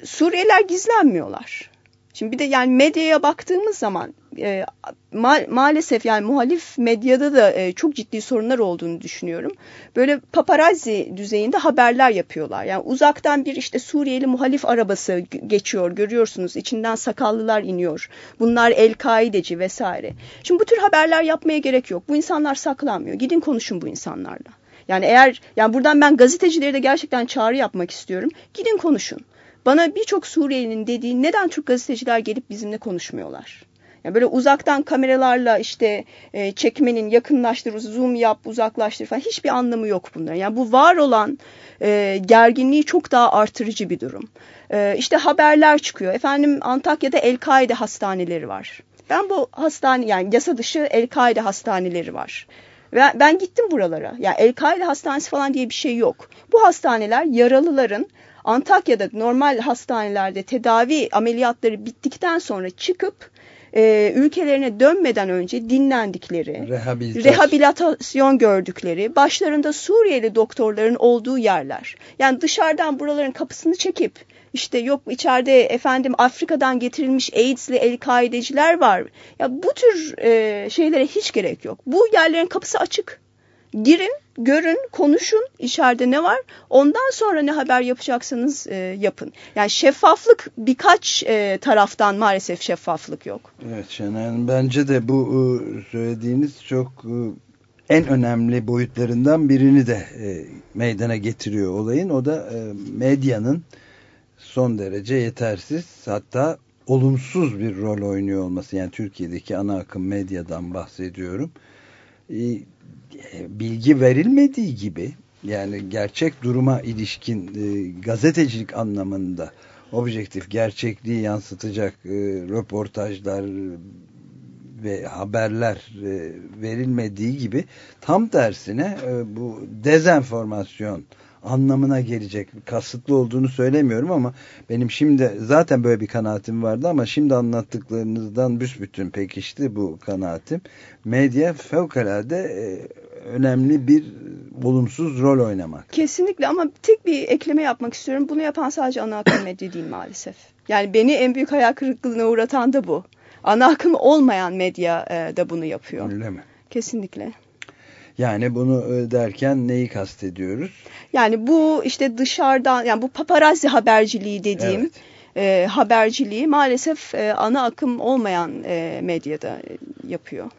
Suriyeliler gizlenmiyorlar. Şimdi bir de yani medyaya baktığımız zaman e, ma maalesef yani muhalif medyada da e, çok ciddi sorunlar olduğunu düşünüyorum. Böyle paparazzi düzeyinde haberler yapıyorlar. Yani uzaktan bir işte Suriyeli muhalif arabası geçiyor görüyorsunuz. İçinden sakallılar iniyor. Bunlar El-Kaideci vesaire. Şimdi bu tür haberler yapmaya gerek yok. Bu insanlar saklanmıyor. Gidin konuşun bu insanlarla. Yani eğer yani buradan ben gazetecileri de gerçekten çağrı yapmak istiyorum. Gidin konuşun. Bana birçok Suriyelinin dediği neden Türk gazeteciler gelip bizimle konuşmuyorlar? Yani böyle uzaktan kameralarla işte e, çekmenin yakınlaştır, zoom yap, uzaklaştır falan hiçbir anlamı yok bunların. Yani bu var olan e, gerginliği çok daha artırıcı bir durum. E, işte haberler çıkıyor. Efendim Antakya'da El-Kaide hastaneleri var. Ben bu hastane yani yasa dışı El-Kaide hastaneleri var. Ben, ben gittim buralara. Yani El-Kaide hastanesi falan diye bir şey yok. Bu hastaneler yaralıların Antakya'da normal hastanelerde tedavi ameliyatları bittikten sonra çıkıp e, ülkelerine dönmeden önce dinlendikleri, rehabilitasyon. rehabilitasyon gördükleri, başlarında Suriyeli doktorların olduğu yerler. Yani dışarıdan buraların kapısını çekip işte yok içeride efendim Afrika'dan getirilmiş AIDS'li El-Kaideciler var. Ya bu tür e, şeylere hiç gerek yok. Bu yerlerin kapısı açık. Girin, görün, konuşun içeride ne var. Ondan sonra ne haber yapacaksanız e, yapın. Yani şeffaflık birkaç e, taraftan maalesef şeffaflık yok. Evet Şenay bence de bu e, söylediğiniz çok e, en önemli boyutlarından birini de e, meydana getiriyor olayın. O da e, medyanın son derece yetersiz hatta olumsuz bir rol oynuyor olması. Yani Türkiye'deki ana akım medyadan bahsediyorum. E, bilgi verilmediği gibi yani gerçek duruma ilişkin e, gazetecilik anlamında objektif gerçekliği yansıtacak e, röportajlar ve haberler e, verilmediği gibi tam tersine e, bu dezenformasyon anlamına gelecek kasıtlı olduğunu söylemiyorum ama benim şimdi zaten böyle bir kanaatim vardı ama şimdi anlattıklarınızdan büsbütün pekişti bu kanaatim. Medya fevkalade e, önemli bir olumsuz rol oynamak. Kesinlikle ama tek bir ekleme yapmak istiyorum. Bunu yapan sadece ana akım medya değil maalesef. Yani beni en büyük hayal kırıklığına uğratan da bu. Ana akım olmayan medya e, da bunu yapıyor. Öyle mi? Kesinlikle. Yani bunu e, derken neyi kastediyoruz? Yani bu işte dışarıdan yani bu paparazzi haberciliği dediğim evet. e, haberciliği maalesef e, ana akım olmayan e, medyada yapıyor.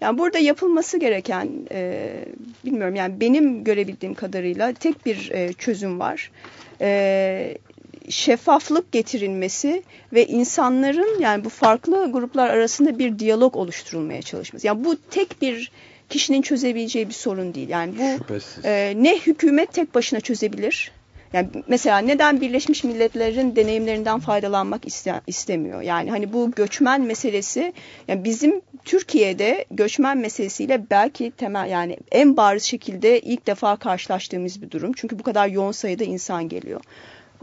Yani burada yapılması gereken e, bilmiyorum yani benim görebildiğim kadarıyla tek bir e, çözüm var. E, şeffaflık getirilmesi ve insanların yani bu farklı gruplar arasında bir diyalog oluşturulmaya çalışması. Yani bu tek bir kişinin çözebileceği bir sorun değil. Yani bu e, ne hükümet tek başına çözebilir. Yani mesela neden Birleşmiş Milletler'in deneyimlerinden faydalanmak iste, istemiyor? Yani hani bu göçmen meselesi yani bizim Türkiye'de göçmen meselesiyle belki temel yani en bariz şekilde ilk defa karşılaştığımız bir durum. Çünkü bu kadar yoğun sayıda insan geliyor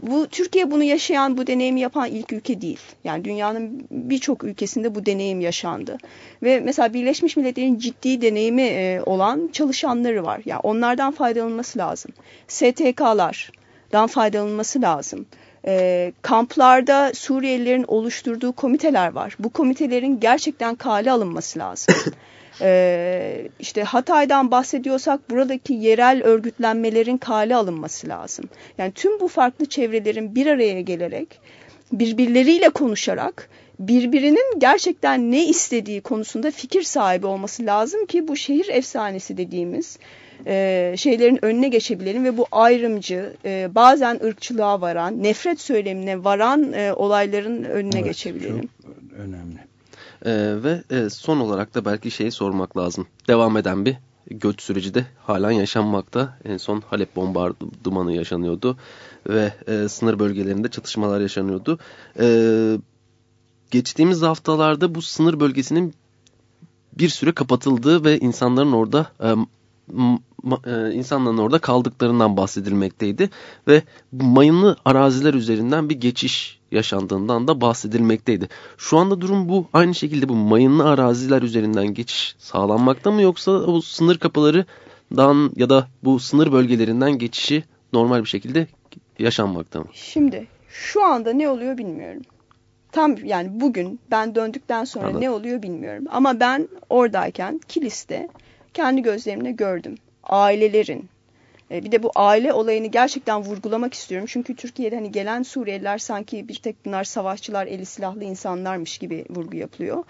bu Türkiye bunu yaşayan, bu deneyimi yapan ilk ülke değil. Yani dünyanın birçok ülkesinde bu deneyim yaşandı. Ve mesela Birleşmiş Milletler'in ciddi deneyimi e, olan çalışanları var. Yani onlardan faydalanılması lazım. STK'lardan faydalanılması lazım. E, kamplarda Suriyelilerin oluşturduğu komiteler var. Bu komitelerin gerçekten kale alınması lazım. [coughs] Ee, işte Hatay'dan bahsediyorsak buradaki yerel örgütlenmelerin kale alınması lazım. Yani tüm bu farklı çevrelerin bir araya gelerek birbirleriyle konuşarak birbirinin gerçekten ne istediği konusunda fikir sahibi olması lazım ki bu şehir efsanesi dediğimiz e, şeylerin önüne geçebilelim ve bu ayrımcı e, bazen ırkçılığa varan nefret söylemine varan e, olayların önüne evet, geçebilelim. Çok önemli. Ee, ve e, son olarak da belki şeyi sormak lazım. Devam eden bir göç süreci de halen yaşanmakta. En son Halep bombardımanı yaşanıyordu ve e, sınır bölgelerinde çatışmalar yaşanıyordu. E, geçtiğimiz haftalarda bu sınır bölgesinin bir süre kapatıldığı ve insanların orada e, e, insanların orada kaldıklarından bahsedilmekteydi ve mayınlı araziler üzerinden bir geçiş yaşandığından da bahsedilmekteydi. Şu anda durum bu. Aynı şekilde bu mayınlı araziler üzerinden geçiş sağlanmakta mı yoksa o sınır kapılarından ya da bu sınır bölgelerinden geçişi normal bir şekilde yaşanmakta mı? Şimdi şu anda ne oluyor bilmiyorum. Tam yani bugün ben döndükten sonra Anladım. ne oluyor bilmiyorum. Ama ben oradayken Kilis'te kendi gözlerimle gördüm. Ailelerin, e, bir de bu aile olayını gerçekten vurgulamak istiyorum. Çünkü Türkiye'de hani gelen Suriyeliler sanki bir tek bunlar savaşçılar, eli silahlı insanlarmış gibi vurgu yapılıyor.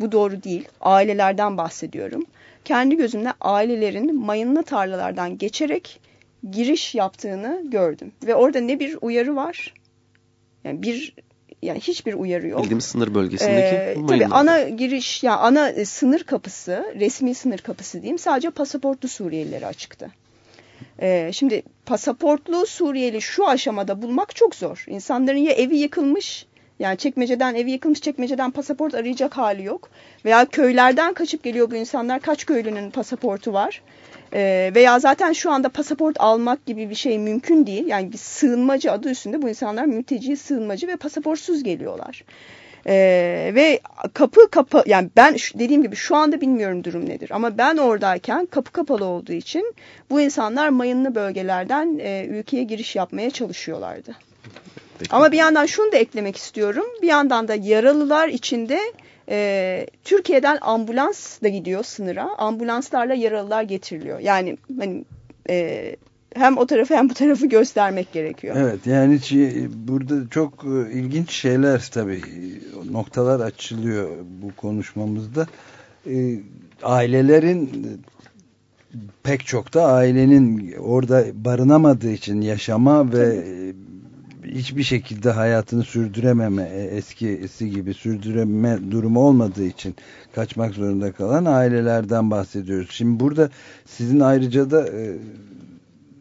Bu doğru değil. Ailelerden bahsediyorum. Kendi gözümle ailelerin mayınlı tarlalardan geçerek giriş yaptığını gördüm. Ve orada ne bir uyarı var, yani bir yani hiçbir uyarı yok. Bildiğimiz sınır bölgesindeki ee, Tabii ana giriş, ya yani ana e, sınır kapısı, resmi sınır kapısı diyeyim sadece pasaportlu Suriyelilere açıktı. Ee, şimdi pasaportlu Suriyeli şu aşamada bulmak çok zor. İnsanların ya evi yıkılmış yani çekmeceden evi yıkılmış çekmeceden pasaport arayacak hali yok. Veya köylerden kaçıp geliyor bu insanlar. Kaç köylünün pasaportu var? Ee, veya zaten şu anda pasaport almak gibi bir şey mümkün değil. Yani bir sığınmacı adı üstünde bu insanlar mülteci, sığınmacı ve pasaportsuz geliyorlar. Ee, ve kapı kapı yani ben dediğim gibi şu anda bilmiyorum durum nedir ama ben oradayken kapı kapalı olduğu için bu insanlar mayınlı bölgelerden e, ülkeye giriş yapmaya çalışıyorlardı. Peki. Ama bir yandan şunu da eklemek istiyorum. Bir yandan da yaralılar içinde e, Türkiye'den ambulans da gidiyor sınıra. Ambulanslarla yaralılar getiriliyor. Yani hani e, hem o tarafı hem bu tarafı göstermek gerekiyor. Evet yani burada çok e, ilginç şeyler tabii noktalar açılıyor bu konuşmamızda. E, ailelerin pek çok da ailenin orada barınamadığı için yaşama ve hiçbir şekilde hayatını sürdürememe e, eskisi gibi sürdüreme durumu olmadığı için kaçmak zorunda kalan ailelerden bahsediyoruz. Şimdi burada sizin ayrıca da e,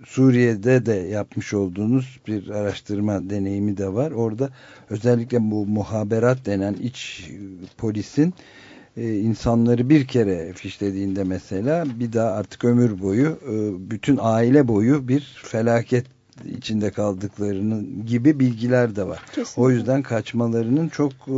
Suriye'de de yapmış olduğunuz bir araştırma deneyimi de var. Orada özellikle bu muhaberat denen iç polisin e, insanları bir kere fişlediğinde mesela bir daha artık ömür boyu e, bütün aile boyu bir felaket içinde kaldıklarının gibi bilgiler de var. Kesinlikle. O yüzden kaçmalarının çok e,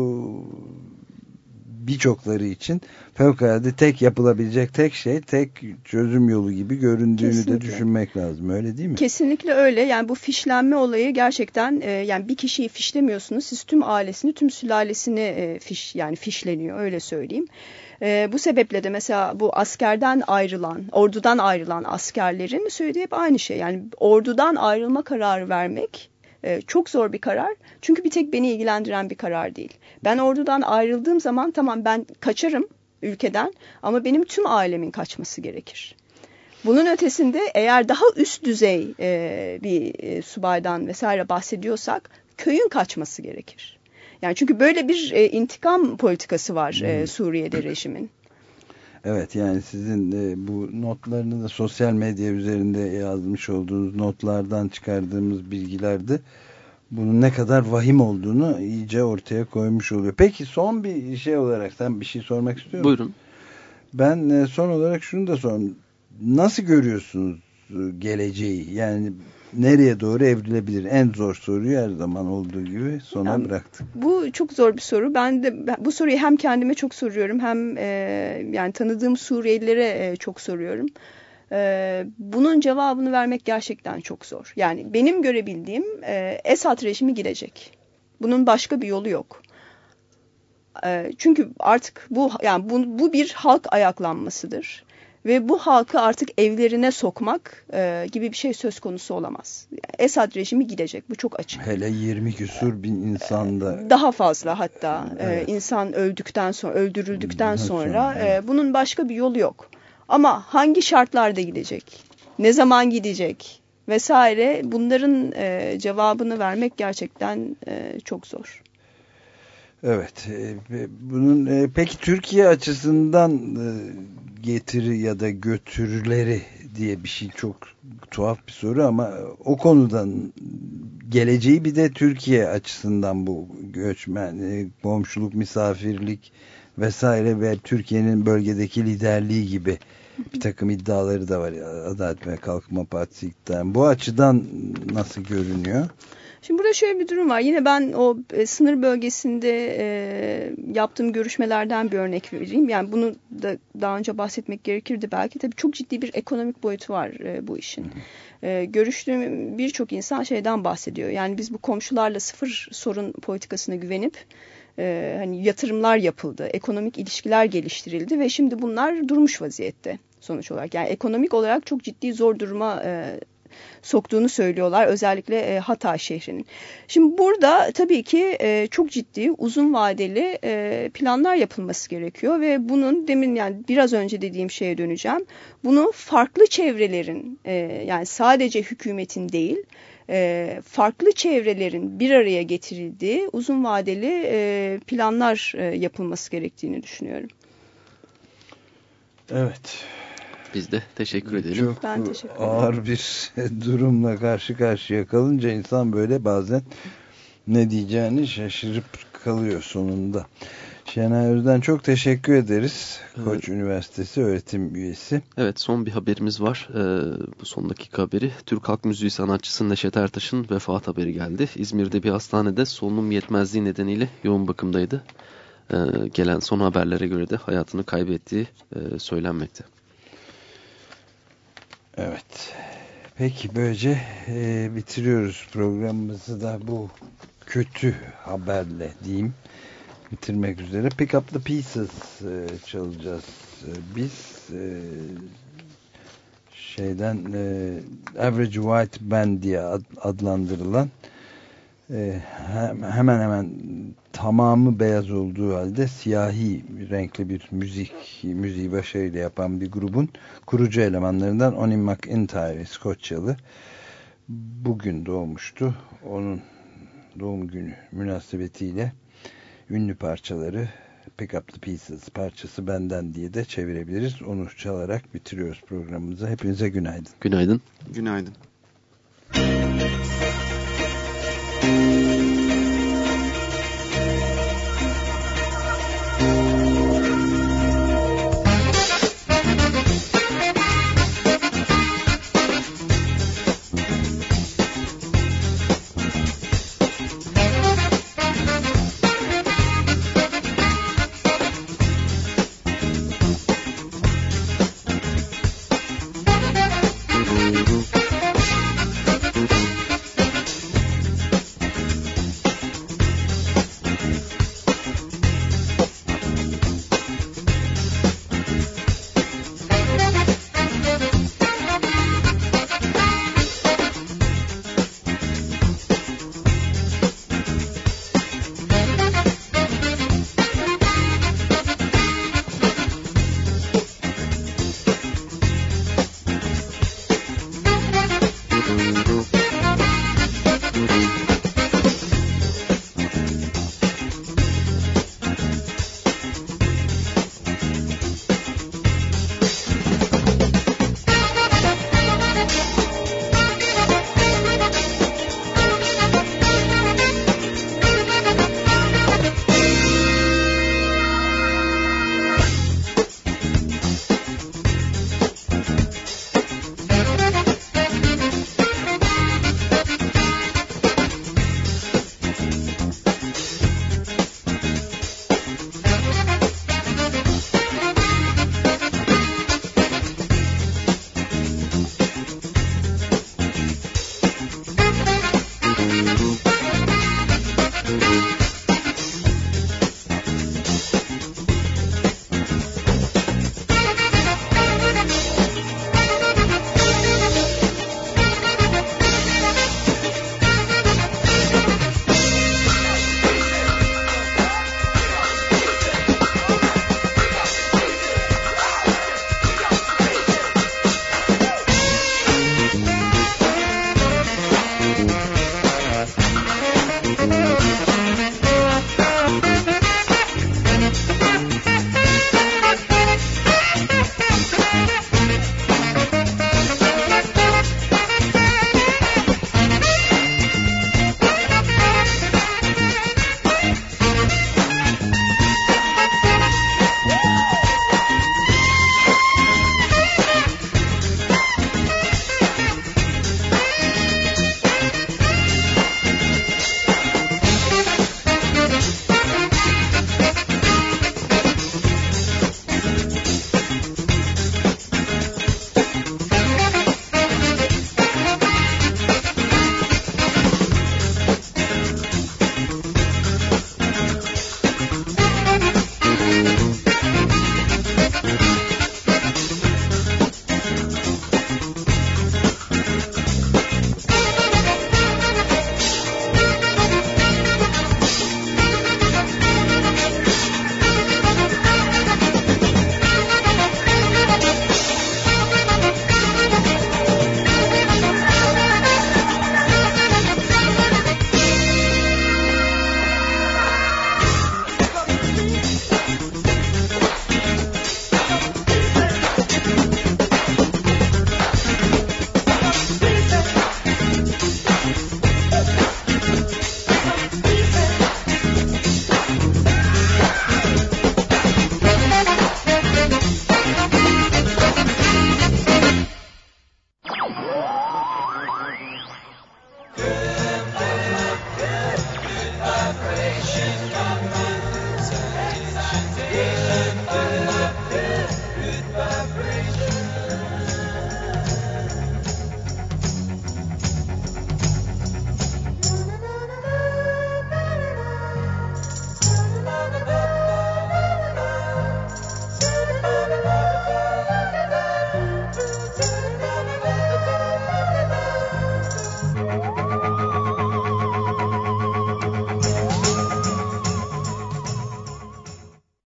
birçokları için fevkalade tek yapılabilecek tek şey tek çözüm yolu gibi göründüğünü Kesinlikle. de düşünmek lazım öyle değil mi? Kesinlikle öyle. Yani bu fişlenme olayı gerçekten e, yani bir kişiyi fişlemiyorsunuz. Siz tüm ailesini, tüm sülalesini e, fiş yani fişleniyor öyle söyleyeyim. E, bu sebeple de mesela bu askerden ayrılan, ordudan ayrılan askerlerin söylediği hep aynı şey. Yani ordudan ayrılma kararı vermek e, çok zor bir karar. Çünkü bir tek beni ilgilendiren bir karar değil. Ben ordudan ayrıldığım zaman tamam ben kaçarım ülkeden ama benim tüm ailemin kaçması gerekir. Bunun ötesinde eğer daha üst düzey e, bir e, subaydan vesaire bahsediyorsak köyün kaçması gerekir. Yani çünkü böyle bir e, intikam politikası var e, Suriye'de rejimin. Evet yani sizin e, bu notlarını da sosyal medya üzerinde yazmış olduğunuz notlardan çıkardığımız bilgilerde bunun ne kadar vahim olduğunu iyice ortaya koymuş oluyor. Peki son bir şey olarak sen bir şey sormak istiyor musun? Buyurun. Ben e, son olarak şunu da sorayım. Nasıl görüyorsunuz e, geleceği? Yani nereye doğru evrilebilir? En zor soruyu her zaman olduğu gibi sona Yani- bıraktık. Bu çok zor bir soru. Ben de bu soruyu hem kendime çok soruyorum hem e, yani tanıdığım Suriyelilere e, çok soruyorum. E, bunun cevabını vermek gerçekten çok zor. Yani benim görebildiğim e, Esad rejimi gidecek. Bunun başka bir yolu yok. E, çünkü artık bu yani bu, bu bir halk ayaklanmasıdır. Ve bu halkı artık evlerine sokmak e, gibi bir şey söz konusu olamaz. Esad rejimi gidecek. Bu çok açık. Hele 20 küsur bin insanda Daha fazla hatta Evet. e, insan öldükten sonra öldürüldükten sonra, sonra, e, evet. bunun başka bir yolu yok. Ama hangi şartlarda gidecek? Ne zaman gidecek? Vesaire bunların e, cevabını vermek gerçekten e, çok zor. Evet. e, Bunun e, peki Türkiye açısından e, getiri ya da götürüleri diye bir şey çok tuhaf bir soru ama o konudan geleceği bir de Türkiye açısından bu göçmen, komşuluk, misafirlik vesaire ve Türkiye'nin bölgedeki liderliği gibi bir takım iddiaları da var. Adalet ve Kalkınma Partisi iktidarı. Bu açıdan nasıl görünüyor? Şimdi burada şöyle bir durum var. Yine ben o e, sınır bölgesinde e, yaptığım görüşmelerden bir örnek vereyim. Yani bunu da daha önce bahsetmek gerekirdi belki. Tabii çok ciddi bir ekonomik boyutu var e, bu işin. E, görüştüğüm birçok insan şeyden bahsediyor. Yani biz bu komşularla sıfır sorun politikasına güvenip e, hani yatırımlar yapıldı, ekonomik ilişkiler geliştirildi ve şimdi bunlar durmuş vaziyette sonuç olarak. Yani ekonomik olarak çok ciddi zor duruma e, soktuğunu söylüyorlar özellikle e, Hatay şehrinin. Şimdi burada tabii ki e, çok ciddi uzun vadeli e, planlar yapılması gerekiyor ve bunun demin yani biraz önce dediğim şeye döneceğim. Bunu farklı çevrelerin e, yani sadece hükümetin değil e, farklı çevrelerin bir araya getirildiği uzun vadeli e, planlar e, yapılması gerektiğini düşünüyorum. Evet. Biz de teşekkür edelim. Çok Ben teşekkür ederim. ağır bir [laughs] durumla karşı karşıya kalınca insan böyle bazen ne diyeceğini şaşırıp kalıyor sonunda. Şenay Özden çok teşekkür ederiz. Koç Üniversitesi öğretim üyesi. Evet son bir haberimiz var. Ee, bu son dakika haberi. Türk Halk Müziği sanatçısı Neşet Ertaş'ın vefat haberi geldi. İzmir'de bir hastanede solunum yetmezliği nedeniyle yoğun bakımdaydı. Ee, gelen son haberlere göre de hayatını kaybettiği e, söylenmekte. Evet. Peki böylece e, bitiriyoruz programımızı da bu kötü haberle diyeyim bitirmek üzere. Pick Up The Pieces e, çalacağız. E, biz e, şeyden e, Average White Band diye ad, adlandırılan e, hem, hemen hemen tamamı beyaz olduğu halde siyahi renkli bir müzik müziği başarıyla yapan bir grubun kurucu elemanlarından Oni McIntyre İskoçyalı bugün doğmuştu. Onun doğum günü münasebetiyle ünlü parçaları Pick Up The Pieces parçası benden diye de çevirebiliriz. Onu çalarak bitiriyoruz programımızı. Hepinize günaydın. Günaydın. Günaydın.